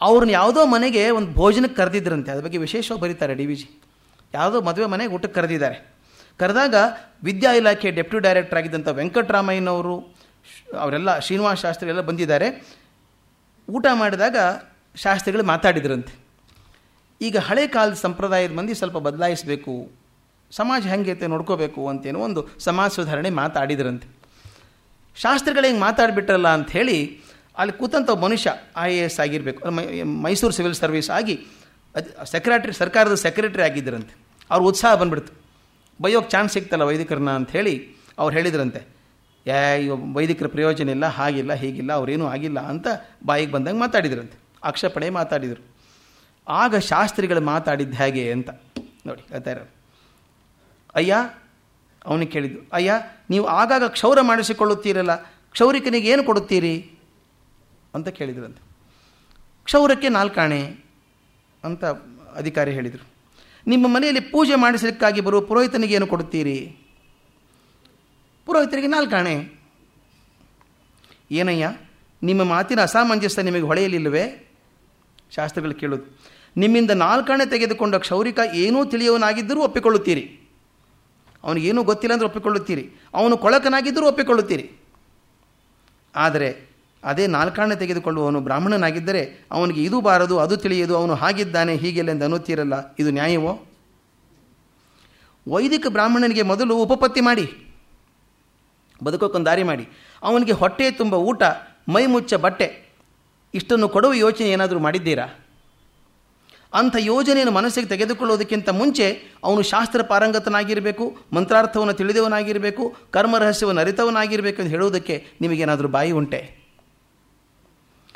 ಅವ್ರನ್ನ ಯಾವುದೋ ಮನೆಗೆ ಒಂದು ಭೋಜನಕ್ಕೆ ಕರೆದಿದ್ರಂತೆ, ಅದ್ರ ಬಗ್ಗೆ ವಿಶೇಷವಾಗಿ ಬರೀತಾರೆ ಡಿ ವಿ ಜಿ. ಯಾವುದೋ ಮದುವೆ ಮನೆಗೆ ಊಟಕ್ಕೆ ಕರೆದಿದ್ದಾರೆ. ಕರೆದಾಗ ವಿದ್ಯಾ ಇಲಾಖೆ ಡೆಪ್ಯೂಟಿ ಡೈರೆಕ್ಟರ್ ಆಗಿದ್ದಂಥ ವೆಂಕಟರಾಮಯ್ಯನವರು, ಅವರೆಲ್ಲ ಶ್ರೀನಿವಾಸ ಶಾಸ್ತ್ರಿ ಎಲ್ಲ ಬಂದಿದ್ದಾರೆ. ಊಟ ಮಾಡಿದಾಗ ಶಾಸ್ತ್ರಿಗಳು ಮಾತಾಡಿದ್ರಂತೆ. ಈಗ ಹಳೆ ಕಾಲದ ಸಂಪ್ರದಾಯದ ಮಂದಿ ಸ್ವಲ್ಪ ಬದಲಾಯಿಸಬೇಕು. ಸಮಾಜ ಹೆಂಗೈತೆ ನೋಡ್ಕೋಬೇಕು ಅಂತೇನೋ ಒಂದು ಸಮಾಜ ಸುಧಾರಣೆ ಮಾತಾಡಿದ್ರಂತೆ. ಶಾಸ್ತ್ರಿಗಳು ಹಿಂಗೆ ಮಾತಾಡಿಬಿಟ್ರಲ್ಲ ಅಂಥೇಳಿ ಅಲ್ಲಿ ಕೂತಂಥ ಮನುಷ್ಯ ಐ ಎ ಎಸ್ ಆಗಿರಬೇಕು. ಮೈಸೂರು ಸಿವಿಲ್ ಸರ್ವಿಸ್ ಆಗಿ ಸೆಕ್ರೆಟ್ರಿ ಸರ್ಕಾರದ ಸೆಕ್ರೆಟರಿ ಆಗಿದ್ದರಂತೆ ಅವ್ರ ಉತ್ಸಾಹ ಬಂದ್ಬಿಡ್ತು. ಬೈಯೋಕ್ಕೆ ಚಾನ್ಸ್ ಸಿಗ್ತಲ್ಲ ವೈದಿಕರನ್ನ ಅಂಥೇಳಿ ಅವ್ರು ಹೇಳಿದ್ರಂತೆ. ಯಾ ವೈದಿಕರ ಪ್ರಯೋಜನ ಇಲ್ಲ, ಹಾಗಿಲ್ಲ, ಹೀಗಿಲ್ಲ, ಅವರೇನೂ ಆಗಿಲ್ಲ ಅಂತ ಬಾಯಿಗೆ ಬಂದಂಗೆ ಮಾತಾಡಿದ್ರಂತೆ. ಆಕ್ಷೇಪಣೆ ಮಾತಾಡಿದರು. ಆಗ ಶಾಸ್ತ್ರಿಗಳು ಮಾತಾಡಿದ್ದು ಹೇಗೆ ಅಂತ. ನೋಡಿ, ಹೇಳ್ತಾ ಅಯ್ಯ? ಅವನಿಗೆ ಕೇಳಿದ್ದು, ಅಯ್ಯ, ನೀವು ಆಗಾಗ ಕ್ಷೌರ ಮಾಡಿಸಿಕೊಳ್ಳುತ್ತೀರಲ್ಲ, ಕ್ಷೌರಿಕನಿಗೆ ಏನು ಕೊಡುತ್ತೀರಿ? ಅಂತ ಕೇಳಿದ್ರಂತೆ. ಕ್ಷೌರಕ್ಕೆ ನಾಲ್ಕಾಣೆ ಅಂತ ಅಧಿಕಾರಿ ಹೇಳಿದರು. ನಿಮ್ಮ ಮನೆಯಲ್ಲಿ ಪೂಜೆ ಮಾಡಿಸಲಿಕ್ಕಾಗಿ ಬರುವ ಪುರೋಹಿತನಿಗೆ ಏನು ಕೊಡುತ್ತೀರಿ? ಪುರೋಹಿತರಿಗೆ ನಾಲ್ಕಾಣೆ. ಏನಯ್ಯ, ನಿಮ್ಮ ಮಾತಿನ ಅಸಾಮಂಜಸ್ಯ ನಿಮಗೆ ಹೊಳೆಯಲಿಲ್ಲವೇ? ಶಾಸ್ತ್ರಗಳು ಕೇಳೋದು. ನಿಮ್ಮಿಂದ ನಾಲ್ಕಾಣೆ ತೆಗೆದುಕೊಂಡ ಕ್ಷೌರಿಕ ಏನೂ ತಿಳಿಯವನಾಗಿದ್ದರೂ ಒಪ್ಪಿಕೊಳ್ಳುತ್ತೀರಿ. ಅವನಿಗೇನೂ ಗೊತ್ತಿಲ್ಲ ಅಂದರೆ ಒಪ್ಪಿಕೊಳ್ಳುತ್ತೀರಿ. ಅವನು ಕೊಳಕನಾಗಿದ್ದರೂ ಒಪ್ಪಿಕೊಳ್ಳುತ್ತೀರಿ. ಆದರೆ ಅದೇ ನಾಲ್ಕಾಣೆ ತೆಗೆದುಕೊಳ್ಳುವವನು ಬ್ರಾಹ್ಮಣನಾಗಿದ್ದರೆ ಅವನಿಗೆ ಇದು ಬಾರದು, ಅದು ತಿಳಿಯದು, ಅವನು ಹಾಗಿದ್ದಾನೆ, ಹೀಗೆಲ್ಲ ಎಂದು ಅನ್ನುತ್ತೀರಲ್ಲ, ಇದು ನ್ಯಾಯವೋ? ವೈದಿಕ ಬ್ರಾಹ್ಮಣನಿಗೆ ಮೊದಲು ಉಪಪತ್ತಿ ಮಾಡಿ. ಬದುಕೋಕ್ಕೊಂದು ದಾರಿ ಮಾಡಿ. ಅವನಿಗೆ ಹೊಟ್ಟೆ ತುಂಬ ಊಟ ಮೈ ಮುಚ್ಚ ಬಟ್ಟೆ, ಇಷ್ಟನ್ನು ಕೊಡುವ ಯೋಚನೆ ಏನಾದರೂ ಮಾಡಿದ್ದೀರಾ? ಅಂಥ ಯೋಜನೆಯನ್ನು ಮನಸ್ಸಿಗೆ ತೆಗೆದುಕೊಳ್ಳೋದಕ್ಕಿಂತ ಮುಂಚೆ ಅವನು ಶಾಸ್ತ್ರ ಪಾರಂಗತನಾಗಿರಬೇಕು, ಮಂತ್ರಾರ್ಥವನ್ನು ತಿಳಿದವನಾಗಿರಬೇಕು, ಕರ್ಮ ರಹಸ್ಯವನ್ನು ಅರಿತವನಾಗಿರಬೇಕು ಎಂದು ಹೇಳುವುದಕ್ಕೆ ನಿಮಗೇನಾದರೂ ಬಾಯಿ ಉಂಟೆ?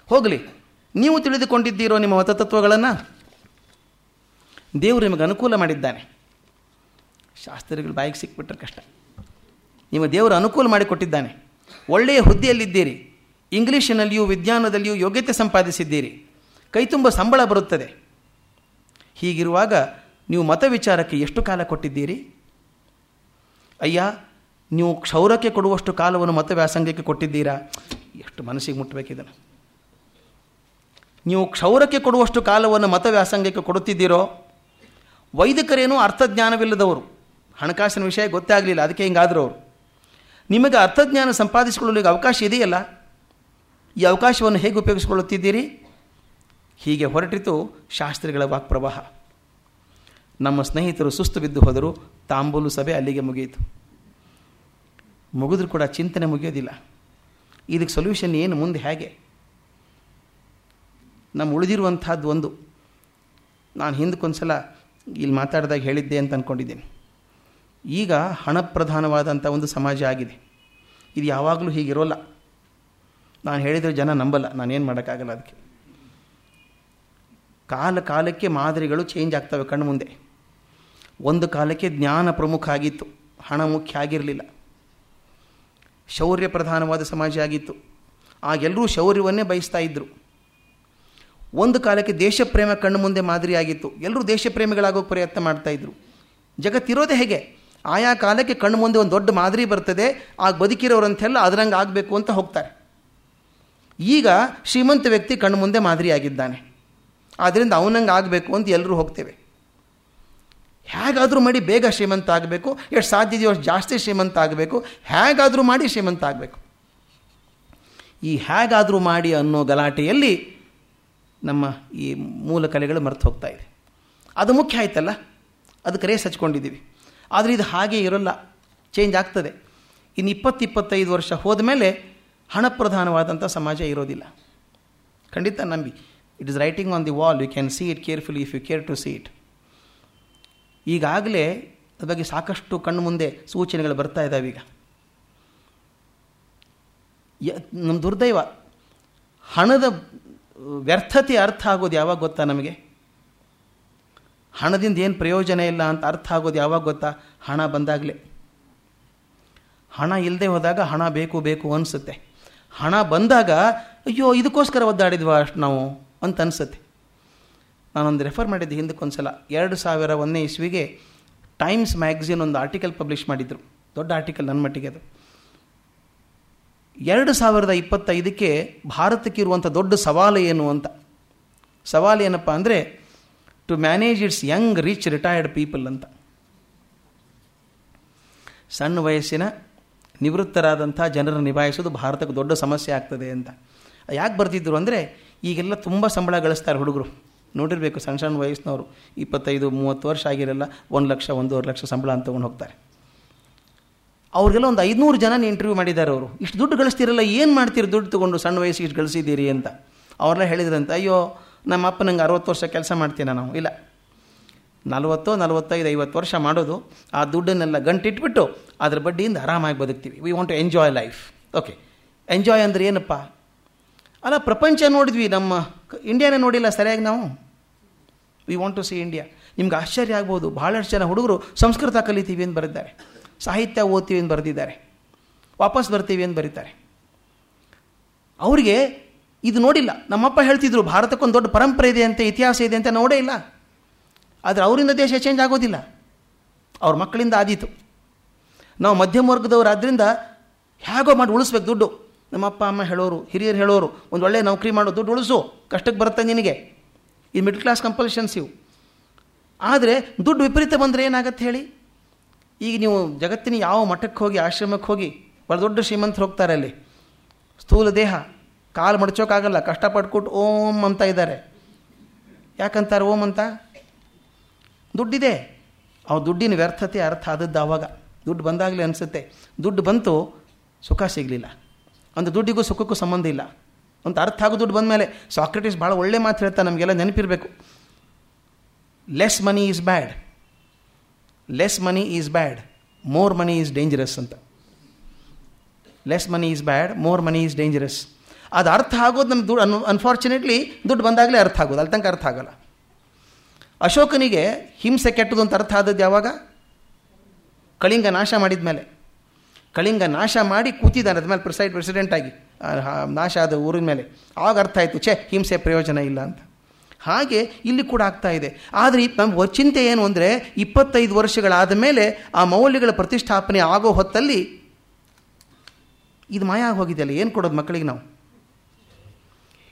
ಹೋಗಲಿ. ನೀವು ತಿಳಿದುಕೊಂಡಿದ್ದೀರೋ ನಿಮ್ಮ ಮತತತ್ವಗಳನ್ನು? ದೇವರು ನಿಮಗೆ ಅನುಕೂಲ ಮಾಡಿದ್ದಾನೆ. ಶಾಸ್ತ್ರಿಗಳು ಬಾಯಿಗೆ ಸಿಕ್ಬಿಟ್ರೆ ಕಷ್ಟ. ನಿಮ್ಮ ದೇವರು ಅನುಕೂಲ ಮಾಡಿಕೊಟ್ಟಿದ್ದಾನೆ. ಒಳ್ಳೆಯ ಹುದ್ದೆಯಲ್ಲಿದ್ದೀರಿ. ಇಂಗ್ಲೀಷಿನಲ್ಲಿಯೂ ವಿಜ್ಞಾನದಲ್ಲಿಯೂ ಯೋಗ್ಯತೆ ಸಂಪಾದಿಸಿದ್ದೀರಿ. ಕೈತುಂಬ ಸಂಬಳ ಬರುತ್ತದೆ. ಹೀಗಿರುವಾಗ ನೀವು ಮತ ವಿಚಾರಕ್ಕೆ ಎಷ್ಟು ಕಾಲ ಕೊಟ್ಟಿದ್ದೀರಿ? ಅಯ್ಯ, ನೀವು ಕ್ಷೌರಕ್ಕೆ ಕೊಡುವಷ್ಟು ಕಾಲವನ್ನು ಮತ ವ್ಯಾಸಂಗಕ್ಕೆ ಕೊಟ್ಟಿದ್ದೀರಾ? ಎಷ್ಟು ಮನಸ್ಸಿಗೆ ಮುಟ್ಟಬೇಕಿದನು ನೀವು ಕ್ಷೌರಕ್ಕೆ ಕೊಡುವಷ್ಟು ಕಾಲವನ್ನು ಮತ ವ್ಯಾಸಂಗಕ್ಕೆ ಕೊಡುತ್ತಿದ್ದೀರೋ? ವೈದಿಕರೇನೂ ಅರ್ಥಜ್ಞಾನವಿಲ್ಲದವರು. ಹಣಕಾಸಿನ ವಿಷಯ ಗೊತ್ತೇ ಆಗಲಿಲ್ಲ ಅದಕ್ಕೆ ಹಿಂಗಾದರೂ ಅವರು. ನಿಮಗೆ ಅರ್ಥಜ್ಞಾನ ಸಂಪಾದಿಸಿಕೊಳ್ಳಲು ಅವಕಾಶ ಇದೆಯಲ್ಲ? ಈ ಅವಕಾಶವನ್ನು ಹೇಗೆ ಉಪಯೋಗಿಸಿಕೊಳ್ಳುತ್ತಿದ್ದೀರಿ? ಹೀಗೆ ಹೊರಟಿತು ಶಾಸ್ತ್ರಿಗಳ ವಾಕ್ಪ್ರವಾಹ. ನಮ್ಮ ಸ್ನೇಹಿತರು ಸುಸ್ತು ಬಿದ್ದು ಹೋದರು, ತಾಂಬೂಲು ಸಭೆ ಅಲ್ಲಿಗೆ ಮುಗಿಯಿತು. ಮುಗಿದ್ರೂ ಕೂಡ ಚಿಂತನೆ ಮುಗಿಯೋದಿಲ್ಲ. ಇದಕ್ಕೆ ಸೊಲ್ಯೂಷನ್ ಏನು ಮುಂದೆ ಹೇಗೆ? ನಮ್ಮ ಉಳಿದಿರುವಂಥದ್ದು ಒಂದು. ನಾನು ಹಿಂದಕ್ಕೊಂದು ಸಲ ಇಲ್ಲಿ ಮಾತಾಡಿದಾಗ ಹೇಳಿದ್ದೆ ಅಂತ ಅಂದ್ಕೊಂಡಿದ್ದೀನಿ ಈಗ ಹಣ ಪ್ರಧಾನವಾದಂಥ ಒಂದು ಸಮಾಜ ಆಗಿದೆ. ಇದು ಯಾವಾಗಲೂ ಹೀಗಿರೋಲ್ಲ. ನಾನು ಹೇಳಿದರೆ ಜನ ನಂಬಲ್ಲ. ನಾನೇನು ಮಾಡೋಕ್ಕಾಗಲ್ಲ ಅದಕ್ಕೆ. ಕಾಲ ಕಾಲಕ್ಕೆ ಮಾದರಿಗಳು ಚೇಂಜ್ ಆಗ್ತವೆ ಕಣ್ಣು ಮುಂದೆ. ಒಂದು ಕಾಲಕ್ಕೆ ಜ್ಞಾನ ಪ್ರಮುಖ ಆಗಿತ್ತು, ಹಣ ಮುಖ್ಯ ಆಗಿರಲಿಲ್ಲ. ಶೌರ್ಯ ಪ್ರಧಾನವಾದ ಸಮಾಜ ಆಗಿತ್ತು. ಆಗೆಲ್ಲರೂ ಶೌರ್ಯವನ್ನೇ ಬಯಸ್ತಾ ಇದ್ದರು ಒಂದು ಕಾಲಕ್ಕೆ ದೇಶಪ್ರೇಮ ಕಣ್ಣು ಮುಂದೆ ಮಾದರಿಯಾಗಿತ್ತು ಎಲ್ಲರೂ ದೇಶಪ್ರೇಮಿಗಳಾಗೋ ಪ್ರಯತ್ನ ಮಾಡ್ತಾಯಿದ್ರು ಜಗತ್ತಿರೋದೇ ಹೇಗೆ? ಆಯಾ ಕಾಲಕ್ಕೆ ಕಣ್ಣು ಮುಂದೆ ಒಂದು ದೊಡ್ಡ ಮಾದರಿ ಬರ್ತದೆ ಆಗ ಬದುಕಿರೋರಂತೆಲ್ಲ ಅದರಂಗೆ ಆಗಬೇಕು ಅಂತ ಹೋಗ್ತಾರೆ. ಈಗ ಶ್ರೀಮಂತ ವ್ಯಕ್ತಿ ಕಣ್ಣು ಮುಂದೆ ಮಾದರಿ ಆಗಿದ್ದಾನೆ. ಆದ್ದರಿಂದ ಅವನಂಗೆ ಆಗಬೇಕು ಅಂತ ಎಲ್ಲರೂ ಹೋಗ್ತೇವೆ. ಹೇಗಾದರೂ ಮಾಡಿ ಬೇಗ ಶ್ರೀಮಂತ ಆಗಬೇಕು, ಎಷ್ಟು ಸಾಧ್ಯ ಇದೆಯೋ ಅಷ್ಟು ಜಾಸ್ತಿ ಶ್ರೀಮಂತ ಆಗಬೇಕು, ಹೇಗಾದರೂ ಮಾಡಿ ಶ್ರೀಮಂತ ಆಗಬೇಕು. ಈ ಹೇಗಾದರೂ ಮಾಡಿ ಅನ್ನೋ ಗಲಾಟೆಯಲ್ಲಿ ನಮ್ಮ ಈ ಮೂಲ ಕಲೆಗಳು ಮರೆತು ಹೋಗ್ತಾ ಇದೆ. ಅದು ಮುಖ್ಯ ಆಯ್ತಲ್ಲ? ಅದಕ್ಕೆ ರೇಸ್ ಹಚ್ಕೊಂಡಿದ್ದೀವಿ. ಆದರೆ ಇದು ಹಾಗೆ ಇರೋಲ್ಲ. ಚೇಂಜ್ ಆಗ್ತದೆ. ಇನ್ನು ಇಪ್ಪತ್ತು ಇಪ್ಪತ್ತೈದು ವರ್ಷ ಹೋದ ಮೇಲೆ ಹಣ ಪ್ರಧಾನವಾದಂಥ ಸಮಾಜ ಇರೋದಿಲ್ಲ. ಖಂಡಿತ ನಂಬಿ. It is writing on the wall you can see it carefully if you care to see it ಈಗಾಗಲೇ ಅದ ಬಗ್ಗೆ ಸಾಕಷ್ಟು ಕಣ್ಣು ಮುಂದೆ ಸೂಚನೆಗಳು ಬರ್ತಾ ಇದ್ದಾವೆ ಈಗ. ನಮ್ಮ ದುರ್ದೈವ, ಹಣದ ವ್ಯರ್ಥತೆ ಅರ್ಥ ಆಗೋದು ಯಾವಾಗ ಗೊತ್ತಾ ನಮಗೆ? ಹಣದಿಂದ ಏನು ಪ್ರಯೋಜನ ಇಲ್ಲ ಅಂತ ಅರ್ಥ ಆಗೋದು ಯಾವಾಗ ಗೊತ್ತಾ? ಹಣ ಬಂದಾಗಲೇ. ಹಣ ಇಲ್ಲದೆ ಹೋದಾಗ ಹಣ ಬೇಕು ಬೇಕು ಅನಿಸುತ್ತೆ. ಹಣ ಬಂದಾಗ, ಅಯ್ಯೋ, ಇದಕ್ಕೋಸ್ಕರ ಒದ್ದಾಡಿದ್ವಾ ಅಷ್ಟು ನಾವು? ಅಂತ ಅನಿಸುತ್ತೆ. ನಾನೊಂದು ರೆಫರ್ ಮಾಡಿದ್ದೆ ಹಿಂದಕ್ಕೊಂದು ಸಲ ಎರಡು ಸಾವಿರ ಒಂದನೇ ಇಸ್ವಿಗೆ ಟೈಮ್ಸ್ ಮ್ಯಾಗ್ಝಿನ್ ಒಂದು ಆರ್ಟಿಕಲ್ ಪಬ್ಲಿಷ್ ಮಾಡಿದರು. ದೊಡ್ಡ ಆರ್ಟಿಕಲ್ ನನ್ನ ಮಟ್ಟಿಗೆ ಅದು. ಎರಡು ಸಾವಿರದ ಇಪ್ಪತ್ತೈದಕ್ಕೆ ಭಾರತಕ್ಕೆ ಇರುವಂಥ ದೊಡ್ಡ ಸವಾಲು ಏನು ಅಂತ? ಸವಾಲು ಏನಪ್ಪ ಅಂದರೆ to manage its young rich retired people ಅಂತ. ಸಣ್ಣ ವಯಸ್ಸಿನ ನಿವೃತ್ತರಾದಂಥ ಜನರನ್ನು ನಿಭಾಯಿಸೋದು ಭಾರತಕ್ಕೆ ದೊಡ್ಡ ಸಮಸ್ಯೆ ಆಗ್ತದೆ ಅಂತ. ಯಾಕೆ ಬರ್ತಿದ್ರು ಅಂದರೆ ಈಗೆಲ್ಲ ತುಂಬ ಸಂಬಳ ಗಳಿಸ್ತಾರೆ ಹುಡುಗರು. ನೋಡಿರಬೇಕು ಸಣ್ಣ ಸಣ್ಣ ವಯಸ್ಸಿನವರು. ಇಪ್ಪತ್ತೈದು, ಮೂವತ್ತು ವರ್ಷ ಆಗಿರಲ್ಲ, ಒಂದು ಲಕ್ಷ, ಒಂದೂವರೆ ಲಕ್ಷ ಸಂಬಳ ಅಂತ ತೊಗೊಂಡು ಹೋಗ್ತಾರೆ. ಅವ್ರಿಗೆಲ್ಲ ಒಂದು ಐದುನೂರು ಜನ ಇಂಟರ್ವ್ಯೂ ಮಾಡಿದ್ದಾರೆ ಅವರು. ಇಷ್ಟು ದುಡ್ಡು ಗಳಿಸ್ತೀರಲ್ಲ, ಏನು ಮಾಡ್ತೀರಿ ದುಡ್ಡು ತೊಗೊಂಡು ಸಣ್ಣ ವಯಸ್ಸಿಗೆ ಇಷ್ಟು ಗಳಿಸಿದ್ದೀರಿ ಅಂತ. ಅವ್ರನ್ನ ಹೇಳಿದ್ರಂತ, ಅಯ್ಯೋ, ನಮ್ಮ ಅಪ್ಪ ನಂಗೆ ಅರವತ್ತು ವರ್ಷ ಕೆಲಸ ಮಾಡ್ತೀನ ನಾವು? ಇಲ್ಲ. ನಲವತ್ತೋ, ನಲ್ವತ್ತೈದು, ಐವತ್ತು ವರ್ಷ ಮಾಡೋದು, ಆ ದುಡ್ಡನ್ನೆಲ್ಲ ಗಂಟಿಟ್ಬಿಟ್ಟು ಅದ್ರ ಬಡ್ಡಿಯಿಂದ ಆರಾಮಾಗಿ ಬದುಕ್ತೀವಿ. We want to enjoy life okay enjoy ಅಂದರೆ ಏನಪ್ಪ? ಅಲ್ಲ, ಪ್ರಪಂಚ ನೋಡಿದ್ವಿ, ನಮ್ಮ ಇಂಡಿಯಾನೇ ನೋಡಿಲ್ಲ, ಸರಿಯಾಗಿ ನಾವು? We want to see India ನಿಮ್ಗೆ ಆಶ್ಚರ್ಯ ಆಗ್ಬೋದು ಭಾಳಷ್ಟು ಜನ ಹುಡುಗರು ಸಂಸ್ಕೃತ ಕಲಿತೀವಿ ಅಂತ ಬರೆದಿದ್ದಾರೆ. ಸಾಹಿತ್ಯ ಓದ್ತೀವಿ ಅಂತ ಬರೆದಿದ್ದಾರೆ. ವಾಪಸ್ ಬರ್ತೀವಿ ಅಂತ ಬರೀತಾರೆ. ಅವರಿಗೆ ಇದು ನೋಡಿಲ್ಲ. ನಮ್ಮಪ್ಪ ಹೇಳ್ತಿದ್ರು, ಭಾರತಕ್ಕೊಂದು ದೊಡ್ಡ ಪರಂಪರೆ ಇದೆ ಅಂತ, ಇತಿಹಾಸ ಇದೆ ಅಂತ ನೋಡೇ ಇಲ್ಲ. ಆದರೆ ಅವರಿಂದ ದೇಶ ಚೇಂಜ್ ಆಗೋದಿಲ್ಲ. ಅವ್ರ ಮಕ್ಕಳಿಂದ ಆದೀತು. ನಾವು ಮಧ್ಯಮ ವರ್ಗದವರಾದ್ರಿಂದ ಹೇಗೋ ಮಾಡಿ ಉಳಿಸ್ಬೇಕು ದುಡ್ಡು. ನಮ್ಮ ಅಪ್ಪ ಅಮ್ಮ ಹೇಳೋರು, ಹಿರಿಯರು ಹೇಳೋರು, ಒಂದು ಒಳ್ಳೆಯ ನೌಕರಿ ಮಾಡೋ ದುಡ್ಡು ಉಳಿಸು, ಕಷ್ಟಕ್ಕೆ ಬರುತ್ತೆ ನಿನಗೆ? ಈ ಮಿಡ್ಲ್ ಕ್ಲಾಸ್ ಕಂಪಲ್ಷನ್ಸ್ ಇವು. ಆದರೆ ದುಡ್ಡು ವಿಪರೀತ ಬಂದರೆ ಏನಾಗತ್ತೆ ಹೇಳಿ? ಈಗ ನೀವು ಜಗತ್ತಿನ ಯಾವ ಮಠಕ್ಕೆ ಹೋಗಿ, ಆಶ್ರಮಕ್ಕೆ ಹೋಗಿ ಭಾಳ ದೊಡ್ಡ ಶ್ರೀಮಂತರು ಹೋಗ್ತಾರೆ ಅಲ್ಲಿ. ಸ್ಥೂಲ ದೇಹ, ಕಾಲು ಮಡಚೋಕ್ಕಾಗಲ್ಲ ಕಷ್ಟಪಟ್ಕೊಟ್ಟು ಓಂ ಅಂತ ಇದ್ದಾರೆ. ಯಾಕಂತಾರೆ ಓಂ ಅಂತ? ದುಡ್ಡಿದೆ. ಅವ ದುಡ್ಡಿನ ವ್ಯರ್ಥತೆ ಅರ್ಥ ಆದದ್ದು ಆವಾಗ ದುಡ್ಡು ಬಂದಾಗಲೇ ಅನಿಸುತ್ತೆ. ದುಡ್ಡು ಬಂತು, ಸುಖ ಸಿಗಲಿಲ್ಲ. ಒಂದು ದುಡ್ಡಿಗೂ ಸುಖಕ್ಕೂ ಸಂಬಂಧ ಇಲ್ಲ. ಅಂತ ಅರ್ಥ ಆಗೋ ದುಡ್ಡು ಬಂದ ಮೇಲೆ ಸಾಕ್ರೆಟಿಸ್ ಭಾಳ ಒಳ್ಳೆ ಮಾತು ಹೇಳ್ತಾ ನಮಗೆಲ್ಲ ನೆನಪಿರಬೇಕು. Less money is bad less money is bad more money is dangerous ಅಂತ. Less money is bad more money is dangerous ಅದು ಅರ್ಥ ಆಗೋದು ನಮ್ಮ ದುಡ್ಡು, ಅನ್ ಅನ್ಫಾರ್ಚುನೇಟ್ಲಿ ದುಡ್ಡು ಬಂದಾಗಲೇ ಅರ್ಥ ಆಗೋದು, ಅಲ್ಲಿ ತನಕ ಅರ್ಥ ಆಗಲ್ಲ. ಅಶೋಕನಿಗೆ ಹಿಂಸೆ ಕೆಟ್ಟದು ಅಂತ ಅರ್ಥ ಆದದ್ದು ಯಾವಾಗ? ಕಳಿಂಗ ನಾಶ ಮಾಡಿದ ಮೇಲೆ ಕಳಿಂಗ ನಾಶ ಮಾಡಿ ಕೂತಿದ್ದಾನೆ, ಅದ್ಮೇಲೆ ಪ್ರಿಸೈಡ್ ಪ್ರೆಸಿಡೆಂಟ್ ಆಗಿ ನಾಶ ಆದ ಊರಿನ ಮೇಲೆ. ಆವಾಗ ಅರ್ಥ ಆಯಿತು, ಛೇ, ಹಿಂಸೆ ಪ್ರಯೋಜನ ಇಲ್ಲ ಅಂತ. ಹಾಗೆ ಇಲ್ಲಿ ಕೂಡ ಆಗ್ತಾ ಇದೆ. ಆದರೆ ನಮ್ಮ ಚಿಂತೆ ಏನು ಅಂದರೆ, ಇಪ್ಪತ್ತೈದು ವರ್ಷಗಳಾದ ಮೇಲೆ ಆ ಮೌಲ್ಯಗಳ ಪ್ರತಿಷ್ಠಾಪನೆ ಆಗೋ ಹೊತ್ತಲ್ಲಿ ಇದು ಮಾಯ ಹೋಗಿದೆಯಲ್ಲ ಏನು ಕೊಡೋದು ಮಕ್ಕಳಿಗೆ ನಾವು?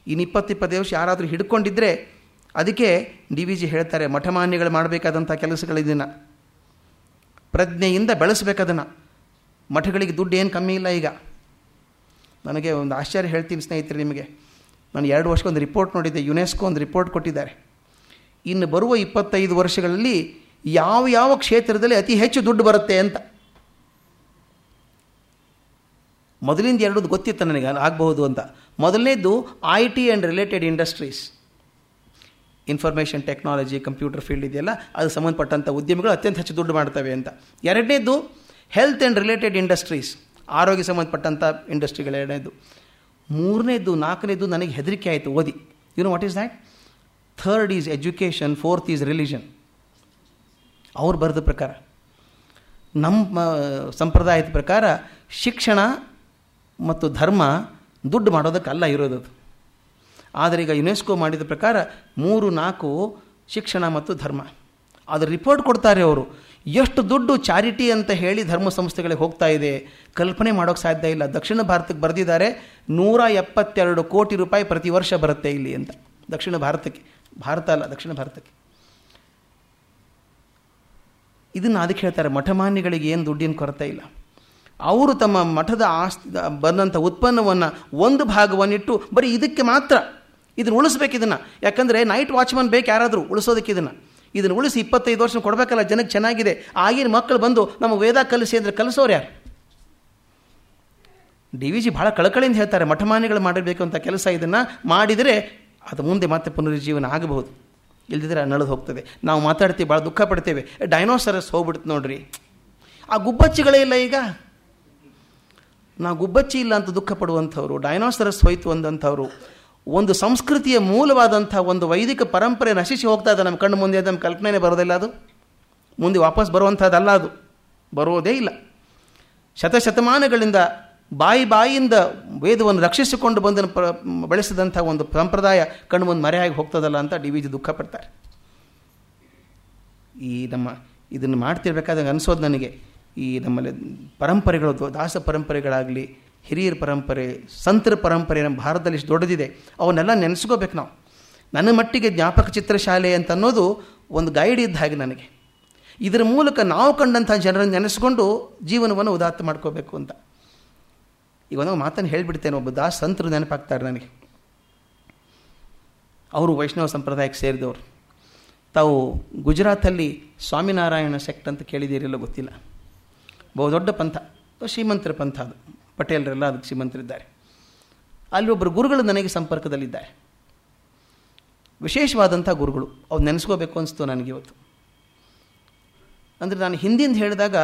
ಇನ್ನು ಇಪ್ಪತ್ತಿಪ್ಪತ್ತು ವರ್ಷ ಯಾರಾದರೂ ಹಿಡ್ಕೊಂಡಿದ್ರೆ ಅದಕ್ಕೆ ಡಿ ವಿ ಜಿ ಹೇಳ್ತಾರೆ, ಮಠಮಾನ್ಯಗಳು ಮಾಡಬೇಕಾದಂಥ ಕೆಲಸಗಳಿದನ್ನು ಪ್ರಜ್ಞೆಯಿಂದ ಬೆಳೆಸಬೇಕದನ್ನು. ಮಠಗಳಿಗೆ ದುಡ್ಡು ಏನು ಕಮ್ಮಿ ಇಲ್ಲ ಈಗ. ನನಗೆ ಒಂದು ಆಶ್ಚರ್ಯ ಹೇಳ್ತೀನಿ ಸ್ನೇಹಿತರೆ ನಿಮಗೆ. ನಾನು ಎರಡು ವರ್ಷಕ್ಕೊಂದು ರಿಪೋರ್ಟ್ ನೋಡಿದ್ದೆ, ಯುನೆಸ್ಕೋ ಒಂದು ರಿಪೋರ್ಟ್ ಕೊಟ್ಟಿದ್ದಾರೆ. ಇನ್ನು ಬರುವ ಇಪ್ಪತ್ತೈದು ವರ್ಷಗಳಲ್ಲಿ ಯಾವ ಯಾವ ಕ್ಷೇತ್ರದಲ್ಲಿ ಅತಿ ಹೆಚ್ಚು ದುಡ್ಡು ಬರುತ್ತೆ ಅಂತ. ಮೊದಲಿಂದ ಎರಡು ಗೊತ್ತಿತ್ತು ನನಗೆ, ಆಗಬಹುದು ಅಂತ. ಮೊದಲನೇದು I T and related industries information technology computer field ಇದೆಯಲ್ಲ, ಅದು ಸಂಬಂಧಪಟ್ಟಂಥ ಉದ್ಯಮಿಗಳು ಅತ್ಯಂತ ಹೆಚ್ಚು ದುಡ್ಡು ಮಾಡ್ತವೆ ಅಂತ. ಎರಡನೇದು ಹೆಲ್ತ್ ಆ್ಯಂಡ್ ರಿಲೇಟೆಡ್ ಇಂಡಸ್ಟ್ರೀಸ್ ಆರೋಗ್ಯ ಸಂಬಂಧಪಟ್ಟಂಥ ಇಂಡಸ್ಟ್ರಿಗಳ ಎರಡನೇದು. ಮೂರನೇದು, ನಾಲ್ಕನೇದು ನನಗೆ ಹೆದರಿಕೆ ಆಯಿತು, ಓದಿ. You know what is that third is education fourth is religion ಅವ್ರು ಬರೆದ ಪ್ರಕಾರ. ನಮ್ಮ ಸಂಪ್ರದಾಯದ ಪ್ರಕಾರ ಶಿಕ್ಷಣ ಮತ್ತು ಧರ್ಮ ದುಡ್ಡು ಮಾಡೋದಕ್ಕಲ್ಲ ಇರೋದದು. ಆದರೆ ಈಗ ಯುನೆಸ್ಕೋ ಮಾಡಿದ ಪ್ರಕಾರ ಮೂರು, ನಾಲ್ಕು ಶಿಕ್ಷಣ ಮತ್ತು ಧರ್ಮ. ಅದು ರಿಪೋರ್ಟ್ ಕೊಡ್ತಾರೆ ಅವರು. ಎಷ್ಟು ದುಡ್ಡು ಚಾರಿಟಿ ಅಂತ ಹೇಳಿ ಧರ್ಮ ಸಂಸ್ಥೆಗಳಿಗೆ ಹೋಗ್ತಾ ಇದೆ. ಕಲ್ಪನೆ ಮಾಡೋಕ್ಕೆ ಸಾಧ್ಯ ಇಲ್ಲ. ದಕ್ಷಿಣ ಭಾರತಕ್ಕೆ ಬರೆದಿದ್ದಾರೆ ನೂರ ಎಪ್ಪತ್ತೆರಡು ಕೋಟಿ ರೂಪಾಯಿ ಪ್ರತಿ ವರ್ಷ ಬರುತ್ತೆ ಇಲ್ಲಿ ಅಂತ. ದಕ್ಷಿಣ ಭಾರತಕ್ಕೆ. ಭಾರತ ಅಲ್ಲ, ದಕ್ಷಿಣ ಭಾರತಕ್ಕೆ. ಇದನ್ನು ಅದಕ್ಕೆ ಹೇಳ್ತಾರೆ, ಮಠಮಾನ್ಯಗಳಿಗೆ ಏನು ದುಡ್ಡಿನ ಕೊರತೆ ಇಲ್ಲ. ಅವರು ತಮ್ಮ ಮಠದ ಆಸ್ತಿ ಬಂದಂಥ ಉತ್ಪನ್ನವನ್ನು ಒಂದು ಭಾಗವನ್ನಿಟ್ಟು ಬರೀ ಇದಕ್ಕೆ ಮಾತ್ರ ಇದನ್ನು ಉಳಿಸ್ಬೇಕು ಇದನ್ನು. ಯಾಕಂದರೆ ನೈಟ್ ವಾಚ್ಮನ್ ಬೇಕು ಯಾರಾದರೂ ಉಳಿಸೋದಕ್ಕೆ ಇದನ್ನು. ಇದನ್ನು ಉಳಿಸಿ ಇಪ್ಪತ್ತೈದು ವರ್ಷ ಕೊಡಬೇಕಲ್ಲ ಜನಕ್ಕೆ ಚೆನ್ನಾಗಿದೆ. ಆಗಿನ ಮಕ್ಕಳು ಬಂದು ನಮ್ಮ ವೇದ ಕಲಿಸಿ ಅಂದರೆ ಕಲಿಸೋರು ಯಾರು? ಡಿ ವಿ ಜಿ ಭಾಳ ಕಳಕಳಿಯಿಂದ ಹೇಳ್ತಾರೆ ಮಠಮಾನಿಗಳು ಮಾಡಿರಬೇಕು ಅಂತ ಕೆಲಸ ಇದನ್ನು ಮಾಡಿದರೆ ಅದು ಮುಂದೆ ಮತ್ತೆ ಪುನರುಜ್ಜೀವನ ಆಗಬಹುದು. ಇಲ್ಲದಿದ್ದರೆ ನಳದು ಹೋಗ್ತದೆ. ನಾವು ಮಾತಾಡ್ತೀವಿ ಭಾಳ ದುಃಖ ಪಡ್ತೇವೆ. ಡೈನೋಸರಸ್ ಹೋಗ್ಬಿಡ್ತು ನೋಡ್ರಿ. ಆ ಗುಬ್ಬಚ್ಚಿಗಳೇ ಇಲ್ಲ ಈಗ. ನಾವು ಗುಬ್ಬಚ್ಚಿ ಇಲ್ಲ ಅಂತ ದುಃಖ ಪಡುವಂಥವ್ರು, ಡೈನೋಸರಸ್ ಹೋಯ್ತು ಅಂದಂಥವ್ರು. ಒಂದು ಸಂಸ್ಕೃತಿಯ ಮೂಲವಾದಂಥ ಒಂದು ವೈದಿಕ ಪರಂಪರೆ ನಶಿಸಿ ಹೋಗ್ತಾ ಇದೆ ನಮ್ಮ ಕಣ್ಣು ಮುಂದೆ ನಮ್ಮ ಕಲ್ಪನೆ ಬರೋದಿಲ್ಲ ಅದು. ಮುಂದೆ ವಾಪಸ್ ಬರುವಂಥದ್ದಲ್ಲ ಅದು. ಬರೋದೇ ಇಲ್ಲ. ಶತಶತಮಾನಗಳಿಂದ ಬಾಯಿ ಬಾಯಿಯಿಂದ ವೇದವನ್ನು ರಕ್ಷಿಸಿಕೊಂಡು ಬಂದ ಪ್ರ, ಬೆಳೆಸಿದಂಥ ಒಂದು ಸಂಪ್ರದಾಯ ಕಣ್ಣು ಮುಂದೆ ಮರೆಯಾಗಿ ಹೋಗ್ತದಲ್ಲ ಅಂತ ಡಿ ವಿ ಜಿ ದುಃಖ ಪಡ್ತಾರೆ. ಈ ನಮ್ಮ ಇದನ್ನು ಮಾಡ್ತಿರ್ಬೇಕಾದಂಗೆ ಅನಿಸೋದು ನನಗೆ. ಈ ನಮ್ಮಲ್ಲಿ ಪರಂಪರೆಗಳು, ದಾಸ ಪರಂಪರೆಗಳಾಗಲಿ ಹಿರಿಯರ ಪರಂಪರೆ, ಸಂತರ ಪರಂಪರೆ ನಮ್ಮ ಭಾರತದಲ್ಲಿ ಇಷ್ಟು ದೊಡ್ಡದಿದೆ. ಅವನ್ನೆಲ್ಲ ನೆನೆಸ್ಕೋಬೇಕು ನಾವು. ನನ್ನ ಮಟ್ಟಿಗೆ ಜ್ಞಾಪಕ ಚಿತ್ರಶಾಲೆ ಅಂತ ಅನ್ನೋದು ಒಂದು ಗೈಡ್ ಇದ್ದ ಹಾಗೆ ನನಗೆ. ಇದರ ಮೂಲಕ ನಾವು ಕಂಡಂಥ ಜನರನ್ನು ನೆನೆಸ್ಕೊಂಡು ಜೀವನವನ್ನು ಉದಾತ್ತ ಮಾಡ್ಕೋಬೇಕು ಅಂತ. ಈಗ ಒಂದು ಮಾತನ್ನು ಹೇಳಿಬಿಡ್ತೇನೆ ಒಬ್ಬ ದಾಸ್ ಸಂತರು ನೆನಪಾಗ್ತಾರೆ ನನಗೆ. ಅವರು ವೈಷ್ಣವ ಸಂಪ್ರದಾಯಕ್ಕೆ ಸೇರಿದವರು. ತಾವು ಗುಜರಾತಲ್ಲಿ ಸ್ವಾಮಿನಾರಾಯಣ ಸೆಕ್ಟ್ ಅಂತ ಕೇಳಿದ್ದೀರಿಲ್ಲ ಗೊತ್ತಿಲ್ಲ. ಬಹುದೊಡ್ಡ ಪಂಥ ಶ್ರೀಮಂತರ ಪಂಥ ಅದು. ಪಟೇಲರೆಲ್ಲ ಅದಕ್ಕೆ ಶ್ರೀಮಂತರಿದ್ದಾರೆ. ಅಲ್ಲಿ ಒಬ್ಬರು ಗುರುಗಳು ನನಗೆ ಸಂಪರ್ಕದಲ್ಲಿದ್ದಾರೆ. ವಿಶೇಷವಾದಂಥ ಗುರುಗಳು. ಅವ್ರು ನೆನೆಸ್ಕೋಬೇಕು ಅನಿಸ್ತು ನನಗೆ ಇವತ್ತು. ಅಂದರೆ ನಾನು ಹಿಂದಿಂದ ಹೇಳಿದಾಗ,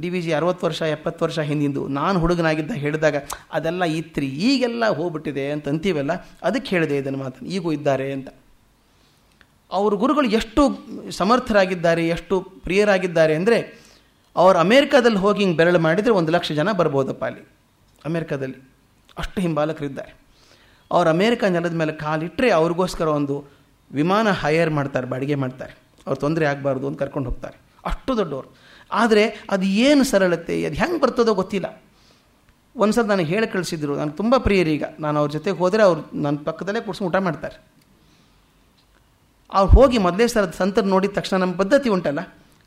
ಡಿ ವಿ ಜಿ ಅರವತ್ತು ವರ್ಷ, ಎಪ್ಪತ್ತು ವರ್ಷ ಹಿಂದಿಂದು ನಾನು ಹುಡುಗನಾಗಿದ್ದ ಹೇಳಿದಾಗ, ಅದೆಲ್ಲ ಇತ್ರಿ, ಈಗೆಲ್ಲ ಹೋಗ್ಬಿಟ್ಟಿದೆ ಅಂತ ಅಂತೀವಲ್ಲ, ಅದಕ್ಕೆ ಹೇಳಿದೆ ಇದನ್ನು ಮಾತನ್ನು ಈಗೂ ಇದ್ದಾರೆ ಅಂತ. ಅವರು ಗುರುಗಳು ಎಷ್ಟು ಸಮರ್ಥರಾಗಿದ್ದಾರೆ, ಎಷ್ಟು ಪ್ರಿಯರಾಗಿದ್ದಾರೆ ಅಂದರೆ, ಅವರು ಅಮೇರಿಕಾದಲ್ಲಿ ಹೋಗಿ ಹಿಂಗೆ ಬೆರಳು ಮಾಡಿದರೆ ಒಂದು ಲಕ್ಷ ಜನ ಬರ್ಬೋದಪ್ಪ ಅಲ್ಲಿ. ಅಮೇರಿಕಾದಲ್ಲಿ. ಅಷ್ಟು ಹಿಂಬಾಲಕರಿದ್ದಾರೆ. ಅವ್ರು ಅಮೇರಿಕ ನೆಲದ ಮೇಲೆ ಕಾಲಿಟ್ಟರೆ ಅವ್ರಿಗೋಸ್ಕರ ಒಂದು ವಿಮಾನ ಹೈಯರ್ ಮಾಡ್ತಾರೆ, ಬಾಡಿಗೆ ಮಾಡ್ತಾರೆ. ಅವ್ರು ತೊಂದರೆ ಆಗಬಾರ್ದು ಅಂತ ಕರ್ಕೊಂಡು ಹೋಗ್ತಾರೆ. ಅಷ್ಟು ದೊಡ್ಡವರು. ಆದರೆ ಅದು ಏನು ಸರಳತೆ, ಅದು ಹೆಂಗೆ ಬರ್ತದೋ ಗೊತ್ತಿಲ್ಲ. ಒಂದು ಸಲ ನನಗೆ ಹೇಳಿ ಕಳಿಸಿದ್ರು, ನನಗೆ ತುಂಬ ಈಗ. ನಾನು ಅವ್ರ ಜೊತೆಗೆ ಹೋದರೆ ಅವ್ರು ನನ್ನ ಪಕ್ಕದಲ್ಲೇ ಕೂರ್ಸಿ ಊಟ ಮಾಡ್ತಾರೆ. ಅವ್ರು ಹೋಗಿ ಮೊದಲೇ ಸಲದ ಸಂತರು ನೋಡಿದ ತಕ್ಷಣ ನಮ್ಮ ಪದ್ಧತಿ ಉಂಟಲ್ಲ,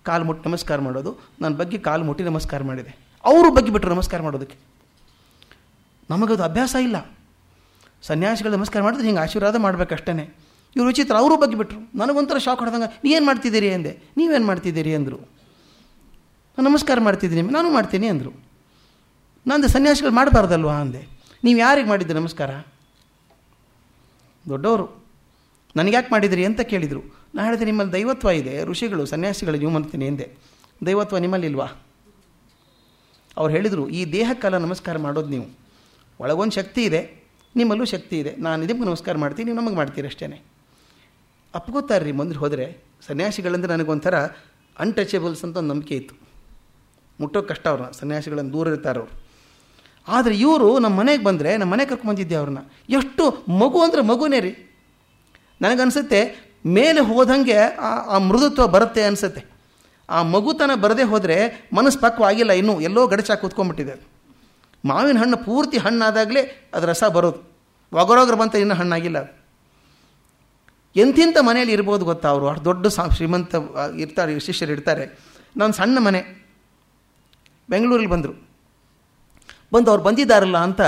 ಕಾಲು ಮುಟ್ಟಿ ನಮಸ್ಕಾರ ಮಾಡೋದು. ನನ್ನ ಬಗ್ಗೆ ಕಾಲು ಮುಟ್ಟಿ ನಮಸ್ಕಾರ ಮಾಡಿದೆ. ಅವರು ಬಗ್ಗೆ ಬಿಟ್ಟರು ನಮಸ್ಕಾರ ಮಾಡೋದಕ್ಕೆ. ನಮಗದು ಅಭ್ಯಾಸ ಇಲ್ಲ. ಸನ್ಯಾಸಿಗಳು ನಮಸ್ಕಾರ ಮಾಡಿದ್ರೆ ಹಿಂಗೆ ಆಶೀರ್ವಾದ ಮಾಡಬೇಕಷ್ಟೇ ಇವರು ವಿಚಿತ್ರ, ಅವರು ಬಗ್ಗೆ ಬಿಟ್ಟರು ನನಗೊಂಥರ ಶಾಕ್ ಹೊಡೆದಂಗೆ ನೀವೇನು ಮಾಡ್ತಿದ್ದೀರಿ? ಅಂದೆ. ನೀವೇನು ಮಾಡ್ತಿದ್ದೀರಿ? ಅಂದರು. ನಮಸ್ಕಾರ ಮಾಡ್ತಿದ್ದೀನಿ ನಾನು ಮಾಡ್ತೀನಿ, ಅಂದರು. ನಂದು ಸನ್ಯಾಸಿಗಳು ಮಾಡಬಾರ್ದಲ್ವಾ? ಅಂದೆ. ನೀವು ಯಾರಿಗೆ ಮಾಡಿದ್ದೆ ನಮಸ್ಕಾರ? ದೊಡ್ಡವರು. ನನಗೆ ಯಾಕೆ ಮಾಡಿದಿರಿ? ಅಂತ ಕೇಳಿದರು. ನಾನು ಹೇಳಿದೆ, ನಿಮ್ಮಲ್ಲಿ ದೈವತ್ವ ಇದೆ. ಋಷಿಗಳು ಸನ್ಯಾಸಿಗಳು ನೀವು ಮಾಡ್ತೀನಿ ಎಂದೆ ದೈವತ್ವ ನಿಮ್ಮಲ್ಲಿಲ್ವಾ? ಅವ್ರು ಹೇಳಿದರು, ಈ ದೇಹಕ್ಕೆಲ್ಲ ನಮಸ್ಕಾರ ಮಾಡೋದು ನೀವು. ಒಳಗೊಂದು ಶಕ್ತಿ ಇದೆ, ನಿಮ್ಮಲ್ಲೂ ಶಕ್ತಿ ಇದೆ. ನಾನು ನಿಮಗೆ ನಮಸ್ಕಾರ ಮಾಡ್ತೀನಿ, ನೀವು ನಮಗೆ ಮಾಡ್ತೀರಿ ಅಷ್ಟೇ ಅಪ್ಕೋತಾರೆ ರೀ ಮುಂದೆ ಹೋದರೆ ಸನ್ಯಾಸಿಗಳಂದ್ರೆ ನನಗೊಂಥರ ಅನ್ಟಚೇಬಲ್ಸ್ ಅಂತ ಒಂದು ನಂಬಿಕೆ ಇತ್ತು. ಮುಟ್ಟೋಕೆ ಕಷ್ಟ ಅವ್ರನ್ನ ಸನ್ಯಾಸಿಗಳನ್ನು ದೂರ ಇರ್ತಾರೆ ಅವರು. ಆದರೆ ಇವರು ನಮ್ಮ ಮನೆಗೆ ಬಂದರೆ ನಮ್ಮ ಮನೆ ಕರ್ಕೊಂಬಂದಿದ್ದೆ ಅವ್ರನ್ನ. ಎಷ್ಟು ಮಗು ಅಂದರೆ ಮಗುನೇ ರೀ. ನನಗನ್ಸುತ್ತೆ ಮೇಲೆ ಹೋದಂಗೆ ಆ ಮೃದುತ್ವ ಬರುತ್ತೆ ಅನಿಸುತ್ತೆ. ಆ ಮಗುತನ ಬರದೇ ಹೋದರೆ ಮನಸ್ಸು ಪಕ್ವಾಗಿಲ್ಲ ಇನ್ನೂ ಎಲ್ಲೋ ಗಡಚಾಗಿ ಕೂತ್ಕೊಂಡ್ಬಿಟ್ಟಿದೆ ಅದು. ಮಾವಿನ ಹಣ್ಣು ಪೂರ್ತಿ ಹಣ್ಣಾದಾಗಲೇ ಅದು ರಸ ಬರೋದು. ಒಗರೋಗ್ರ ಬಂತ ಇನ್ನೂ ಹಣ್ಣಾಗಿಲ್ಲ ಎಂತಿಂಥ ಮನೆಯಲ್ಲಿ ಇರ್ಬೋದು ಗೊತ್ತಾ ಅವರು? ಅಷ್ಟು ದೊಡ್ಡ ಸಾ ಶ್ರೀಮಂತ ಇರ್ತಾರೆ, ಶಿಷ್ಯರು ಇರ್ತಾರೆ. ನಾನು ಸಣ್ಣ ಮನೆ. ಬೆಂಗಳೂರಲ್ಲಿ ಬಂದರು. ಬಂದು ಅವ್ರು ಬಂದಿದ್ದಾರಲ್ಲ ಅಂತ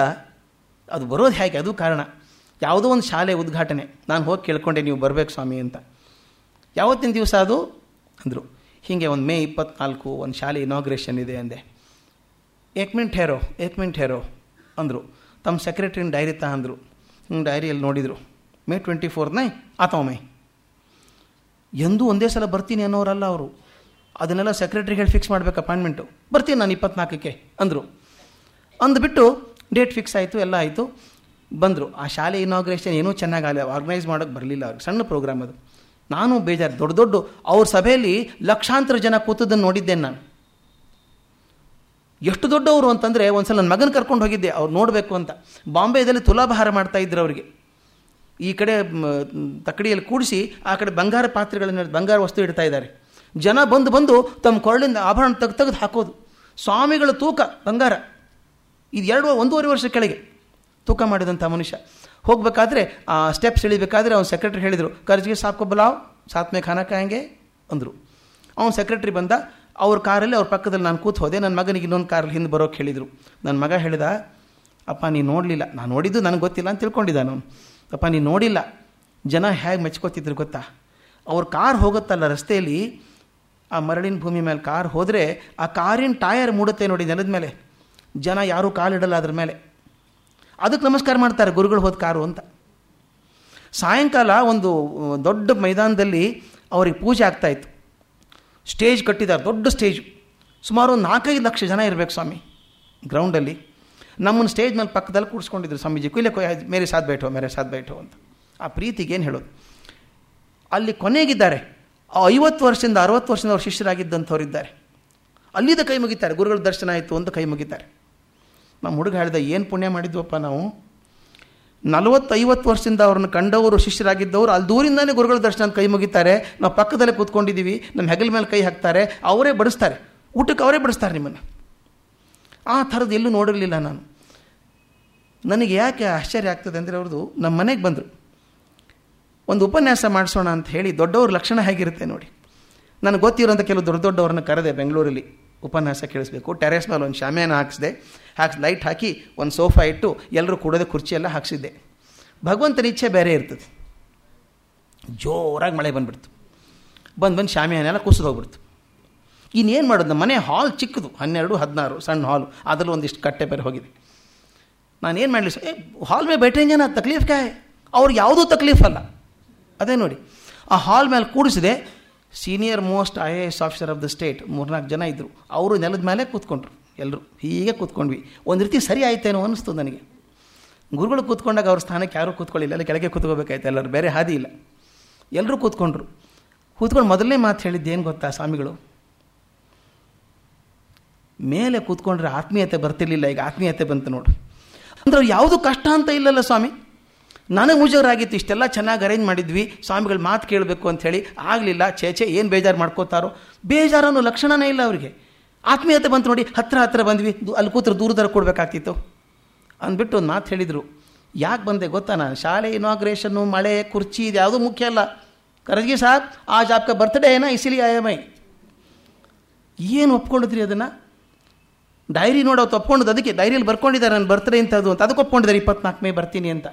ಅದು ಬರೋದು ಹೇಗೆ? ಅದು ಕಾರಣ. ಯಾವುದೋ ಒಂದು ಶಾಲೆ ಉದ್ಘಾಟನೆ. ನಾನು ಹೋಗಿ ಕೇಳ್ಕೊಂಡೆ, ನೀವು ಬರಬೇಕು ಸ್ವಾಮಿ ಅಂತ. ಯಾವತ್ತಿನ ದಿವಸ ಅದು? ಅಂದರು. ಹೀಗೆ ಒಂದು ಮೇ ಇಪ್ಪತ್ನಾಲ್ಕು ಒಂದು ಶಾಲೆ ಇನಾಗ್ರೇಷನ್ ಇದೆ ಅಂದೆ. ಏಕ್ ಮಿನಿಟ್ ಹೇರೋ, ಏಕ್ ಮಿನಿಟ್ ಹೇರೋ ಅಂದರು. ತಮ್ಮ ಸೆಕ್ರೆಟ್ರಿನ ಡೈರಿ ತಾ ಅಂದರು. ಹಿಂಗೆ ಡೈರಿಯಲ್ಲಿ ನೋಡಿದರು. ಮೇ ಟ್ವೆಂಟಿ ಫೋರ್ನೇ ಆತವ ಎಂದೂ ಒಂದೇ ಸಲ ಬರ್ತೀನಿ ಅನ್ನೋರಲ್ಲ ಅವರು. ಅದನ್ನೆಲ್ಲ ಸೆಕ್ರೆಟ್ರಿಗೆ ಹೇಳಿ ಫಿಕ್ಸ್ ಮಾಡಬೇಕು ಅಪಾಯಿಂಟ್ಮೆಂಟು. ಬರ್ತೀನಿ ನಾನು ಇಪ್ಪತ್ನಾಲ್ಕಕ್ಕೆ ಅಂದರು. ಅಂದ್ಬಿಟ್ಟು ಡೇಟ್ ಫಿಕ್ಸ್ ಆಯಿತು, ಎಲ್ಲ ಆಯಿತು. ಬಂದರು. ಆ ಶಾಲೆ ಇನಾಗ್ರೇಷನ್ ಏನೂ ಚೆನ್ನಾಗಲ್ಲ ಆರ್ಗನೈಸ್ ಮಾಡೋಕ್ಕೆ ಬರಲಿಲ್ಲ ಅವ್ರಿಗೆ ಸಣ್ಣ ಪ್ರೋಗ್ರಾಮ್ ಅದು. ನಾನು ಬೇಜಾರು. ದೊಡ್ಡ ದೊಡ್ಡ ಅವ್ರ ಸಭೆಯಲ್ಲಿ ಲಕ್ಷಾಂತರ ಜನ ಕೂತದನ್ನು ನೋಡಿದ್ದೇನೆ ನಾನು. ಎಷ್ಟು ದೊಡ್ಡವರು ಅಂತಂದರೆ ಒಂದು ಸಲ ನನ್ನ ಮಗನ ಕರ್ಕೊಂಡು ಹೋಗಿದ್ದೆ, ಅವ್ರು ನೋಡಬೇಕು ಅಂತ. ಬಾಂಬೆದಲ್ಲಿ ತುಲಾಭಾರ ಮಾಡ್ತಾ ಇದ್ರು ಅವರಿಗೆ. ಈ ಕಡೆ ತಕ್ಕಡಿಯಲ್ಲಿ ಕೂಡಿಸಿ ಆ ಕಡೆ ಬಂಗಾರ ಪಾತ್ರೆಗಳನ್ನು, ಬಂಗಾರ ವಸ್ತು ಇಡ್ತಾ ಇದ್ದಾರೆ. ಜನ ಬಂದು ಬಂದು ತಮ್ಮ ಕೊರಳಿಂದ ಆಭರಣ ತೆಗೆದು ತೆಗೆದು ಹಾಕೋದು. ಸ್ವಾಮಿಗಳ ತೂಕ ಬಂಗಾರ. ಇದು ಎರಡು, ಒಂದೂವರೆ ವರ್ಷ ಕೆಳಗೆ ತೂಕ ಮಾಡಿದಂಥ ಮನುಷ್ಯ. ಹೋಗಬೇಕಾದ್ರೆ ಆ ಸ್ಟೆಪ್ಸ್ ಇಳಿಬೇಕಾದ್ರೆ ಅವ್ನು ಸೆಕ್ರೆಟ್ರಿ ಹೇಳಿದರು ಕರ್ಜಿಗೆ ಸಾಕು ಬಲಾವ್ ಸಾತ್ಮೆ ಮೇ ಖಾನ ಕಾಯಂಗೆ, ಅಂದರು. ಅವ್ನು ಸೆಕ್ರೆಟ್ರಿ ಬಂದ ಅವ್ರ ಕಾರಲ್ಲಿ ಅವ್ರ ಪಕ್ಕದಲ್ಲಿ ನಾನು ಕೂತು ಹೋದೆ. ನನ್ನ ಮಗನಿಗೆ ಇನ್ನೊಂದು ಕಾರಲ್ಲಿ ಹಿಂದೆ ಬರೋಕ್ಕೆ ಹೇಳಿದರು. ನನ್ನ ಮಗ ಹೇಳಿದ, ಅಪ್ಪ ನೀನು ನೋಡಲಿಲ್ಲ. ನಾನು ನೋಡಿದ್ದು ನನಗೆ ಗೊತ್ತಿಲ್ಲ ಅಂತ ತಿಳ್ಕೊಂಡಿದ್ದ ನಾನು ಅಪ್ಪ ನೀನು ನೋಡಿಲ್ಲ. ಜನ ಹೇಗೆ ಮೆಚ್ಕೋತಿದ್ರು ಗೊತ್ತಾ? ಅವ್ರ ಕಾರ್ ಹೋಗುತ್ತಲ್ಲ ರಸ್ತೆಯಲ್ಲಿ, ಆ ಮರಳಿನ ಭೂಮಿ ಮೇಲೆ ಕಾರ್ ಹೋದರೆ ಆ ಕಾರಿನ ಟಯರ್ ಮೂಡುತ್ತೆ ನೋಡಿ ನೆಲದ ಮೇಲೆ. ಜನ ಯಾರೂ ಕಾಲಿಡಲ್ಲ ಅದ್ರ ಮೇಲೆ. ಅದಕ್ಕೆ ನಮಸ್ಕಾರ ಮಾಡ್ತಾರೆ, ಗುರುಗಳು ಹೋದ ಕಾರು ಅಂತ. ಸಾಯಂಕಾಲ ಒಂದು ದೊಡ್ಡ ಮೈದಾನದಲ್ಲಿ ಅವ್ರಿಗೆ ಪೂಜೆ ಆಗ್ತಾಯಿತ್ತು ಸ್ಟೇಜ್ ಕಟ್ಟಿದ್ದಾರೆ, ದೊಡ್ಡ ಸ್ಟೇಜ್. ಸುಮಾರು ಒಂದು ನಾಲ್ಕೈದು ಲಕ್ಷ ಜನ ಇರಬೇಕು ಸ್ವಾಮಿ, ಗ್ರೌಂಡಲ್ಲಿ. ನಮ್ಮನ್ನು ಸ್ಟೇಜ್ ಮೇಲೆ ಪಕ್ಕದಲ್ಲಿ ಕೂಡಿಸ್ಕೊಂಡಿದ್ರು ಸ್ವಾಮೀಜಿ, ಕುಯ್ಲೆ ಕೊಯ್ ಮೇರೆ ಸಾಥ್ ಬೈಠೋ, ಮೇರೆ ಸಾಥ್ ಬೈಠೋ ಅಂತ. ಆ ಪ್ರೀತಿಗೆ ಏನು ಹೇಳೋದು? ಅಲ್ಲಿ ಕೊನೆಗಿದ್ದಾರೆ. ಐವತ್ತು ವರ್ಷದಿಂದ ಅರವತ್ತು ವರ್ಷದಿಂದ ಅವ್ರು ಶಿಷ್ಯರಾಗಿದ್ದಂಥವ್ರಿದ್ದಾರೆ. ಅಲ್ಲಿದ್ದ ಕೈ ಮುಗಿತಾರೆ, ಗುರುಗಳ ದರ್ಶನ ಆಯಿತು ಅಂತ ಕೈ ಮುಗಿತಾರೆ. ನಮ್ಮ ಹುಡುಗ ಹೇಳಿದ, ಏನು ಪುಣ್ಯ ಮಾಡಿದ್ವಪ್ಪ ನಾವು? ನಲವತ್ತೈವತ್ತು ವರ್ಷದಿಂದ ಅವ್ರನ್ನ ಕಂಡವರು, ಶಿಷ್ಯರಾಗಿದ್ದವರು, ಅಲ್ಲಿ ದೂರಿಂದಾನೆ ಗುರುಗಳ ದರ್ಶನ ಕೈ ಮುಗಿತಾರೆ. ನಾವು ಪಕ್ಕದಲ್ಲೇ ಕೂತ್ಕೊಂಡಿದ್ದೀವಿ, ನಮ್ಮ ಹೆಗಲ ಮೇಲೆ ಕೈ ಹಾಕ್ತಾರೆ, ಅವರೇ ಬಡಿಸ್ತಾರೆ. ಊಟಕ್ಕೆ ಅವರೇ ಬಡಿಸ್ತಾರೆ ನಿಮ್ಮನ್ನು. ಆ ಥರದ್ದು ಎಲ್ಲೂ ನೋಡಿರಲಿಲ್ಲ ನಾನು. ನನಗೆ ಯಾಕೆ ಆಶ್ಚರ್ಯ ಆಗ್ತದೆ ಅಂದರೆ ಅವ್ರದ್ದು ನಮ್ಮ ಮನೆಗೆ ಬಂದರು. ಒಂದು ಉಪನ್ಯಾಸ ಮಾಡಿಸೋಣ ಅಂತ ಹೇಳಿ ದೊಡ್ಡವ್ರ ಲಕ್ಷಣ ಹೇಗಿರುತ್ತೆ ನೋಡಿ. ನನಗೆ ಗೊತ್ತಿರೋಂಥ ಕೆಲವು ದೊಡ್ಡ ದೊಡ್ಡವ್ರನ್ನ ಕರೆದೆ ಬೆಂಗಳೂರಲ್ಲಿ. ಉಪನ್ಯಾಸ ಕೇಳಿಸ್ಬೇಕು. ಟೆರೆಸ್ ಮೇಲೆ ಒಂದು ಶಾಮಿಯಾನ ಹಾಕಿಸಿದೆ. ಹಾಕಿ ಲೈಟ್ ಹಾಕಿ ಒಂದು ಸೋಫಾ ಇಟ್ಟು ಎಲ್ಲರೂ ಕೂಡೋದೇ ಕುರ್ಚಿಯೆಲ್ಲ ಹಾಕಿಸಿದ್ದೆ. ಭಗವಂತನ ಇಚ್ಛೆ ಬೇರೆ ಇರ್ತದೆ. ಜೋರಾಗಿ ಮಳೆ ಬಂದುಬಿಡ್ತು. ಬಂದು ಬಂದು ಶಾಮಿಯಾನ ಶಾಮಿಯಾನೆಲ್ಲ ಕುಸಿದೋಗ್ಬಿಡ್ತು ಇನ್ನೇನು ಮಾಡೋದು? ಮನೆ ಹಾಲ್ ಚಿಕ್ಕದು. ಹನ್ನೆರಡು, ಹದಿನಾರು, ಸಣ್ಣ ಹಾಲು ಅದರಲ್ಲಿ ಒಂದಿಷ್ಟು ಕಟ್ಟೆ ಬೇರೆ ಹೋಗಿದೆ. ನಾನು ಏನು ಮಾಡಲಿ? ಏ ಹಾಲ್ ಮೇಲೆ ಬೇಟ್ರೇಂಜನ ತಕ್ಲೀಫ್ ಕಾಯ್? ಅವ್ರಿಗೆ ಯಾವುದೂ ತಕ್ಲೀಫ್ ಅಲ್ಲ. ಅದೇ ನೋಡಿ. ಆ ಹಾಲ್ ಮೇಲೆ ಕೂಡಿಸಿದೆ senior most I A S officer of the state ಮೂರ್ನಾಲ್ಕು ಜನ ಇದ್ದರು ಅವರು ನೆಲದ ಮೇಲೆ ಕೂತ್ಕೊಂಡ್ರು ಎಲ್ಲರೂ ಹೀಗೆ ಕೂತ್ಕೊಂಡ್ವಿ. ಒಂದು ರೀತಿ ಸರಿ ಆಯ್ತೇನೋ ಅನ್ನಿಸ್ತು ನನಗೆ. ಗುರುಗಳು ಕೂತ್ಕೊಂಡಾಗ ಅವ್ರ ಸ್ಥಾನಕ್ಕೆ ಯಾರೂ ಕೂತ್ಕೊಳ್ಳಿಲ್ಲ. ಅಲ್ಲಿ ಕೆಳಗೆ ಕೂತ್ಕೋಬೇಕಾಯ್ತು, ಎಲ್ಲರೂ. ಬೇರೆ ಹಾದಿ ಇಲ್ಲ. ಎಲ್ಲರೂ ಕೂತ್ಕೊಂಡ್ರು. ಕೂತ್ಕೊಂಡು ಮೊದಲನೇ ಮಾತು ಹೇಳಿದ್ದು ಏನು ಗೊತ್ತಾ ಸ್ವಾಮಿಗಳು? ಮೇಲೆ ಕೂತ್ಕೊಂಡ್ರೆ ಆತ್ಮೀಯತೆ ಬರ್ತಿರ್ಲಿಲ್ಲ, ಈಗ ಆತ್ಮೀಯತೆ ಬಂತು ನೋಡು ಅಂದ್ರೆ ಯಾವುದು ಕಷ್ಟ ಅಂತ ಇಲ್ಲಲ್ಲ ಸ್ವಾಮಿ? ನನಗೆ ಮುಜುಗರಾಗಿತ್ತು ಇಷ್ಟೆಲ್ಲ ಚೆನ್ನಾಗಿ ಅರೇಂಜ್ ಮಾಡಿದ್ವಿ, ಸ್ವಾಮಿಗಳು ಮಾತು ಕೇಳಬೇಕು ಅಂಥೇಳಿ ಆಗಲಿಲ್ಲ ಚೇಚೆ ಏನು ಬೇಜಾರು ಮಾಡ್ಕೋತಾರೋ. ಬೇಜಾರು ಅನ್ನೋ ಲಕ್ಷಣನೇ ಇಲ್ಲ ಅವರಿಗೆ. ಆತ್ಮೀಯತೆ ಬಂತು ನೋಡಿ, ಹತ್ರ ಹತ್ರ ಬಂದ್ವಿ ಅಲ್ಲಿ ಕೂತ್ರೆ ದೂರದರ ಕೊಡಬೇಕಾಗ್ತಿತ್ತು. ಅಂದ್ಬಿಟ್ಟು ಒಂದು ಮಾತು ಹೇಳಿದರು. ಯಾಕೆ ಬಂದೆ ಗೊತ್ತಾ ನಾನು? ಶಾಲೆ ಇನಾಗ್ರೇಷನ್ನು ಮಳೆ, ಕುರ್ಚಿ, ಇದು ಯಾವುದೂ ಮುಖ್ಯ ಅಲ್ಲ. ಕರಜ್ಗಿ ಸಾಬ್, ಆ ಆಪ್ಕ ಬರ್ತ್ಡೇ ಏನಾ ಇಸಿಲಿ ಐ ಏನು ಒಪ್ಕೊಂಡಿದ್ರಿ ಅದನ್ನು? ಡೈರಿ ನೋಡಿ ಅವತ್ತು ಅದಕ್ಕೆ ಡೈರಿಯಲ್ಲಿ ಬರ್ಕೊಂಡಿದ್ದಾರೆ ನಾನು ಬರ್ತಡೇ ಇಂಥದ್ದು ಅಂತ, ಅದಕ್ಕೆ ಒಪ್ಕೊಂಡಿದ್ದಾರೆ ಇಪ್ಪತ್ನಾಲ್ಕು ಮೇ ಬರ್ತೀನಿ ಅಂತ.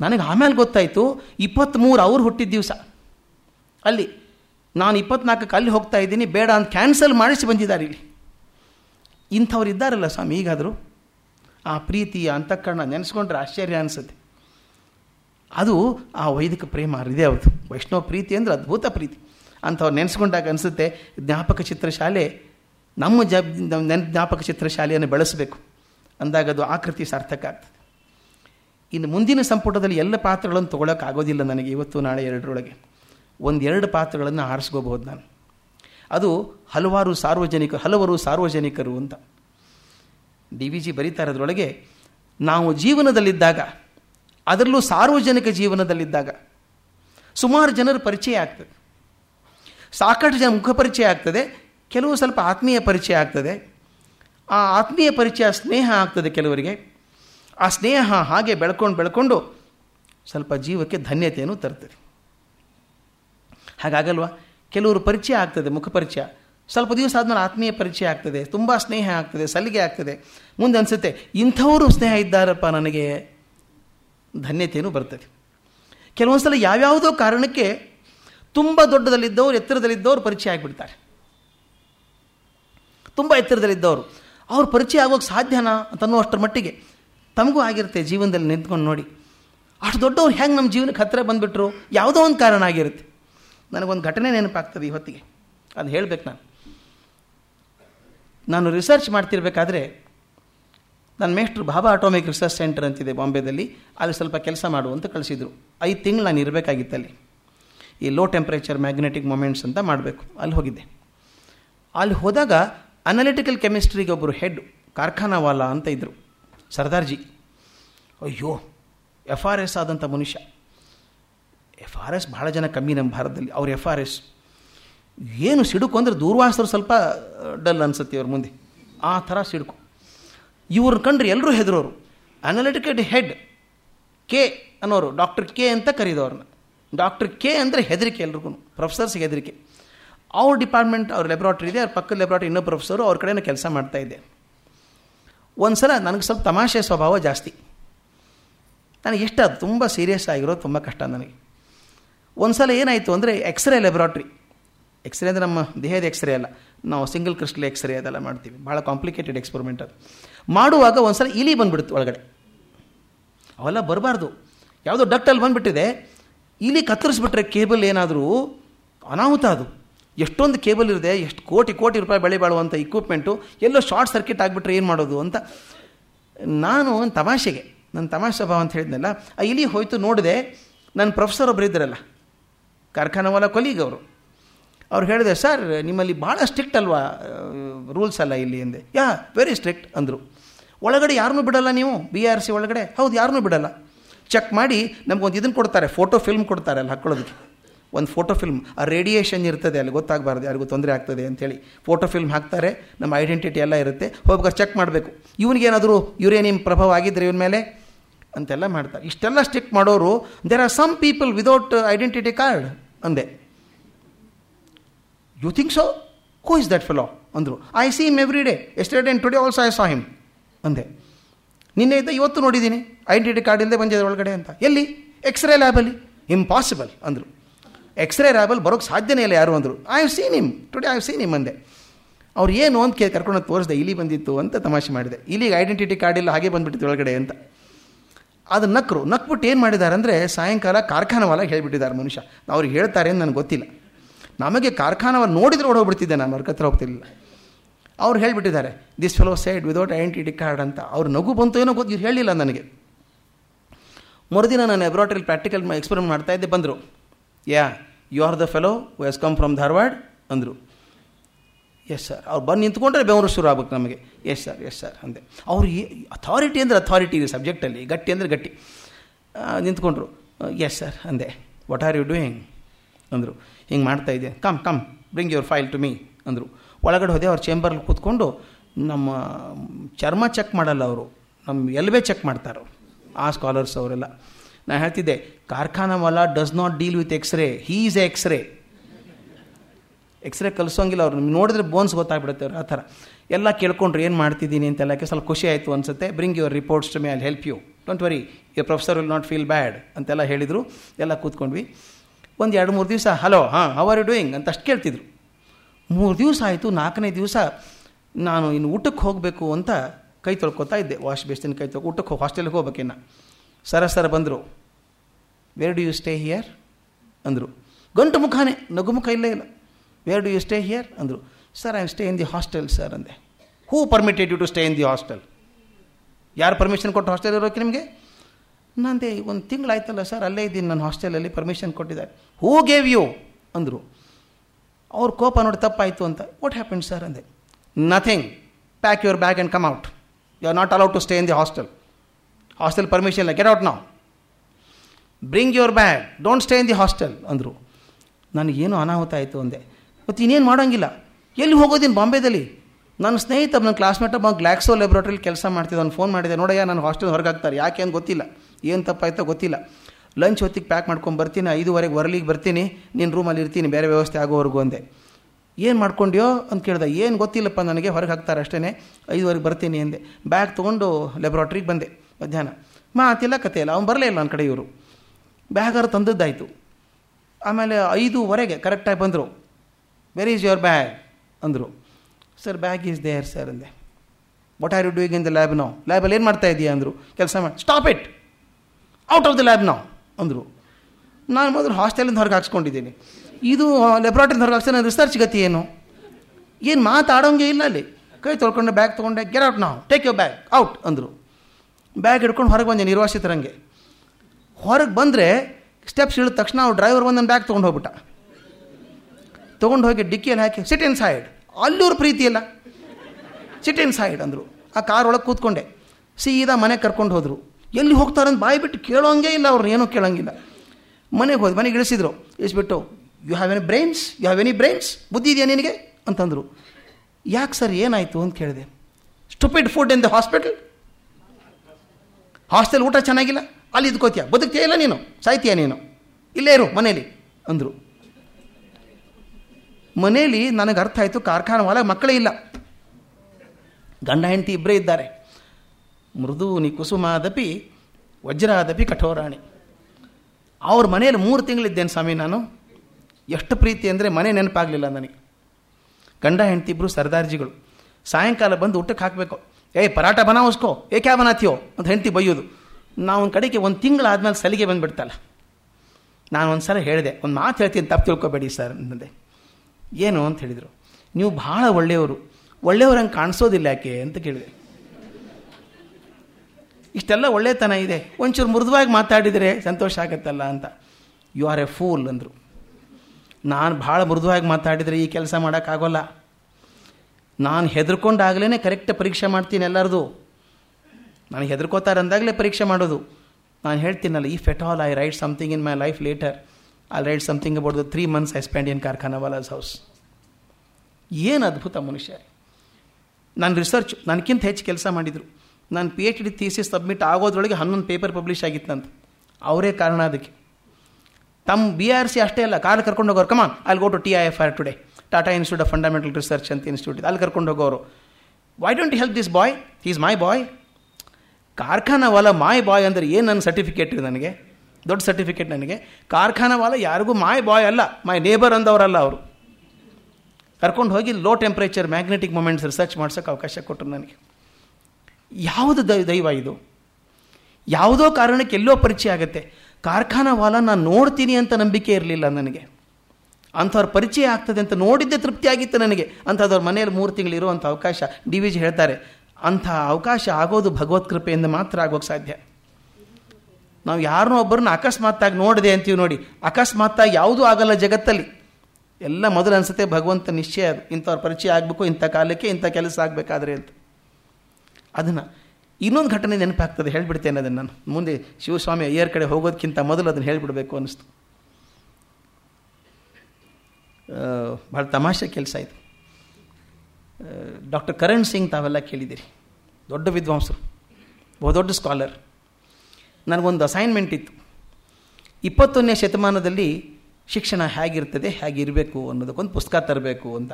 ನನಗೆ ಆಮೇಲೆ ಗೊತ್ತಾಯಿತು ಇಪ್ಪತ್ತ್ಮೂರು ಅವ್ರು ಹುಟ್ಟಿದ ದಿವಸ. ಅಲ್ಲಿ, ನಾನು ಇಪ್ಪತ್ನಾಲ್ಕಕ್ಕೆ ಅಲ್ಲಿ ಹೋಗ್ತಾ ಇದ್ದೀನಿ, ಬೇಡ ಅಂತ ಕ್ಯಾನ್ಸಲ್ ಮಾಡಿಸಿ ಬಂದಿದ್ದಾರೆ ಇಲ್ಲಿ. ಇಂಥವ್ರು ಇದ್ದಾರಲ್ಲ ಸ್ವಾಮಿ, ಈಗಾದರೂ? ಆ ಪ್ರೀತಿ ಅಂತಃಕರಣ ನೆನೆಸ್ಕೊಂಡ್ರೆ ಆಶ್ಚರ್ಯ ಅನಿಸುತ್ತೆ. ಅದು ಆ ವೈದಿಕ ಪ್ರೇಮ ಇದೆ ಅವ್ರದ್ದು ವೈಷ್ಣವ ಪ್ರೀತಿ ಅಂದರೆ ಅದ್ಭುತ ಪ್ರೀತಿ. ಅಂಥವ್ರು ನೆನೆಸ್ಕೊಂಡಾಗ ಅನಿಸುತ್ತೆ, ಜ್ಞಾಪಕ ಚಿತ್ರಶಾಲೆ, ನಮ್ಮ ಜ ಜ್ಞಾಪಕ ಚಿತ್ರಶಾಲೆಯನ್ನು ಬೆಳೆಸಬೇಕು. ಅಂದಾಗ ಅದು ಆಕೃತಿ ಸಾರ್ಥಕ ಆಗ್ತದೆ. ಇನ್ನು ಮುಂದಿನ ಸಂಪುಟದಲ್ಲಿ ಎಲ್ಲ ಪಾತ್ರಗಳನ್ನು ತೊಗೊಳಕ್ಕೆ ಆಗೋದಿಲ್ಲ ನನಗೆ ಇವತ್ತು, ನಾಳೆ ಎರಡರೊಳಗೆ. ಒಂದೆರಡು ಪಾತ್ರಗಳನ್ನು ಆರಿಸ್ಕೋಬಹುದು ನಾನು. ಅದು ಹಲವಾರು ಸಾರ್ವಜನಿಕರು ಹಲವರು ಸಾರ್ವಜನಿಕರು ಅಂತ. ಡಿ ವಿ ಜಿ ಬರೀತಾ ಇರೋದ್ರೊಳಗೆ ನಾವು ಜೀವನದಲ್ಲಿದ್ದಾಗ, ಅದರಲ್ಲೂ ಸಾರ್ವಜನಿಕ ಜೀವನದಲ್ಲಿದ್ದಾಗ ಸುಮಾರು ಜನರ ಪರಿಚಯ ಆಗ್ತದೆ. ಸಾಕಷ್ಟು ಜನ ಮುಖ ಪರಿಚಯ ಆಗ್ತದೆ, ಕೆಲವು ಸ್ವಲ್ಪ ಆತ್ಮೀಯ ಪರಿಚಯ ಆಗ್ತದೆ. ಆ ಆತ್ಮೀಯ ಪರಿಚಯ, ಸ್ನೇಹ ಆಗ್ತದೆ ಕೆಲವರಿಗೆ. ಆ ಸ್ನೇಹ ಹಾಗೆ ಬೆಳ್ಕೊಂಡು ಬೆಳ್ಕೊಂಡು ಸ್ವಲ್ಪ ಜೀವಕ್ಕೆ ಧನ್ಯತೆಯನ್ನು ತರ್ತದೆ. ಹಾಗಾಗಲ್ವಾ? ಕೆಲವರು ಪರಿಚಯ ಆಗ್ತದೆ, ಮುಖ ಪರಿಚಯ. ಸ್ವಲ್ಪ ದಿವಸ ಆದಮೇಲೆ ಆತ್ಮೀಯ ಪರಿಚಯ ಆಗ್ತದೆ, ತುಂಬ ಸ್ನೇಹ ಆಗ್ತದೆ, ಸಲಿಗೆ ಆಗ್ತದೆ. ಮುಂದೆ ಅನಿಸುತ್ತೆ, ಇಂಥವರು ಸ್ನೇಹ ಇದ್ದಾರಪ್ಪ ನನಗೆ ಧನ್ಯತೆಯೂ ಬರ್ತದೆ. ಕೆಲವೊಂದು ಸಲ ಯಾವ್ಯಾವುದೋ ಕಾರಣಕ್ಕೆ ತುಂಬ ದೊಡ್ಡದಲ್ಲಿದ್ದವರು, ಎತ್ತರದಲ್ಲಿದ್ದವರು ಪರಿಚಯ ಆಗಿಬಿಡ್ತಾರೆ. ತುಂಬ ಎತ್ತರದಲ್ಲಿದ್ದವರು. ಅವ್ರ ಪರಿಚಯ ಆಗೋಕ್ಕೆ ಸಾಧ್ಯನಾ ಅಷ್ಟರ ಮಟ್ಟಿಗೆ. ತಮಗೂ ಆಗಿರುತ್ತೆ ಜೀವನದಲ್ಲಿ ನಿಂತ್ಕೊಂಡು ನೋಡಿ. ಅಷ್ಟು ದೊಡ್ಡವ್ರು ಹೆಂಗೆ ನಮ್ಮ ಜೀವನಕ್ಕೆ ಹತ್ತಿರ ಬಂದುಬಿಟ್ರು? ಯಾವುದೋ ಒಂದು ಕಾರಣ ಆಗಿರುತ್ತೆ. ನನಗೊಂದು ಘಟನೆ ನೆನಪಾಗ್ತದೆ ಈ ಹೊತ್ತಿಗೆ ಅದು ಹೇಳಬೇಕು ನಾನು. ನಾನು ರಿಸರ್ಚ್ ಮಾಡ್ತಿರ್ಬೇಕಾದ್ರೆ ನನ್ನ ಮೇಷ್ಟ್ರು ಬಾಬಾ ಆಟೋಮಿಕ್ ರಿಸರ್ಚ್ ಸೆಂಟರ್ ಅಂತಿದೆ ಬಾಂಬೆದಲ್ಲಿ. ಅಲ್ಲಿ ಸ್ವಲ್ಪ ಕೆಲಸ ಮಾಡು ಅಂತ ಕಳಿಸಿದರು. ಐದು ತಿಂಗಳು ನಾನು ಇರಬೇಕಾಗಿತ್ತು ಅಲ್ಲಿ. ಈ ಲೋ ಟೆಂಪ್ರೇಚರ್ ಮ್ಯಾಗ್ನೆಟಿಕ್ ಮೊಮೆಂಟ್ಸ್ ಅಂತ ಮಾಡಬೇಕು. ಅಲ್ಲಿ ಹೋಗಿದ್ದೆ. ಅಲ್ಲಿ ಹೋದಾಗ ಅನಲಿಟಿಕಲ್ ಕೆಮಿಸ್ಟ್ರಿಗೆ ಒಬ್ಬರು ಹೆಡ್ ಕಾರ್ಖಾನಾವಾಲ ಅಂತ ಇದ್ದರು ಸರ್ದಾರ್ಜಿ, ಅಯ್ಯೋ ಎಫ್ ಆರ್ ಎಸ್ ಆದಂಥ ಮನುಷ್ಯ. ಎಫ್ ಆರ್ ಎಸ್ ಭಾಳ ಜನ ಕಮ್ಮಿ ನಮ್ಮ ಭಾರತದಲ್ಲಿ. ಅವ್ರು ಎಫ್ ಆರ್ ಎಸ್ ಏನು ಸಿಡುಕು ಅಂದರೆ ದೂರ್ವಾಸರು ಸ್ವಲ್ಪ ಡಲ್ ಅನ್ಸುತ್ತೆ ಇವ್ರ ಮುಂದೆ. ಆ ಥರ ಸಿಡುಕು. ಇವ್ರನ್ನ ಕಂಡ್ರೆ ಎಲ್ಲರೂ ಹೆದರೋರು. ಅನಾಲಿಟಿಕಲ್ ಹೆಡ್ ಕೆ ಅನ್ನೋರು ಡಾಕ್ಟರ್ ಕೆ ಅಂತ ಕರೀದವ್ರನ್ನ. ಡಾಕ್ಟರ್ ಕೆ ಅಂದರೆ ಹೆದರಿಕೆ ಎಲ್ರಿಗೂ ಪ್ರೊಫೆಸರ್ಸ್ಗೆ ಹೆದರಿಕೆ. ಅವ್ರ ಡಿಪಾರ್ಟ್ಮೆಂಟ್ ಅವ್ರ ಲೆಬ್ರಾಟ್ರಿ ಇದೆ, ಅವ್ರ ಪಕ್ಕದ ಲೆಬ್ರಾಟ್ರಿ ಇನ್ನೊಬ್ಬ ಪ್ರೊಫೆಸರು ಅವ್ರ ಕಡೆನೇ ಕೆಲಸ ಮಾಡ್ತಾಯಿದ್ದೆ ಒಂದು ಸಲ ನನಗೆ ಸ್ವಲ್ಪ ತಮಾಷೆ ಸ್ವಭಾವ ಜಾಸ್ತಿ. ನನಗೆ ಇಷ್ಟ ಅದು ತುಂಬ ಸೀರಿಯಸ್ ಆಗಿರೋದು ತುಂಬ ಕಷ್ಟ ನನಗೆ. ಒಂದು ಸಲ ಏನಾಯಿತು ಅಂದರೆ ಎಕ್ಸ್ರೇ ಲೆಬ್ರಾಟ್ರಿ ಎಕ್ಸ್ರೇ ಅಂದರೆ ನಮ್ಮ ದೇಹದ ಎಕ್ಸ್ರೇ ಅಲ್ಲ. ನಾವು ಸಿಂಗಲ್ ಕ್ರಿಸ್ಟಲ್ ಎಕ್ಸ್ರೇ ಅದೆಲ್ಲ ಮಾಡ್ತೀವಿ. ಭಾಳ ಕಾಂಪ್ಲಿಕೇಟೆಡ್ ಎಕ್ಸ್ಪರಿಮೆಂಟ್ ಅದು. ಮಾಡುವಾಗ ಒಂದು ಸಲ ಇಲಿ ಬಂದುಬಿಡ್ತು ಒಳಗಡೆ. ಅವೆಲ್ಲ ಬರಬಾರ್ದು. ಯಾವುದೋ ಡಕ್ಟಲ್ಲಿ ಬಂದುಬಿಟ್ಟಿದೆ. ಇಲಿ ಕತ್ತರಿಸ್ಬಿಟ್ರೆ ಕೇಬಲ್ ಏನಾದರೂ ಅನಾಹುತ ಅದು. ಎಷ್ಟೊಂದು ಕೇಬಲ್ ಇರದೆ ಎಷ್ಟು ಕೋಟಿ ಕೋಟಿ ರೂಪಾಯಿ ಬೆಳೆ ಬಾಳುವಂಥ ಇಕ್ವಿಪ್ಮೆಂಟು ಎಲ್ಲೋ ಶಾರ್ಟ್ ಸರ್ಕ್ಯೂಟ್ ಆಗಿಬಿಟ್ರೆ ಏನು ಮಾಡೋದು ಅಂತ ನಾನು ಒಂದು ತಮಾಷೆಗೆ ನನ್ನ ತಮಾಷೆ ಸ್ವಭಾವ ಅಂತ ಹೇಳಿದ್ನಲ್ಲ, ಆ ಇಲಿ ಹೋಯ್ತು ನೋಡಿದೆ ನನ್ನ ಪ್ರೊಫೆಸರ್ ಒಬ್ಬರು ಇದ್ದರಲ್ಲ ಕಾರ್ಖಾನವಾಲ ಕೊಲೀಗ್ ಅವರು. ಅವ್ರು ಹೇಳಿದೆ ಸರ್ ನಿಮ್ಮಲ್ಲಿ ಭಾಳ ಸ್ಟ್ರಿಕ್ಟ್ ಅಲ್ವಾ ರೂಲ್ಸ್ ಅಲ್ಲ ಇಲ್ಲಿ? ಎಂದೆ ಯಾ ವೆರಿ ಸ್ಟ್ರಿಕ್ಟ್ ಅಂದರು. ಒಳಗಡೆ ಯಾರನ್ನೂ ಬಿಡಲ್ಲ ನೀವು ಬಿ ಆರ್ ಸಿ ಒಳಗಡೆ? ಹೌದು ಯಾರನ್ನೂ ಬಿಡಲ್ಲ. ಚೆಕ್ ಮಾಡಿ ನಮಗೊಂದು ಇದನ್ನು ಕೊಡ್ತಾರೆ ಫೋಟೋ ಫಿಲ್ಮ್ ಕೊಡ್ತಾರೆ ಅಲ್ಲಿ ಹಾಕ್ಕೊಳ್ಳೋದಕ್ಕೆ ಒಂದು ಫೋಟೋ ಫಿಲ್ಮ್, ಆ ರೇಡಿಯೇಷನ್ ಇರ್ತದೆ, ಅಲ್ಲಿ ಗೊತ್ತಾಗಬಾರ್ದು ಯಾರಿಗೂ ತೊಂದರೆ ಆಗ್ತದೆ ಅಂಥೇಳಿ ಫೋಟೋ ಫಿಲ್ಮ್ ಹಾಕ್ತಾರೆ, ನಮ್ಮ ಐಡೆಂಟಿಟಿ ಎಲ್ಲ ಇರುತ್ತೆ. ಹೋಗ್ಬೇಕಾದ್ರೆ ಚೆಕ್ ಮಾಡಬೇಕು. ಇವನಿಗೇನಾದರೂ ಯುರೇನಿಯಂ ಪ್ರಭಾವ ಆಗಿದ್ರೆ ಇವನ ಮೇಲೆ? ಅಂತೆಲ್ಲ ಮಾಡ್ತಾರೆ. ಇಷ್ಟೆಲ್ಲ ಸ್ಟಿಕ್ ಮಾಡೋರು there are some people without identity card ಅಂದೆ. You think so who is that fellow ಅಂದರು. I see him every day yesterday today also I saw him ಅಂದೆ. ನಿನ್ನೆ ಇದ್ದ, ಇವತ್ತು ನೋಡಿದ್ದೀನಿ. ಐಡೆಂಟಿಟಿ ಕಾರ್ಡ್ ಇಲ್ಲದೆ ಬಂದಿದೆ ಒಳಗಡೆ ಅಂತ. ಎಲ್ಲಿ? ಎಕ್ಸ್ರೇ ಲ್ಯಾಬಲ್ಲಿ ಇಂಪಾಸಿಬಲ್ ಅಂದರು. ಎಕ್ಸ್ರೇ ರ್ಯಾಬಲ್ ಬರೋಕ್ಕೆ ಸಾಧ್ಯನೇ ಇಲ್ಲ ಯಾರು ಅಂದರು. I have seen him today I have seen him ಅಂದೆ. ಅವ್ರು ಏನು ಅಂತ ಕೇಳಿ ಕರ್ಕೊಂಡು ತೋರಿಸ್ದೆ ಇಲಿ ಬಂದಿತ್ತು ಅಂತ ತಮಾಷೆ ಮಾಡಿದೆ. ಇಲ್ಲಿಗೆ ಐಡೆಂಟಿಟಿ ಕಾರ್ಡ್ ಇಲ್ಲ, ಹಾಗೆ ಬಂದುಬಿಟ್ಟಿತ್ತು ಒಳಗಡೆ ಅಂತ. ಅದು ನಕ್ಕರು ನಕ್ಬಿಟ್ಟು ಏನು ಮಾಡಿದ್ದಾರೆ ಅಂದರೆ ಸಾಯಂಕಾಲ ಕಾರ್ಖಾನವಾಲಾಗಿ ಹೇಳಿಬಿಟ್ಟಿದ್ದಾರೆ ಮನುಷ್ಯ. ಅವ್ರಿಗೆ ಹೇಳ್ತಾರೆ ಅಂತ ನನಗೆ ಗೊತ್ತಿಲ್ಲ. ನಮಗೆ ಕಾರ್ಖಾನವ ನೋಡಿದ್ರೆ ಓಡೋಗ್ಬಿಡ್ತಿದ್ದೆ ನಾನು, ಅವ್ರ ಹತ್ರ ಹೋಗ್ತಿರ್ಲಿಲ್ಲ. ಅವ್ರು ಹೇಳಿಬಿಟ್ಟಿದ್ದಾರೆ this fellow side without identity card ಅಂತ. ಅವ್ರು ನಗು ಬಂತು ಏನೋ ಗೊತ್ತು ಹೇಳಿಲ್ಲ ನನಗೆ. ಮರುದಿನ ನಾನು ಲ್ಯಾಬ್ರಾಟ್ರಿಲಿ ಪ್ರಾಕ್ಟಿಕಲ್ ಎಕ್ಸ್ಪೆರಿಮೆಂಟ್ ಮಾಡ್ತಾ ಇದ್ದೆ, ಬಂದರು. Yeah you are the fellow who has come from Dharwad ಅಂದರು. ಎಸ್ ಸರ್ ಅವ್ರು ಬಂದು ನಿಂತ್ಕೊಂಡ್ರೆ ಬೆವರು ಶುರು ಆಗ್ಬೇಕು ನಮಗೆ. ಎಸ್ ಸರ್ ಎಸ್ ಸರ್ ಅಂದೆ. ಅವ್ರು ಅಥಾರಿಟಿ ಅಂದರೆ ಅಥಾರಿಟಿ ಇದೆ ಸಬ್ಜೆಕ್ಟಲ್ಲಿ ಗಟ್ಟಿ ಅಂದರೆ ಗಟ್ಟಿ. ನಿಂತ್ಕೊಂಡ್ರು. ಎಸ್ ಸರ್ ಅಂದೆ. ವಾಟ್ ಆರ್ ಯು ಡೂಯಿಂಗ್ ಅಂದರು. ಹಿಂಗೆ ಮಾಡ್ತಾ ಇದ್ದೆ. Come come bring your file to me ಅಂದರು. ಒಳಗಡೆ ಹೋದೆ, ಅವ್ರ ಚೇಂಬರ್ಲಿ ಕೂತ್ಕೊಂಡು ನಮ್ಮ ಚರ್ಮ ಚೆಕ್ ಮಾಡಲ್ಲ ಅವರು. ನಮ್ಮ ಎಲ್ಬೆ ಚೆಕ್ ಮಾಡ್ತಾರೆ ಆ ಸ್ಕಾಲರ್ಸ್ ಅವರೆಲ್ಲ. ನಾನು ಹೇಳ್ತಿದ್ದೆ, Karkhanawala does not deal with X-ray he is a X-ray X-ray ಕಲಿಸೋಂಗಿಲ್ಲ ಅವ್ರು. ನೋಡಿದ್ರೆ ಬೋನ್ಸ್ ಗೊತ್ತಾಗ್ಬಿಡುತ್ತೆ ಅವ್ರು, ಆ ಥರ. ಎಲ್ಲ ಕೇಳ್ಕೊಂಡ್ರು, ಏನು ಮಾಡ್ತಿದ್ದೀನಿ ಅಂತೆಲ್ಲಕ್ಕೆ ಸ್ವಲ್ಪ ಖುಷಿ ಆಯಿತು ಅನಿಸುತ್ತೆ. Bring your reports to me I'll help you don't worry your professor will not feel bad ಅಂತೆಲ್ಲ ಹೇಳಿದರು. ಎಲ್ಲ ಕೂತ್ಕೊಂಡ್ವಿ. ಒಂದು ಎರಡು ಮೂರು ದಿವಸ ಹಲೋ ಹಾಂ ಹೌ ಆರ್ ಯು ಡೂಯಿಂಗ್ ಅಂತ ಅಷ್ಟು ಕೇಳ್ತಿದ್ರು. ಮೂರು ದಿವಸ ಆಯಿತು, ನಾಲ್ಕನೇ ದಿವಸ ನಾನು ಇನ್ನು ಊಟಕ್ಕೆ ಹೋಗಬೇಕು ಅಂತ ಕೈ ತೊಳ್ಕೊತಾ ಇದ್ದೆ. ವಾಶ್ ಬೇಸಿನ ಕೈ ತೊಳ್ಕೊ, ಊಟಕ್ಕೆ ಹೋಗಿ ಹಾಸ್ಟೆಲ್ಗೆ ಹೋಗ್ಬೇಕಿನ್ನ ಸರ ಸರ ಬಂದರು. Where do you stay here ಅಂದರು. ಗಂಟು ಮುಖಾನೇ, ನಗು ಮುಖ ಇಲ್ಲೇ ಇಲ್ಲ. Where do you stay here ಅಂದರು. Sir I stay in the hostel sir ಅಂದೆ. Who permitted you to stay in the hostel ಯಾರು ಪರ್ಮಿಷನ್ ಕೊಟ್ಟು ಹಾಸ್ಟೆಲ್ ಇರೋಕೆ ನಿಮಗೆ? ನಂದೆ, ಒಂದು ತಿಂಗಳಾಯ್ತಲ್ಲ ಸರ್ ಅಲ್ಲೇ ಇದ್ದೀನಿ ನನ್ನ ಹಾಸ್ಟೆಲಲ್ಲಿ ಪರ್ಮಿಷನ್ ಕೊಟ್ಟಿದ್ದಾರೆ. ಹೂ ಗೇವ್ ಯು ಅಂದರು. ಅವ್ರ ಕೋಪ ನೋಡಿ ತಪ್ಪಾಯಿತು ಅಂತ. ವಾಟ್ ಹ್ಯಾಪನ್ ಸರ್ ಅಂದೆ. Nothing pack your bag and come out you are not allowed to stay in the hostel hostel permission ಇಲ್ಲ. ಗೆಟ್ ಔಟ್ ನಾವು bring your bag don't stay in the hostel ಅಂದರು. ನನಗೇನು ಅನಾಹುತ ಆಯಿತು ಅಂದೆ. ಮತ್ತು ಇನ್ನೇನು ಮಾಡೋಂಗಿಲ್ಲ. ಎಲ್ಲಿ ಹೋಗೋದಿನ ಬಾಂಬೆದಲ್ಲಿ? ನನ್ನ ಸ್ನೇಹಿತ, ನನ್ನ ಕ್ಲಾಸ್ಮೇಟ್ ಒಬ್ಬ ಗ್ಲಾಕ್ಸೋ ಲ್ಯಾಬ್ರೇಟ್ರಿಲಿ ಕೆಲಸ ಮಾಡ್ತಿದ್ದೆ ಅವ್ನು ಫೋನ್ ಮಾಡಿದೆ. ನೋಡಯ್ಯ, ನಾನು ಹಾಸ್ಟೆಲ್ ಹೊರಗೆ ಹಾಕ್ತಾರೆ ಯಾಕೆ ಅಂತ ಗೊತ್ತಿಲ್ಲ. ಏನು ತಪ್ಪಾಯ್ತೋ ಗೊತ್ತಿಲ್ಲ. ಲಂಚ್ ಹೊತ್ತಿಗೆ ಪ್ಯಾಕ್ ಮಾಡ್ಕೊಂಡು ಬರ್ತೀನಿ. ಐದುವರೆಗೆ ಹೊರಲಿಗೆ ಬರ್ತೀನಿ. ನಿನ್ನ ರೂಮಲ್ಲಿ ಇರ್ತೀನಿ. ಬೇರೆ ವ್ಯವಸ್ಥೆ ಆಗೋವರೆಗೂ ಅಂದೆ. ಏನು ಮಾಡ್ಕೊಂಡ್ಯೋ? ಅಂತ ಕೇಳಿದೆ. ಏನು ಗೊತ್ತಿಲ್ಲಪ್ಪ, ನನಗೆ ಹೊರಗೆ ಹಾಕ್ತಾರೆ ಅಷ್ಟೇ ಐದುವರೆಗೆ ಬರ್ತೀನಿ ಅಂದೆ. ಬ್ಯಾಗ್ ತೊಗೊಂಡು ಲ್ಯಾಬ್ರಾಟ್ರಿಗೆ ಬಂದೆ ಮಧ್ಯಾಹ್ನ. ಮಾತಿಲ್ಲ ಕತೆ ಇಲ್ಲ ಅವ್ನು ಬರಲೇ ಇಲ್ಲ ನನ್ನ ಕಡೆ ಇವರು ಬ್ಯಾಗಾರು ತಂದದ್ದಾಯಿತು. ಆಮೇಲೆ ಐದೂವರೆಗೆ ಕರೆಕ್ಟಾಗಿ ಬಂದರು. ವೆರ್ ಈಸ್ ಯುವರ್ ಬ್ಯಾಗ್ ಅಂದರು. Sir bag is there sir ಅಂದೆ. What are you doing in the lab ನಾವು ಲ್ಯಾಬಲ್ಲಿ ಏನು ಮಾಡ್ತಾ ಇದೆಯಾ, ಅಂದರು. ಕೆಲಸ ಮಾಡಿ stop it out of the lab ನಾವು ಅಂದರು. ನಾನು ಮೊದಲು ಹಾಸ್ಟೆಲಿಂದ ಹೊರಗೆ ಹಾಕ್ಸ್ಕೊಂಡಿದ್ದೀನಿ. ಇದು ಲೆಬ್ರಾಟ್ರಿಂದ ಹೊರಗೆ ಹಾಕ್ಸಿ ರಿಸರ್ಚ್ ಗತಿ ಏನು? ಏನು ಮಾತಾಡೋಂಗೆ ಇಲ್ಲ ಅಲ್ಲಿ. ಕೈ ತೊಳ್ಕೊಂಡು ಬ್ಯಾಗ್ ತೊಗೊಂಡೆ ಗೆಟ್ ಔಟ್ ನಾವು ಟೇಕ್ ಯು ಬ್ಯಾಗ್ ಔಟ್ ಅಂದರು. ಬ್ಯಾಗ್ ಹಿಡ್ಕೊಂಡು ಹೊರಗೆ ಬಂದೆ, ನಿರ್ವಾಸಿತರಂಗೆ. ಹೊರಗೆ ಬಂದರೆ ಸ್ಟೆಪ್ಸ್ ಇಳಿದ ತಕ್ಷಣ ಅವ್ರು ಡ್ರೈವರ್ ಬಂದು ಬ್ಯಾಗ್ ತೊಗೊಂಡು ಹೋಗ್ಬಿಟ್ಟ. ತೊಗೊಂಡು ಹೋಗಿ ಡಿಕ್ಕಿಯಲ್ಲಿ ಹಾಕಿ ಸಿಟ್ ಇನ್ ಸೈಡ್ ಅಲ್ಲೂರು ಪ್ರೀತಿ ಇಲ್ಲ. ಸಿಟ್ ಇನ್ ಸೈಡ್ ಅಂದರು. ಆ ಕಾರ್ ಒಳಗೆ ಕೂತ್ಕೊಂಡೆ. ಸೀದಾ ಮನೆಗೆ ಕರ್ಕೊಂಡು ಹೋದರು. ಎಲ್ಲಿ ಹೋಗ್ತಾರಂತ ಬಾಯಿ ಬಿಟ್ಟು ಕೇಳೋಂಗೆ ಇಲ್ಲ ಅವ್ರು ಏನೂ ಕೇಳೋಂಗಿಲ್ಲ. ಮನೆಗೆ ಹೋದ್, ಮನೆಗೆ ಇಳಿಸಿದ್ರು. ಇಳಿಸ್ಬಿಟ್ಟು you have any brains you have any brains ಬುದ್ಧಿ ಇದೆಯಾ ನಿನಗೆ? ಅಂತಂದರು. ಯಾಕೆ ಸರ್, ಏನಾಯಿತು? ಅಂತ ಕೇಳಿದೆ. Stupid food in the hospital hostel ಊಟ ಚೆನ್ನಾಗಿಲ್ಲ? ಅಲ್ಲಿ ಇದ್ಕೋತೀಯ? ಬದುಕ್ತೀಯ ಇಲ್ಲ ನೀನು? ಸಾಯ್ತೀಯ ನೀನು? ಇಲ್ಲೇ ಇರು, ಮನೇಲಿ, ಅಂದರು. ಮನೇಲಿ ನನಗೆ ಅರ್ಥ ಆಯಿತು, ಕಾರ್ಖಾನೆ ಒಳಗೆ ಮಕ್ಕಳೇ ಇಲ್ಲ. ಗಂಡ, ಹೆಂಡತಿ ಇಬ್ಬರೇ ಇದ್ದಾರೆ. ಮೃದೂನಿ ಕುಸುಮಾದಪಿ, ವಜ್ರಾದಪಿ ಕಠೋರಾಣಿ. ಅವ್ರ ಮನೆಯಲ್ಲಿ ಮೂರು ತಿಂಗಳಿದ್ದೇನೆ ಸ್ವಾಮಿ ನಾನು. ಎಷ್ಟು ಪ್ರೀತಿ ಅಂದರೆ ಮನೆ ನೆನಪಾಗಲಿಲ್ಲ ನನಗೆ. ಗಂಡ, ಹೆಂಡತಿ ಇಬ್ಬರು ಸರ್ದಾರ್ಜಿಗಳು. ಸಾಯಂಕಾಲ ಬಂದು ಊಟಕ್ಕೆ ಹಾಕಬೇಕು. ಏಯ್ ಪರಾಟ ಬನಾವಸ್ಕೋ. ಏ, ಕ್ಯಾ ಬನಾತಿಯೋ? ಅಂತ ಹೆಂಡತಿ ಬೈಯೋದು. ನಾವು ಒಂದು ಕಡೆಗೆ ಒಂದು ತಿಂಗಳಾದ್ಮೇಲೆ ಸಲಿಗೆ ಬಂದುಬಿಡ್ತಲ್ಲ. ನಾನು ಒಂದು ಸಲ ಹೇಳಿದೆ, ಒಂದು ಮಾತು ಹೇಳ್ತೀನಿ, ತಪ್ಪು ತಿಳ್ಕೊಬೇಡಿ ಸರ್ ಅಂತಂದೆ. ಏನು ಅಂತ ಹೇಳಿದರು. ನೀವು ಭಾಳ ಒಳ್ಳೆಯವರು ಒಳ್ಳೆಯವ್ರಂಗೆ ಕಾಣಿಸೋದಿಲ್ಲ ಯಾಕೆ ಅಂತ ಕೇಳಿದೆ. ಇಷ್ಟೆಲ್ಲ ಒಳ್ಳೆತನ ಇದೆ, ಒಂಚೂರು ಮೃದುವಾಗಿ ಮಾತಾಡಿದರೆ ಸಂತೋಷ ಆಗುತ್ತಲ್ಲ ಅಂತ. ಯು ಆರ್ ಎ ಫೂಲ್ ಅಂದರು. ನಾನು ಭಾಳ ಮೃದುವಾಗಿ ಮಾತಾಡಿದರೆ ಈ ಕೆಲಸ ಮಾಡೋಕ್ಕಾಗೋಲ್ಲ. ನಾನು ಹೆದರ್ಕೊಂಡಾಗಲೇ ಕರೆಕ್ಟ್ ಪರೀಕ್ಷೆ ಮಾಡ್ತೀನಿ ಎಲ್ಲರದು. ನನಗೆ ಹೆದರ್ಕೋತಾರೆ ಅಂದಾಗಲೇ ಪರೀಕ್ಷೆ ಮಾಡೋದು. ನಾನು ಹೇಳ್ತೀನಲ್ಲ if at all I write something in my life later I write something about the three months I spend in Karkhanawala's house ಏನು ಅದ್ಭುತ ಮನುಷ್ಯ. ನಾನು ರಿಸರ್ಚ್ ನನಗಿಂತ ಹೆಚ್ಚು ಕೆಲಸ ಮಾಡಿದರು. ನಾನು P H D thesis submit ಆಗೋದ್ರೊಳಗೆ ಹನ್ನೊಂದು ಪೇಪರ್ ಪಬ್ಲಿಷ್ ಅಂತ ಅವರೇ ಕಾರಣ ಅದಕ್ಕೆ. ತಮ್ಮ ಬಿ ಆರ್ ಸಿ ಅಷ್ಟೇ ಅಲ್ಲ, ಕಾರ್ ಕರ್ಕೊಂಡು ಹೋಗೋರು ಕಮಾನ್ ಅಲ್ಲಿ go to T I F R today Tata institute of fundamental research ಅಂತ ಇನ್ಸ್ಟಿಟ್ಯೂಟ್ ಅಲ್ಲಿ ಕರ್ಕೊಂಡು ಹೋಗೋರು. Why don't help this boy is my boy Karkhanawala my boy ಅಂದರೆ ಏನು ನನ್ನ ಸರ್ಟಿಫಿಕೇಟ್ ನನಗೆ? ದೊಡ್ಡ ಸರ್ಟಿಫಿಕೇಟ್ ನನಗೆ. ಕಾರ್ಖಾನವಾಲ ಯಾರಿಗೂ ಮಾಯ್ ಬಾಯ್ ಅಲ್ಲ, ಮೈ ನೇಬರ್ ಅಂದವರಲ್ಲ ಅವರು. ಕರ್ಕೊಂಡು ಹೋಗಿ low temperature magnetic moments research ಮಾಡ್ಸೋಕ್ಕೆ ಅವಕಾಶ ಕೊಟ್ಟರು ನನಗೆ. ಯಾವುದು ದೈವ ಇದು? ಯಾವುದೋ ಕಾರಣಕ್ಕೆ ಎಲ್ಲೋ ಪರಿಚಯ ಆಗುತ್ತೆ. ಕಾರ್ಖಾನವಾಲ ನಾನು ನೋಡ್ತೀನಿ ಅಂತ ನಂಬಿಕೆ ಇರಲಿಲ್ಲ ನನಗೆ. ಅಂಥವ್ರ ಪರಿಚಯ ಆಗ್ತದೆ ಅಂತ ನೋಡಿದ್ದೆ ತೃಪ್ತಿ ಆಗಿತ್ತು ನನಗೆ. ಅಂಥದ್ದವ್ರ ಮನೆಯಲ್ಲಿ ಮೂರು ತಿಂಗಳಿರುವಂಥ ಅವಕಾಶ. ಡಿ ವಿ ಜಿ ಹೇಳ್ತಾರೆ ಅಂಥ ಅವಕಾಶ ಆಗೋದು ಭಗವತ್ ಕೃಪೆಯಿಂದ ಮಾತ್ರ ಆಗೋಕ್ಕೆ ಸಾಧ್ಯ. ನಾವು ಯಾರನ್ನೋ ಒಬ್ಬರನ್ನ ಅಕಸ್ಮಾತ್ತಾಗಿ ನೋಡಿದೆ ಅಂತೀವಿ ನೋಡಿ, ಅಕಸ್ಮಾತ್ತಾಗಿ ಯಾವುದೂ ಆಗಲ್ಲ ಜಗತ್ತಲ್ಲಿ. ಎಲ್ಲ ಮೊದಲು ಅನಿಸುತ್ತೆ ಭಗವಂತ ನಿಶ್ಚಯ ಅದು. ಇಂಥವ್ರ ಪರಿಚಯ ಆಗಬೇಕು, ಇಂಥ ಕಾಲಕ್ಕೆ ಇಂಥ ಕೆಲಸ ಆಗಬೇಕಾದ್ರೆ ಅಂತ. ಅದನ್ನು ಇನ್ನೊಂದು ಘಟನೆ ನೆನಪಾಗ್ತದೆ, ಹೇಳಿಬಿಡ್ತೇನೆ ಅದನ್ನು ನಾನು. ಮುಂದೆ ಶಿವಸ್ವಾಮಿ ಅಯ್ಯರ್ ಕಡೆ ಹೋಗೋದಕ್ಕಿಂತ ಮೊದಲು ಅದನ್ನು ಹೇಳಿಬಿಡಬೇಕು ಅನ್ನಿಸ್ತು. ಭಾಳ ತಮಾಷೆ ಕೆಲಸ ಇದು. ಡಾಕ್ಟರ್ ಕರಣ್ ಸಿಂಗ್ ತಾವೆಲ್ಲ ಕೇಳಿದ್ದೀರಿ. ದೊಡ್ಡ ವಿದ್ವಾಂಸರು ಬಹುದೊಡ್ಡ ಸ್ಕಾಲರ್. ನನಗೊಂದು ಅಸೈನ್ಮೆಂಟ್ ಇತ್ತು. ಇಪ್ಪತ್ತೊಂದನೇ ಶತಮಾನದಲ್ಲಿ ಶಿಕ್ಷಣ ಹೇಗಿರ್ತದೆ, ಹೇಗಿರಬೇಕು ಅನ್ನೋದಕ್ಕೊಂದು ಪುಸ್ತಕ ತರಬೇಕು ಅಂತ.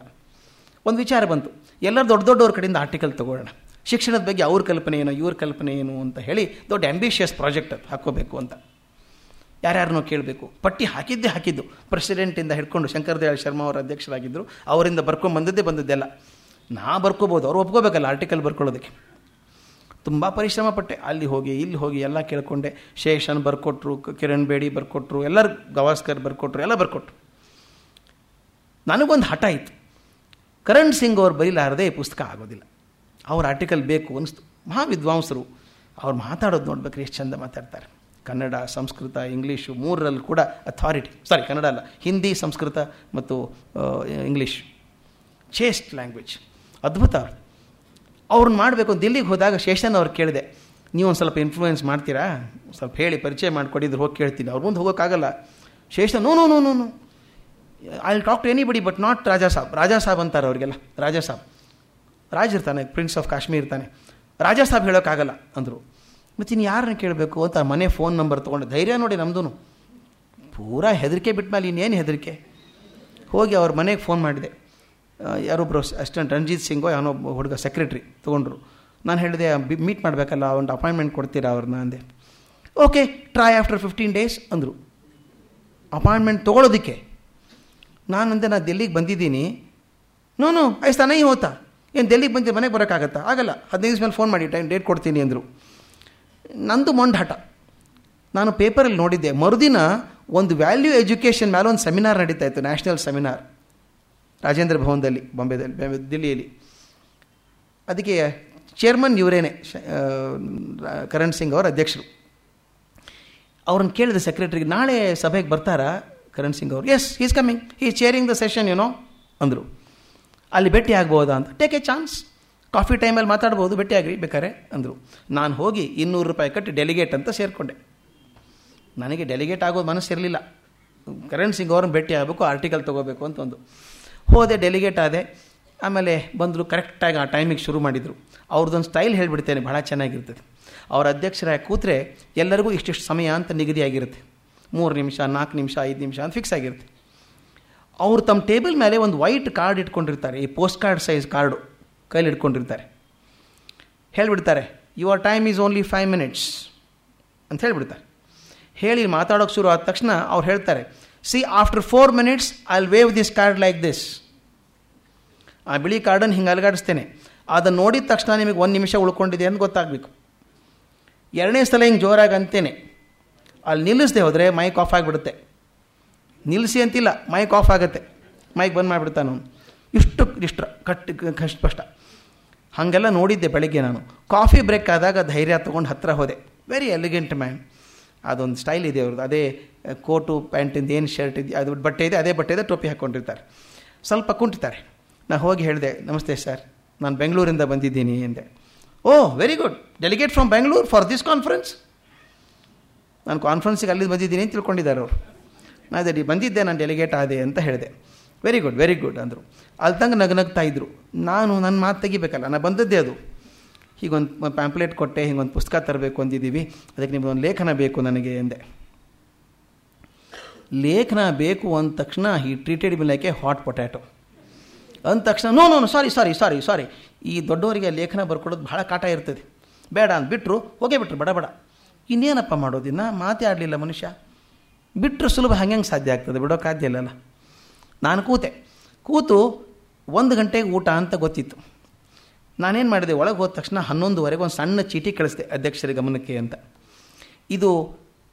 ಒಂದು ವಿಚಾರ ಬಂತು. ಎಲ್ಲರೂ ದೊಡ್ಡ ದೊಡ್ಡವ್ರ ಕಡೆಯಿಂದ ಆರ್ಟಿಕಲ್ ತೊಗೊಳ್ಳೋಣ. ಶಿಕ್ಷಣದ ಬಗ್ಗೆ ಅವ್ರ ಕಲ್ಪನೆ ಏನು, ಇವ್ರ ಕಲ್ಪನೆ ಏನು ಅಂತ ಹೇಳಿ ದೊಡ್ಡ ಆ್ಯಂಬಿಷಿಯಸ್ ಪ್ರಾಜೆಕ್ಟ್ ಅದು ಹಾಕೋಬೇಕು ಅಂತ. ಯಾರ್ಯಾರನ್ನೋ ಕೇಳಬೇಕು. ಪಟ್ಟಿ ಹಾಕಿದ್ದೇ ಹಾಕಿದ್ದು. ಪ್ರೆಸಿಡೆಂಟಿಂದ ಹಿಡ್ಕೊಂಡು ಶಂಕರದಯಾಳ್ ಶರ್ಮಾ ಅವರ ಅಧ್ಯಕ್ಷರಾಗಿದ್ದರು ಅವರಿಂದ ಬರ್ಕೊಂಡು ಬಂದದ್ದೇ ಬಂದದ್ದೆಲ್ಲ. ನಾ ಬರ್ಕೋಬೋದು, ಅವ್ರು ಒಪ್ಕೋಬೇಕಲ್ಲ ಆರ್ಟಿಕಲ್ ಬರ್ಕೊಳ್ಳೋದಕ್ಕೆ. ತುಂಬ ಪರಿಶ್ರಮ ಪಟ್ಟೆ ಅಲ್ಲಿ ಹೋಗಿ, ಇಲ್ಲಿ ಹೋಗಿ ಎಲ್ಲ ಕೇಳ್ಕೊಂಡೆ. ಶೇಷನ್ ಬರ್ಕೊಟ್ರು ಕಿರಣ್ ಬೇಡಿ ಬರ್ಕೊಟ್ರು, ಎಲ್ಲರೂ, ಗವಾಸ್ಕರ್ ಬರ್ಕೊಟ್ರು, ಎಲ್ಲ ಬರ್ಕೊಟ್ರು. ನನಗೊಂದು ಹಠ ಇತ್ತು. ಕರಣ್ ಸಿಂಗ್ ಅವ್ರು ಬರೀಲಾರದೆ ಈ ಪುಸ್ತಕ ಆಗೋದಿಲ್ಲ. ಅವ್ರ ಆರ್ಟಿಕಲ್ ಬೇಕು ಅನಿಸ್ತು. ಮಹಾವಿದ್ವಾಂಸರು ಅವ್ರು ಮಾತಾಡೋದು ನೋಡ್ಬೇಕ್ರಿ, ಎಷ್ಟು ಚಂದ ಮಾತಾಡ್ತಾರೆ. ಕನ್ನಡ, ಸಂಸ್ಕೃತ, ಇಂಗ್ಲೀಷು ಮೂರರಲ್ಲಿ ಕೂಡ ಅಥಾರಿಟಿ ಸಾರಿ ಕನ್ನಡ ಅಲ್ಲ. ಹಿಂದಿ, ಸಂಸ್ಕೃತ ಮತ್ತು ಇಂಗ್ಲೀಷ್. ಚೇಸ್ಟ್ ಲ್ಯಾಂಗ್ವೇಜ್ ಅದ್ಭುತ. ಅವ್ರನ್ನ ಮಾಡಬೇಕು ದಿಲ್ಲಿಗೆ ಹೋದಾಗ ಶೇಷನ್ ಅವ್ರು ಕೇಳಿದೆ, ನೀವು ಒಂದು ಸ್ವಲ್ಪ ಇನ್ಫ್ಲೂಯೆನ್ಸ್ ಮಾಡ್ತೀರಾ? ಸ್ವಲ್ಪ ಹೇಳಿ, ಪರಿಚಯ ಮಾಡಿಕೊಡಿದ್ರು ಹೋಗಿ ಕೇಳ್ತೀನಿ. ಅವ್ರ ಮುಂದೆ ಹೋಗೋಕ್ಕಾಗಲ್ಲ. Seshan, no no no no no. I talk to anybody but not Raja Sahab. Raja Sahab ಅಂತಾರೆ ಅವರಿಗೆಲ್ಲ, ರಾಜಾ ಸಾಬ್. ರಾಜ್ ಇರ್ತಾನೆ ಪ್ರಿನ್ಸ್ ಆಫ್ ಕಾಶ್ಮೀರ್ ಇರ್ತಾನೆ. ರಾಜಾ ಸಾಬ್ ಹೇಳೋಕ್ಕಾಗಲ್ಲ ಅಂದರು. ಮತ್ತು ಇನ್ನು ಯಾರನ್ನ ಕೇಳಬೇಕು ಅಂತ ಮನೆ ಫೋನ್ ನಂಬರ್ ತೊಗೊಂಡು, ಧೈರ್ಯ ನೋಡಿ ನಮ್ಮದೂ ಪೂರಾ ಹೆದರಿಕೆ ಬಿಟ್ಟ ಮೇಲೆ ಇನ್ನೇನು ಹೆದರಿಕೆ? ಹೋಗಿ ಅವ್ರ ಮನೆಗೆ ಫೋನ್ ಮಾಡಿದೆ. ಯಾರೊಬ್ಬರು ಅಸಿಸ್ಟೆಂಟ್ ರಂಜಿತ್ ಸಿಂಗೋ ಯಾವನೊಬ್ಬ ಹುಡುಗ ಸೆಕ್ರೆಟ್ರಿ ತೊಗೊಂಡ್ರು. ನಾನು ಹೇಳಿದೆ ಮೀಟ್ ಮಾಡಬೇಕಲ್ಲ, ಒಂದು ಅಪಾಯಿಂಟ್ಮೆಂಟ್ ಕೊಡ್ತೀರಾ ಅವ್ರನ್ನ? ಅಂದೆ. Okay try after fifteen days ಅಂದರು. ಅಪಾಯಿಂಟ್ಮೆಂಟ್ ತೊಗೊಳೋದಕ್ಕೆ? ನಾನು ಅಂದೆ ನಾನು ದೆಲ್ಲಿಗೆ ಬಂದಿದ್ದೀನಿ. ನೋ ನೋ ಐಸ್ತಾ ನೈ ಹೋತಾ. ಏನು, ದೆಲ್ಲಿಗೆ ಬಂದು ಮನೆಗೆ ಬರೋಕ್ಕಾಗತ್ತಾ? ಆಗಲ್ಲ, ಹದಿನೈದು ದಿವಸ ಮೇಲೆ ಫೋನ್ ಮಾಡಿ, ಟೈಮ್ ಡೇಟ್ ಕೊಡ್ತೀನಿ, ಅಂದರು. ನಂದು ಮೊಂಡಾಟ. ನಾನು ಪೇಪರಲ್ಲಿ ನೋಡಿದ್ದೆ, ಮರುದಿನ ಒಂದು ವ್ಯಾಲ್ಯೂ ಎಜುಕೇಷನ್ ಮೇಲೆ ಒಂದು ಸೆಮಿನಾರ್ ನಡೀತಾ ಇತ್ತು ನ್ಯಾಷನಲ್ ಸೆಮಿನಾರ್ ರಾಜೇಂದ್ರ ಭವನದಲ್ಲಿ ಬಾಂಬೆದಲ್ಲಿ ದಿಲ್ಲಿಯಲ್ಲಿ. ಅದಕ್ಕೆ ಚೇರ್ಮನ್ ಇವರೇನೆ ಕರಣ್ ಸಿಂಗ್ ಅವರ ಅಧ್ಯಕ್ಷರು. ಅವ್ರನ್ನ ಕೇಳಿದ ಸೆಕ್ರೆಟರಿಗೆ, ನಾಳೆ ಸಭೆಗೆ ಬರ್ತಾರಾ ಕರಣ್ ಸಿಂಗ್ ಅವರು? ಎಸ್ ಈಸ್ ಕಮಿಂಗ್ ಈ ಚೇರಿಂಗ್ ದ ಸೆಷನ್ ಏನೋ ಅಂದರು. ಅಲ್ಲಿ ಭೇಟಿ ಆಗ್ಬೋದಾ ಅಂತ? ಟೇಕ್ ಎ ಚಾನ್ಸ್ ಕಾಫಿ ಟೈಮಲ್ಲಿ ಮಾತಾಡ್ಬೋದು, ಭೇಟಿ ಆಗ್ರಿ, ಬೇಕಾರೆ, ಅಂದರು. ನಾನು ಹೋಗಿ ಇನ್ನೂರು ರೂಪಾಯಿ ಕಟ್ಟಿ ಡೆಲಿಗೇಟ್ ಅಂತ ಸೇರಿಕೊಂಡೆ. ನನಗೆ ಡೆಲಿಗೇಟ್ ಆಗೋದು ಮನಸ್ಸಿರಲಿಲ್ಲ. ಕರಣ್ ಸಿಂಗ್ ಅವ್ರನ್ನ ಭೇಟಿ ಆಗಬೇಕು ಆರ್ಟಿಕಲ್ ತೊಗೋಬೇಕು ಅಂತ ಒಂದು. ಹೋದೆ ಡೆಲಿಗೇಟ್ ಆದೆ. ಆಮೇಲೆ ಬಂದರು ಕರೆಕ್ಟಾಗಿ ಆ ಟೈಮಿಗೆ ಶುರು ಮಾಡಿದರು. ಅವ್ರದ್ದೊಂದು ಸ್ಟೈಲ್ ಹೇಳಿಬಿಡ್ತೇನೆ ಭಾಳ ಚೆನ್ನಾಗಿರ್ತದೆ. ಅವರ ಅಧ್ಯಕ್ಷರಾಗಿ ಕೂತ್ರೆ ಎಲ್ಲರಿಗೂ ಇಷ್ಟಿಷ್ಟು ಸಮಯ ಅಂತ ನಿಗದಿಯಾಗಿರುತ್ತೆ ಮೂರು ನಿಮಿಷ, ನಾಲ್ಕು ನಿಮಿಷ, ಐದು ನಿಮಿಷ ಅಂತ ಫಿಕ್ಸ್ ಆಗಿರುತ್ತೆ. ಅವರು ತಮ್ಮ ಟೇಬಲ್ ಮೇಲೆ ಒಂದು ವೈಟ್ ಕಾರ್ಡ್ ಇಟ್ಕೊಂಡಿರ್ತಾರೆ. ಈ ಪೋಸ್ಟ್ ಕಾರ್ಡ್ ಸೈಜ್ ಕಾರ್ಡು ಕೈಲಿ ಇಟ್ಕೊಂಡಿರ್ತಾರೆ. ಹೇಳಿಬಿಡ್ತಾರೆ your time is only five minutes ಅಂತ ಹೇಳಿಬಿಡ್ತಾರೆ. ಹೇಳಿ, ಮಾತಾಡೋಕೆ ಶುರು ಆದ ತಕ್ಷಣ ಅವ್ರು ಹೇಳ್ತಾರೆ see after four minutes I will wave this card like this ಆ ಬಿಳಿ ಕಾರ್ಡನ್ನು ಹಿಂಗೆ ಅಲಗಾಡಿಸ್ತೇನೆ. ಅದನ್ನು ನೋಡಿದ ತಕ್ಷಣ ನಿಮಗೆ ಒಂದು ನಿಮಿಷ ಉಳ್ಕೊಂಡಿದೆ ಅಂತ ಗೊತ್ತಾಗಬೇಕು. ಎರಡನೇ ಸಲ ಹಿಂಗೆ ಜೋರಾಗಿ ಅಂತೇನೆ. ಅಲ್ಲಿ ನಿಲ್ಲಿಸದೆ ಹೋದರೆ ಮೈಕ್ ಆಫ್ ಆಗಿಬಿಡುತ್ತೆ. ನಿಲ್ಲಿಸಿ ಅಂತಿಲ್ಲ ಮೈಕ್ ಆಫ್ ಆಗುತ್ತೆ. ಮೈಕ್ ಬಂದ್ ಮಾಡಿಬಿಡ್ತಾನು ಇಷ್ಟು ಇಷ್ಟ ಕಟ್, ಕಷ್ಟ ಹಾಗೆಲ್ಲ ನೋಡಿದ್ದೆ ಬೆಳಗ್ಗೆ ನಾನು. ಕಾಫಿ ಬ್ರೇಕ್ ಆದಾಗ ಧೈರ್ಯ ತೊಗೊಂಡು ಹತ್ತಿರ ಹೋದೆ. ವೆರಿ ಎಲಿಗೆಂಟ್ ಮ್ಯಾನ್ ಅದೊಂದು ಸ್ಟೈಲ್ ಇದೆ ಅವ್ರದ್ದು. ಅದೇ ಕೋಟು ಪ್ಯಾಂಟಿಂದ ಏನು ಶರ್ಟ್ ಇದೆ, ಅದು ಬಟ್ಟೆ ಇದೆ, ಅದೇ ಬಟ್ಟೆ ಇದೆ ಟೋಪಿ ಹಾಕ್ಕೊಂಡಿರ್ತಾರೆ. ಸ್ವಲ್ಪ ಕುಂಟಿತಾರೆ ನಾನು ಹೋಗಿ ಹೇಳಿದೆ, ನಮಸ್ತೆ ಸರ್, ನಾನು ಬೆಂಗಳೂರಿಂದ ಬಂದಿದ್ದೀನಿ ಎಂದೆ. ಓ very good delegate from Bengaluru for this conference ನಾನು ಕಾನ್ಫರೆನ್ಸಿಗೆ ಅಲ್ಲಿ ಬಂದಿದ್ದೀನಿ ಅಂತ ತಿಳ್ಕೊಂಡಿದ್ದಾರೆ ಅವರು. ನಾನು ಅದೇ, ಬಂದಿದ್ದೆ, ನಾನು ಡೆಲಿಗೇಟ್ ಆದೆ ಅಂತ ಹೇಳಿದೆ. ವೆರಿ ಗುಡ್ ವೆರಿ ಗುಡ್ ಅಂದರು. ಅಲ್ಲಿ ತಂಗ ನಗ್ನಗ್ತಾ ಇದ್ದರು ನಾನು ನನ್ನ ಮಾತು ತೆಗಿಬೇಕಲ್ಲ ನಾನು ಬಂದದ್ದೇ ಅದು. ಹೀಗೊಂದು ಪ್ಯಾಂಪ್ಲೆಟ್ ಕೊಟ್ಟೆ, ಹೀಗೊಂದು ಪುಸ್ತಕ ತರಬೇಕು ಅಂದಿದ್ದೀವಿ. ಅದಕ್ಕೆ ನಿಮ್ಮದೊಂದು ಲೇಖನ ಬೇಕು ನನಗೆ ಎಂದೆ. ಲೇಖನ ಬೇಕು ಅಂದ ತಕ್ಷಣ ಈ ಟ್ರೀಟೆಡ್ ಬಿಲ್ ಹಾಟ್ ಪೊಟ್ಯಾಟೊ ಅಂದ ತಕ್ಷಣ ನೋ ನೋ ಸಾರಿ ಸಾರಿ ಸಾರಿ ಸಾರಿ ಈ ದೊಡ್ಡವರಿಗೆ ಲೇಖನ ಬರ್ಕೊಡೋದು ಭಾಳ ಕಾಟ ಇರ್ತದೆ. ಬೇಡ ಅಂತ ಬಿಟ್ಟರು ಹೋಗೇ ಬಿಟ್ರು, ಬಡ ಬಡ. ಇನ್ನೇನಪ್ಪ ಮಾಡೋದಿನ್ನ? ಮಾತೇ ಆಡಲಿಲ್ಲ ಮನುಷ್ಯ. ಬಿಟ್ಟರು ಸುಲಭ ಹಂಗೆ ಸಾಧ್ಯ ಆಗ್ತದೆ? ಬಿಡೋಕ್ಕಾದ್ಯ ಇಲ್ಲಲ್ಲ ನಾನು ಕೂತೆ. ಕೂತು ಒಂದು ಗಂಟೆಗೆ ಊಟ ಅಂತ ಗೊತ್ತಿತ್ತು. ನಾನೇನು ಮಾಡಿದೆ? ಒಳಗೆ ಹೋದ ತಕ್ಷಣ ಹನ್ನೊಂದುವರೆಗೆ ಒಂದು ಸಣ್ಣ ಚೀಟಿ ಕಳಿಸಿದೆ, ಅಧ್ಯಕ್ಷರ ಗಮನಕ್ಕೆ ಅಂತ. ಇದು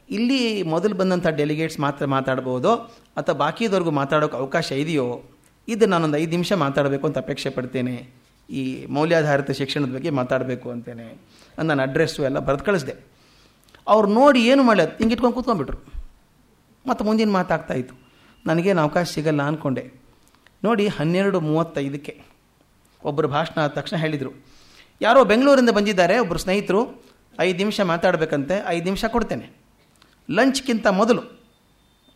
ಇಲ್ಲಿ ಮೊದಲು ಬಂದಂಥ ಡೆಲಿಗೇಟ್ಸ್ ಮಾತ್ರ ಮಾತಾಡ್ಬೋದು, ಅಥವಾ ಬಾಕಿದವ್ರಿಗೂ ಮಾತಾಡೋಕೆ ಅವಕಾಶ ಇದೆಯೋ ಇದು ನಾನೊಂದು ಐದು ನಿಮಿಷ ಮಾತಾಡಬೇಕು ಅಂತ ಅಪೇಕ್ಷೆ ಪಡ್ತೇನೆ. ಈ ಮೌಲ್ಯಾಧಾರಿತ ಶಿಕ್ಷಣದ ಬಗ್ಗೆ ಮಾತಾಡಬೇಕು ಅಂತೇನೆ. ನನ್ನ ಅಡ್ರೆಸ್ಸು ಎಲ್ಲ ಬರೆದು ಕಳಿಸಿದೆ. ಅವ್ರು ನೋಡಿ ಏನು ಮಾಡಿ ಹಿಂಗೆ ಇಟ್ಕೊಂಡು ಕೂತ್ಕೊಂಡ್ಬಿಟ್ರು. ಮತ್ತು ಮುಂದಿನ ಮಾತಾಗ್ತಾಯಿತ್ತು ನನಗೇನು ಅವಕಾಶ ಸಿಗಲ್ಲ ಅಂದ್ಕೊಂಡೆ ನೋಡಿ ಹನ್ನೆರಡು ಮೂವತ್ತೈದಕ್ಕೆ. ಒಬ್ಬರು ಭಾಷಣ ಆದ ತಕ್ಷಣ ಹೇಳಿದರು. ಯಾರೋ ಬೆಂಗಳೂರಿಂದ ಬಂದಿದ್ದಾರೆ ಒಬ್ಬರು ಸ್ನೇಹಿತರು, ಐದು ನಿಮಿಷ ಮಾತಾಡಬೇಕಂತೆ, ಐದು ನಿಮಿಷ ಕೊಡ್ತೇನೆ. ಲಂಚ್ಗಿಂತ ಮೊದಲು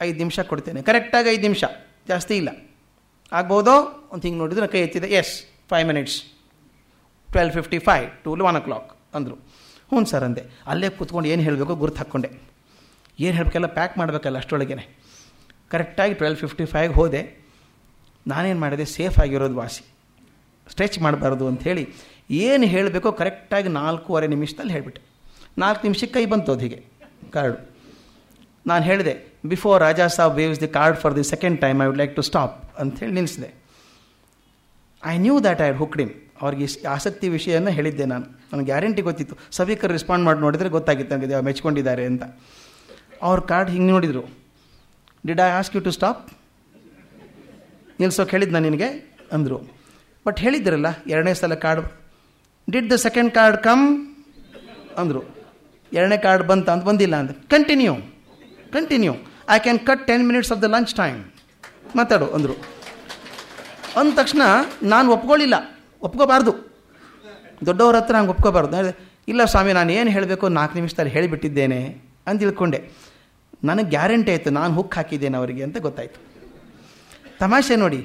ಐದು ನಿಮಿಷ ಕೊಡ್ತೇನೆ. ಕರೆಕ್ಟಾಗಿ ಐದು ನಿಮಿಷ, ಜಾಸ್ತಿ ಇಲ್ಲ. ಆಗ್ಬೋದೋ? ಒಂದು ಹಿಂಗೆ ನೋಡಿದ್ರೆ, ಕೈ ಎತ್ತಿದೆ. Yes five minutes twelve fifty five to one o'clock ಅಂದರು. ಹ್ಞೂ ಸರ್ ಅಂದೆ. ಅಲ್ಲೇ ಕೂತ್ಕೊಂಡು ಏನು ಹೇಳಬೇಕು ಗುರುತು ಹಾಕ್ಕೊಂಡೆ. ಏನು ಹೇಳಬೇಕಲ್ಲ ಪ್ಯಾಕ್ ಮಾಡಬೇಕಲ್ಲ ಅಷ್ಟೊಳಗೇನೆ ಕರೆಕ್ಟಾಗಿ ಟ್ವೆಲ್ ಫಿಫ್ಟಿ ಫೈವ್ಗೆ ಹೋದೆ. ನಾನೇನು ಮಾಡಿದೆ? ಸೇಫ್ ಆಗಿರೋದು ವಾಸಿ. ಸ್ಟ್ರೆಚ್ ಮಾಡಬಾರ್ದು ಅಂಥೇಳಿ ಏನು ಹೇಳಬೇಕೋ ಕರೆಕ್ಟಾಗಿ ನಾಲ್ಕೂವರೆ ನಿಮಿಷದಲ್ಲಿ ಹೇಳಿಬಿಟ್ಟೆ. ನಾಲ್ಕು ನಿಮಿಷಕ್ಕೆ ಕೈ ಬಂತು ಅದು ಹೀಗೆ, ಕಾರ್ಡು. ನಾನು ಹೇಳಿದೆ before Raja Sahab waves the card for the second time I would like to stop ಅಂಥೇಳಿ ನಿಲ್ಲಿಸಿದೆ I knew that I hooked him ಅವ್ರಿಗೆ ಆಸಕ್ತಿ ವಿಷಯನ ಹೇಳಿದ್ದೆ ನಾನು. ನನಗೆ ಗ್ಯಾರಂಟಿ ಗೊತ್ತಿತ್ತು. ಸಭಿಕರು ರೆಸ್ಪಾಂಡ್ ಮಾಡಿ, ನೋಡಿದರೆ ಗೊತ್ತಾಗಿತ್ತು ನನಗೆ ಮೆಚ್ಕೊಂಡಿದ್ದಾರೆ ಅಂತ. ಅವ್ರ ಕಾರ್ಡ್ ಹಿಂಗೆ ನೋಡಿದರು. Did I ask you to stop ನಿಲ್ಸೋಕೆ ಹೇಳಿದ್ದು ನಾನು ನಿನಗೆ ಅಂದರು. ಬಟ್ ಹೇಳಿದ್ರಲ್ಲ, ಎರಡನೇ ಸಲ card did the second card come ಅಂದರು. ಎರಡನೇ ಕಾರ್ಡ್ ಬಂತ ಅಂತ ಬಂದಿಲ್ಲ ಅಂತ continue continue I can cut ten minutes of the lunch time ಮಾತಾಡು, ಅಂದರು. ಅಂದ ತಕ್ಷಣ ನಾನು ಒಪ್ಕೊಳ್ಳಿಲ್ಲ. ಒಪ್ಕೋಬಾರ್ದು. ದೊಡ್ಡವ್ರ ಹತ್ರ ನಂಗೆ ಒಪ್ಕೋಬಾರ್ದು. ಇಲ್ಲ ಸ್ವಾಮಿ, ನಾನು ಏನು ಹೇಳಬೇಕು ನಾಲ್ಕು ನಿಮಿಷದಲ್ಲಿ ಹೇಳಿಬಿಟ್ಟಿದ್ದೇನೆ ಅಂತ ತಿಳ್ಕೊಂಡೆ. ನನಗೆ ಗ್ಯಾರಂಟಿ ಆಯಿತು, ನಾನು ಹುಕ್ ಹಾಕಿದ್ದೇನೆ ಅವರಿಗೆ ಅಂತ ಗೊತ್ತಾಯಿತು. ತಮಾಷೆ ನೋಡಿ,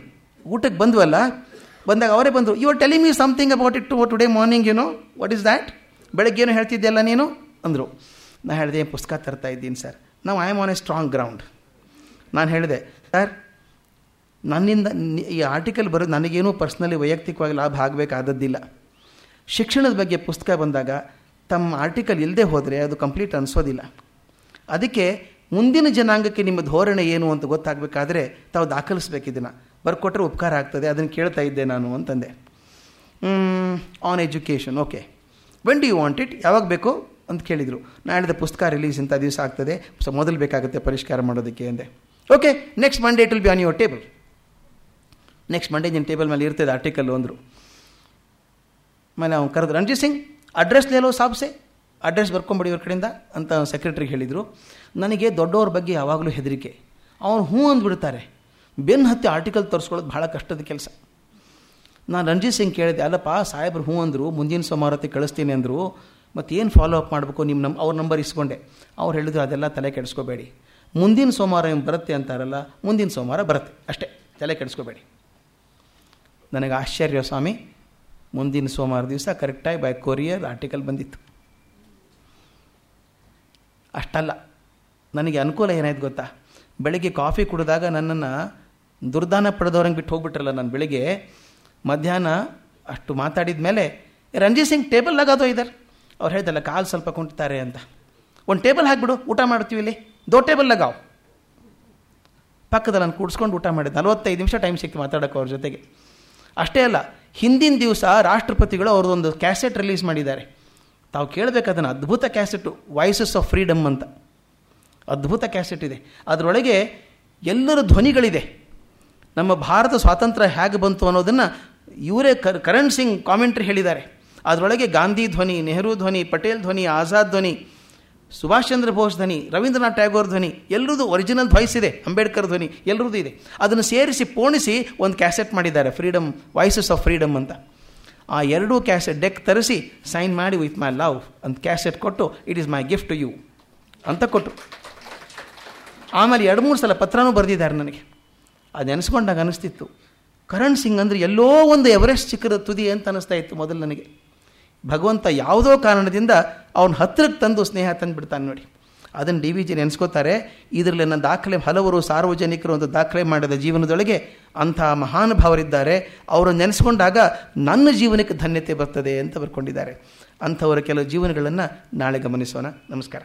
ಊಟಕ್ಕೆ ಬಂದ್ವಲ್ಲ ಬಂದಾಗ ಅವರೇ ಬಂದರು you are telling me something about it to today morning you know what is that ಬೆಳಗ್ಗೆ ಏನು ಹೇಳ್ತಿದ್ದೆಲ್ಲ ನೀನು? ಅಂದರು. ನಾನು ಹೇಳಿದೆ ಪುಸ್ತಕ ತರ್ತಾ ಇದ್ದೀನಿ ಸರ್. ನಾವು I am on a strong ground ನಾನು ಹೇಳಿದೆ, ಸರ್, ನನ್ನಿಂದ ಈ ಆರ್ಟಿಕಲ್ ಬರೋದು ನನಗೇನು ಪರ್ಸ್ನಲಿ ವೈಯಕ್ತಿಕವಾಗಿ ಲಾಭ ಆಗಬೇಕಾದದ್ದಿಲ್ಲ. ಶಿಕ್ಷಣದ ಬಗ್ಗೆ ಪುಸ್ತಕ ಬಂದಾಗ ತಮ್ಮ ಆರ್ಟಿಕಲ್ ಇಲ್ಲದೆ ಹೋದರೆ ಅದು ಕಂಪ್ಲೀಟ್ ಅನಿಸೋದಿಲ್ಲ. ಅದಕ್ಕೆ ಮುಂದಿನ ಜನಾಂಗಕ್ಕೆ ನಿಮ್ಮ ಧೋರಣೆ ಏನು ಅಂತ ಗೊತ್ತಾಗಬೇಕಾದ್ರೆ ತಾವು ದಾಖಲಿಸ್ಬೇಕು ಇದನ್ನು. ಬರ್ಕೊಟ್ರೆ ಉಪಕಾರ ಆಗ್ತದೆ, ಅದನ್ನು ಕೇಳ್ತಾ ಇದ್ದೆ ನಾನು ಅಂತಂದೆ. On education okay when do you want it ಯಾವಾಗ ಬೇಕು ಅಂತ ಕೇಳಿದರು. ನಾಳೆದ ಪುಸ್ತಕ ರಿಲೀಸ್ ಇಂಥ ದಿವಸ ಆಗ್ತದೆ, ಸೊ ಮೊದಲು ಬೇಕಾಗುತ್ತೆ ಪರಿಷ್ಕಾರ ಮಾಡೋದಕ್ಕೆ ಅಂದೆ. Okay next Monday it will be on your table next Monday ನಿಮ್ಮ ಟೇಬಲ್ ಮೇಲೆ ಇರ್ತದೆ ಆರ್ಟಿಕಲ್ ಅಂದರು. ಆಮೇಲೆ ಅವ್ನು ಕರೆದ್ರು ರಣಜಿತ್ ಸಿಂಗ್ ಅಡ್ರೆಸ್ ಲೇಲೋ ಸಾಬ್ಸೆ? ಅಡ್ರೆಸ್ ಬರ್ಕೊಂಬಿಡಿ ಇವ್ರ ಕಡೆಯಿಂದ ಅಂತ ಸೆಕ್ರೆಟ್ರಿಗೆ ಹೇಳಿದರು. ನನಗೆ ದೊಡ್ಡವ್ರ ಬಗ್ಗೆ ಯಾವಾಗಲೂ ಹೆದರಿಕೆ. ಅವನು ಹ್ಞೂ ಅಂದ್ಬಿಡ್ತಾರೆ. ಬೆನ್ನು ಹತ್ತಿ ಆರ್ಟಿಕಲ್ ತರಿಸ್ಕೊಳ್ಳೋದು ಭಾಳ ಕಷ್ಟದ ಕೆಲಸ. ನಾನು ರಂಜಿತ್ ಸಿಂಗ್ ಕೇಳಿದೆ, ಅಲ್ಲಪ್ಪ, ಸಾಹೇಬ್ರು ಹ್ಞೂ ಅಂದರು, ಮುಂದಿನ ಸೋಮವಾರತೆ ಕಳಿಸ್ತೀನಿ ಅಂದರು, ಮತ್ತೇನು ಫಾಲೋ ಅಪ್ ಮಾಡಬೇಕು ನಿಮ್ಮ ನಮ್ಮ ಅವ್ರ ನಂಬರ್ ಇಸ್ಕೊಂಡೆ. ಅವ್ರು ಹೇಳಿದ್ರು, ಅದೆಲ್ಲ ತಲೆ ಕೆಡಿಸ್ಕೋಬೇಡಿ. ಮುಂದಿನ ಸೋಮವಾರ ಏನು ಬರುತ್ತೆ ಅಂತಾರಲ್ಲ, ಮುಂದಿನ ಸೋಮವಾರ ಬರುತ್ತೆ, ಅಷ್ಟೇ, ತಲೆ ಕೆಡಿಸ್ಕೋಬೇಡಿ. ನನಗೆ ಆಶ್ಚರ್ಯ ಸ್ವಾಮಿ, ಮುಂದಿನ ಸೋಮವಾರ ದಿವಸ ಕರೆಕ್ಟಾಗಿ ಬೈ ಕೊರಿಯರ್ ಆರ್ಟಿಕಲ್ ಬಂದಿತ್ತು. ಅಷ್ಟಲ್ಲ, ನನಗೆ ಅನುಕೂಲ ಏನಾಯ್ತು ಗೊತ್ತಾ? ಬೆಳಗ್ಗೆ ಕಾಫಿ ಕುಡಿದಾಗ ನನ್ನನ್ನು ದುರ್ದಾನ ಪಡೆದವ್ರಂಗೆ ಬಿಟ್ಟು ಹೋಗ್ಬಿಟ್ರಲ್ಲ ನಾನು ಬೆಳಿಗ್ಗೆ. ಮಧ್ಯಾಹ್ನ ಅಷ್ಟು ಮಾತಾಡಿದ ಮೇಲೆ ರಂಜಿತ್ ಸಿಂಗ್ ಟೇಬಲ್ ಆಗೋದು ಇದ್ದಾರೆ ಅವ್ರು ಹೇಳ್ದಲ್ಲ, ಕಾಲು ಸ್ವಲ್ಪ ಕುಂಟ್ತಾರೆ ಅಂತ. ಒಂದು ಟೇಬಲ್ ಹಾಕ್ಬಿಡು, ಊಟ ಮಾಡ್ತೀವಿ ಇಲ್ಲಿ. ದೋ ಟೇಬಲ್ ಲಗಾವ್ ಪಕ್ಕದಲ್ಲಿ ನಾನು ಕೂಡಿಸ್ಕೊಂಡು ಊಟ ಮಾಡಿದ್ದೆ ನಲವತ್ತೈದು ನಿಮಿಷ ಟೈಮ್ ಸಿಕ್ತು ಮಾತಾಡೋಕೆ ಅವ್ರ ಜೊತೆಗೆ. ಅಷ್ಟೇ ಅಲ್ಲ, ಹಿಂದಿನ ದಿವಸ ರಾಷ್ಟ್ರಪತಿಗಳು ಅವ್ರದ್ದೊಂದು ಕ್ಯಾಸೆಟ್ ರಿಲೀಸ್ ಮಾಡಿದ್ದಾರೆ. ತಾವು ಕೇಳಬೇಕು ಅದನ್ನು, ಅದ್ಭುತ ಕ್ಯಾಸೆಟ್ಟು ವಾಯ್ಸಸ್ ಆಫ್ ಫ್ರೀಡಮ್ ಅಂತ. ಅದ್ಭುತ ಕ್ಯಾಸೆಟ್ ಇದೆ. ಅದರೊಳಗೆ ಎಲ್ಲರ ಧ್ವನಿಗಳಿದೆ. ನಮ್ಮ ಭಾರತ ಸ್ವಾತಂತ್ರ್ಯ ಹೇಗೆ ಬಂತು ಅನ್ನೋದನ್ನು ಇವರೇ ಕರ್, ಕರಣ್ ಸಿಂಗ್ ಕಾಮೆಂಟ್ರಿ ಹೇಳಿದ್ದಾರೆ. ಅದರೊಳಗೆ ಗಾಂಧಿ ಧ್ವನಿ, ನೆಹರು ಧ್ವನಿ, ಪಟೇಲ್ ಧ್ವನಿ, ಆಜಾದ್ ಧ್ವನಿ, ಸುಭಾಷ್ ಚಂದ್ರ ಬೋಸ್ ಧ್ವನಿ, ರವೀಂದ್ರನಾಥ್ ಟ್ಯಾಗೋರ್ ಧ್ವನಿ ಎಲ್ಲರದು ಒರಿಜಿನಲ್ ವಾಯ್ಸ್ ಇದೆ, ಅಂಬೇಡ್ಕರ್ ಧ್ವನಿ ಎಲ್ಲರದ್ದು ಇದೆ. ಅದನ್ನು ಸೇರಿಸಿ ಪೋಣಿಸಿ ಒಂದು ಕ್ಯಾಸೆಟ್ ಮಾಡಿದ್ದಾರೆ ಫ್ರೀಡಮ್ ವಾಯ್ಸಸ್ ಆಫ್ ಫ್ರೀಡಮ್ ಅಂತ. ಆ ಎರಡೂ ಕ್ಯಾಸೆಟ್ ಡೆಕ್ ತರಿಸಿ ಸೈನ್ ಮಾಡಿ ವಿತ್ ಮೈ ಲವ್ ಅಂತ ಕ್ಯಾಸೆಟ್ ಕೊಟ್ಟು it is my gift to you ಅಂತ ಕೊಟ್ಟು ಆಮೇಲೆ ಎರಡು ಮೂರು ಸಲ ಪತ್ರನೂ ಬರೆದಿದ್ದಾರೆ ನನಗೆ. ಅದು ನೆನೆಸ್ಕೊಂಡಾಗ ಅನಿಸ್ತಿತ್ತು. ಕರಣ್ ಸಿಂಗ್ ಅಂದರೆ ಎಲ್ಲೋ ಒಂದು ಎವರೆಸ್ಟ್ ಚಿಕ್ಕದ ತುದಿ ಅಂತ ಅನಿಸ್ತಾ ಇತ್ತು ಮೊದಲು ನನಗೆ. ಭಗವಂತ ಯಾವುದೋ ಕಾರಣದಿಂದ ಅವನ ಹತ್ತಿರಕ್ಕೆ ತಂದು ಸ್ನೇಹ ತಂದುಬಿಡ್ತಾನೆ ನೋಡಿ. ಅದನ್ನು ಡಿ ವಿ ಜಿ ನೆನೆಸ್ಕೋತಾರೆ. ಇದರಲ್ಲಿ ನನ್ನ ದಾಖಲೆ ಹಲವರು ಸಾರ್ವಜನಿಕರು ಒಂದು ದಾಖಲೆ ಮಾಡಿದ ಜೀವನದೊಳಗೆ ಅಂಥ ಮಹಾನುಭಾವರಿದ್ದಾರೆ. ಅವರನ್ನು ನೆನೆಸ್ಕೊಂಡಾಗ ನನ್ನ ಜೀವನಕ್ಕೆ ಧನ್ಯತೆ ಬರ್ತದೆ ಅಂತ ಬರ್ಕೊಂಡಿದ್ದಾರೆ. ಅಂಥವರ ಕೆಲವು ಜೀವನಗಳನ್ನು ನಾಳೆ ಗಮನಿಸೋಣ. ನಮಸ್ಕಾರ.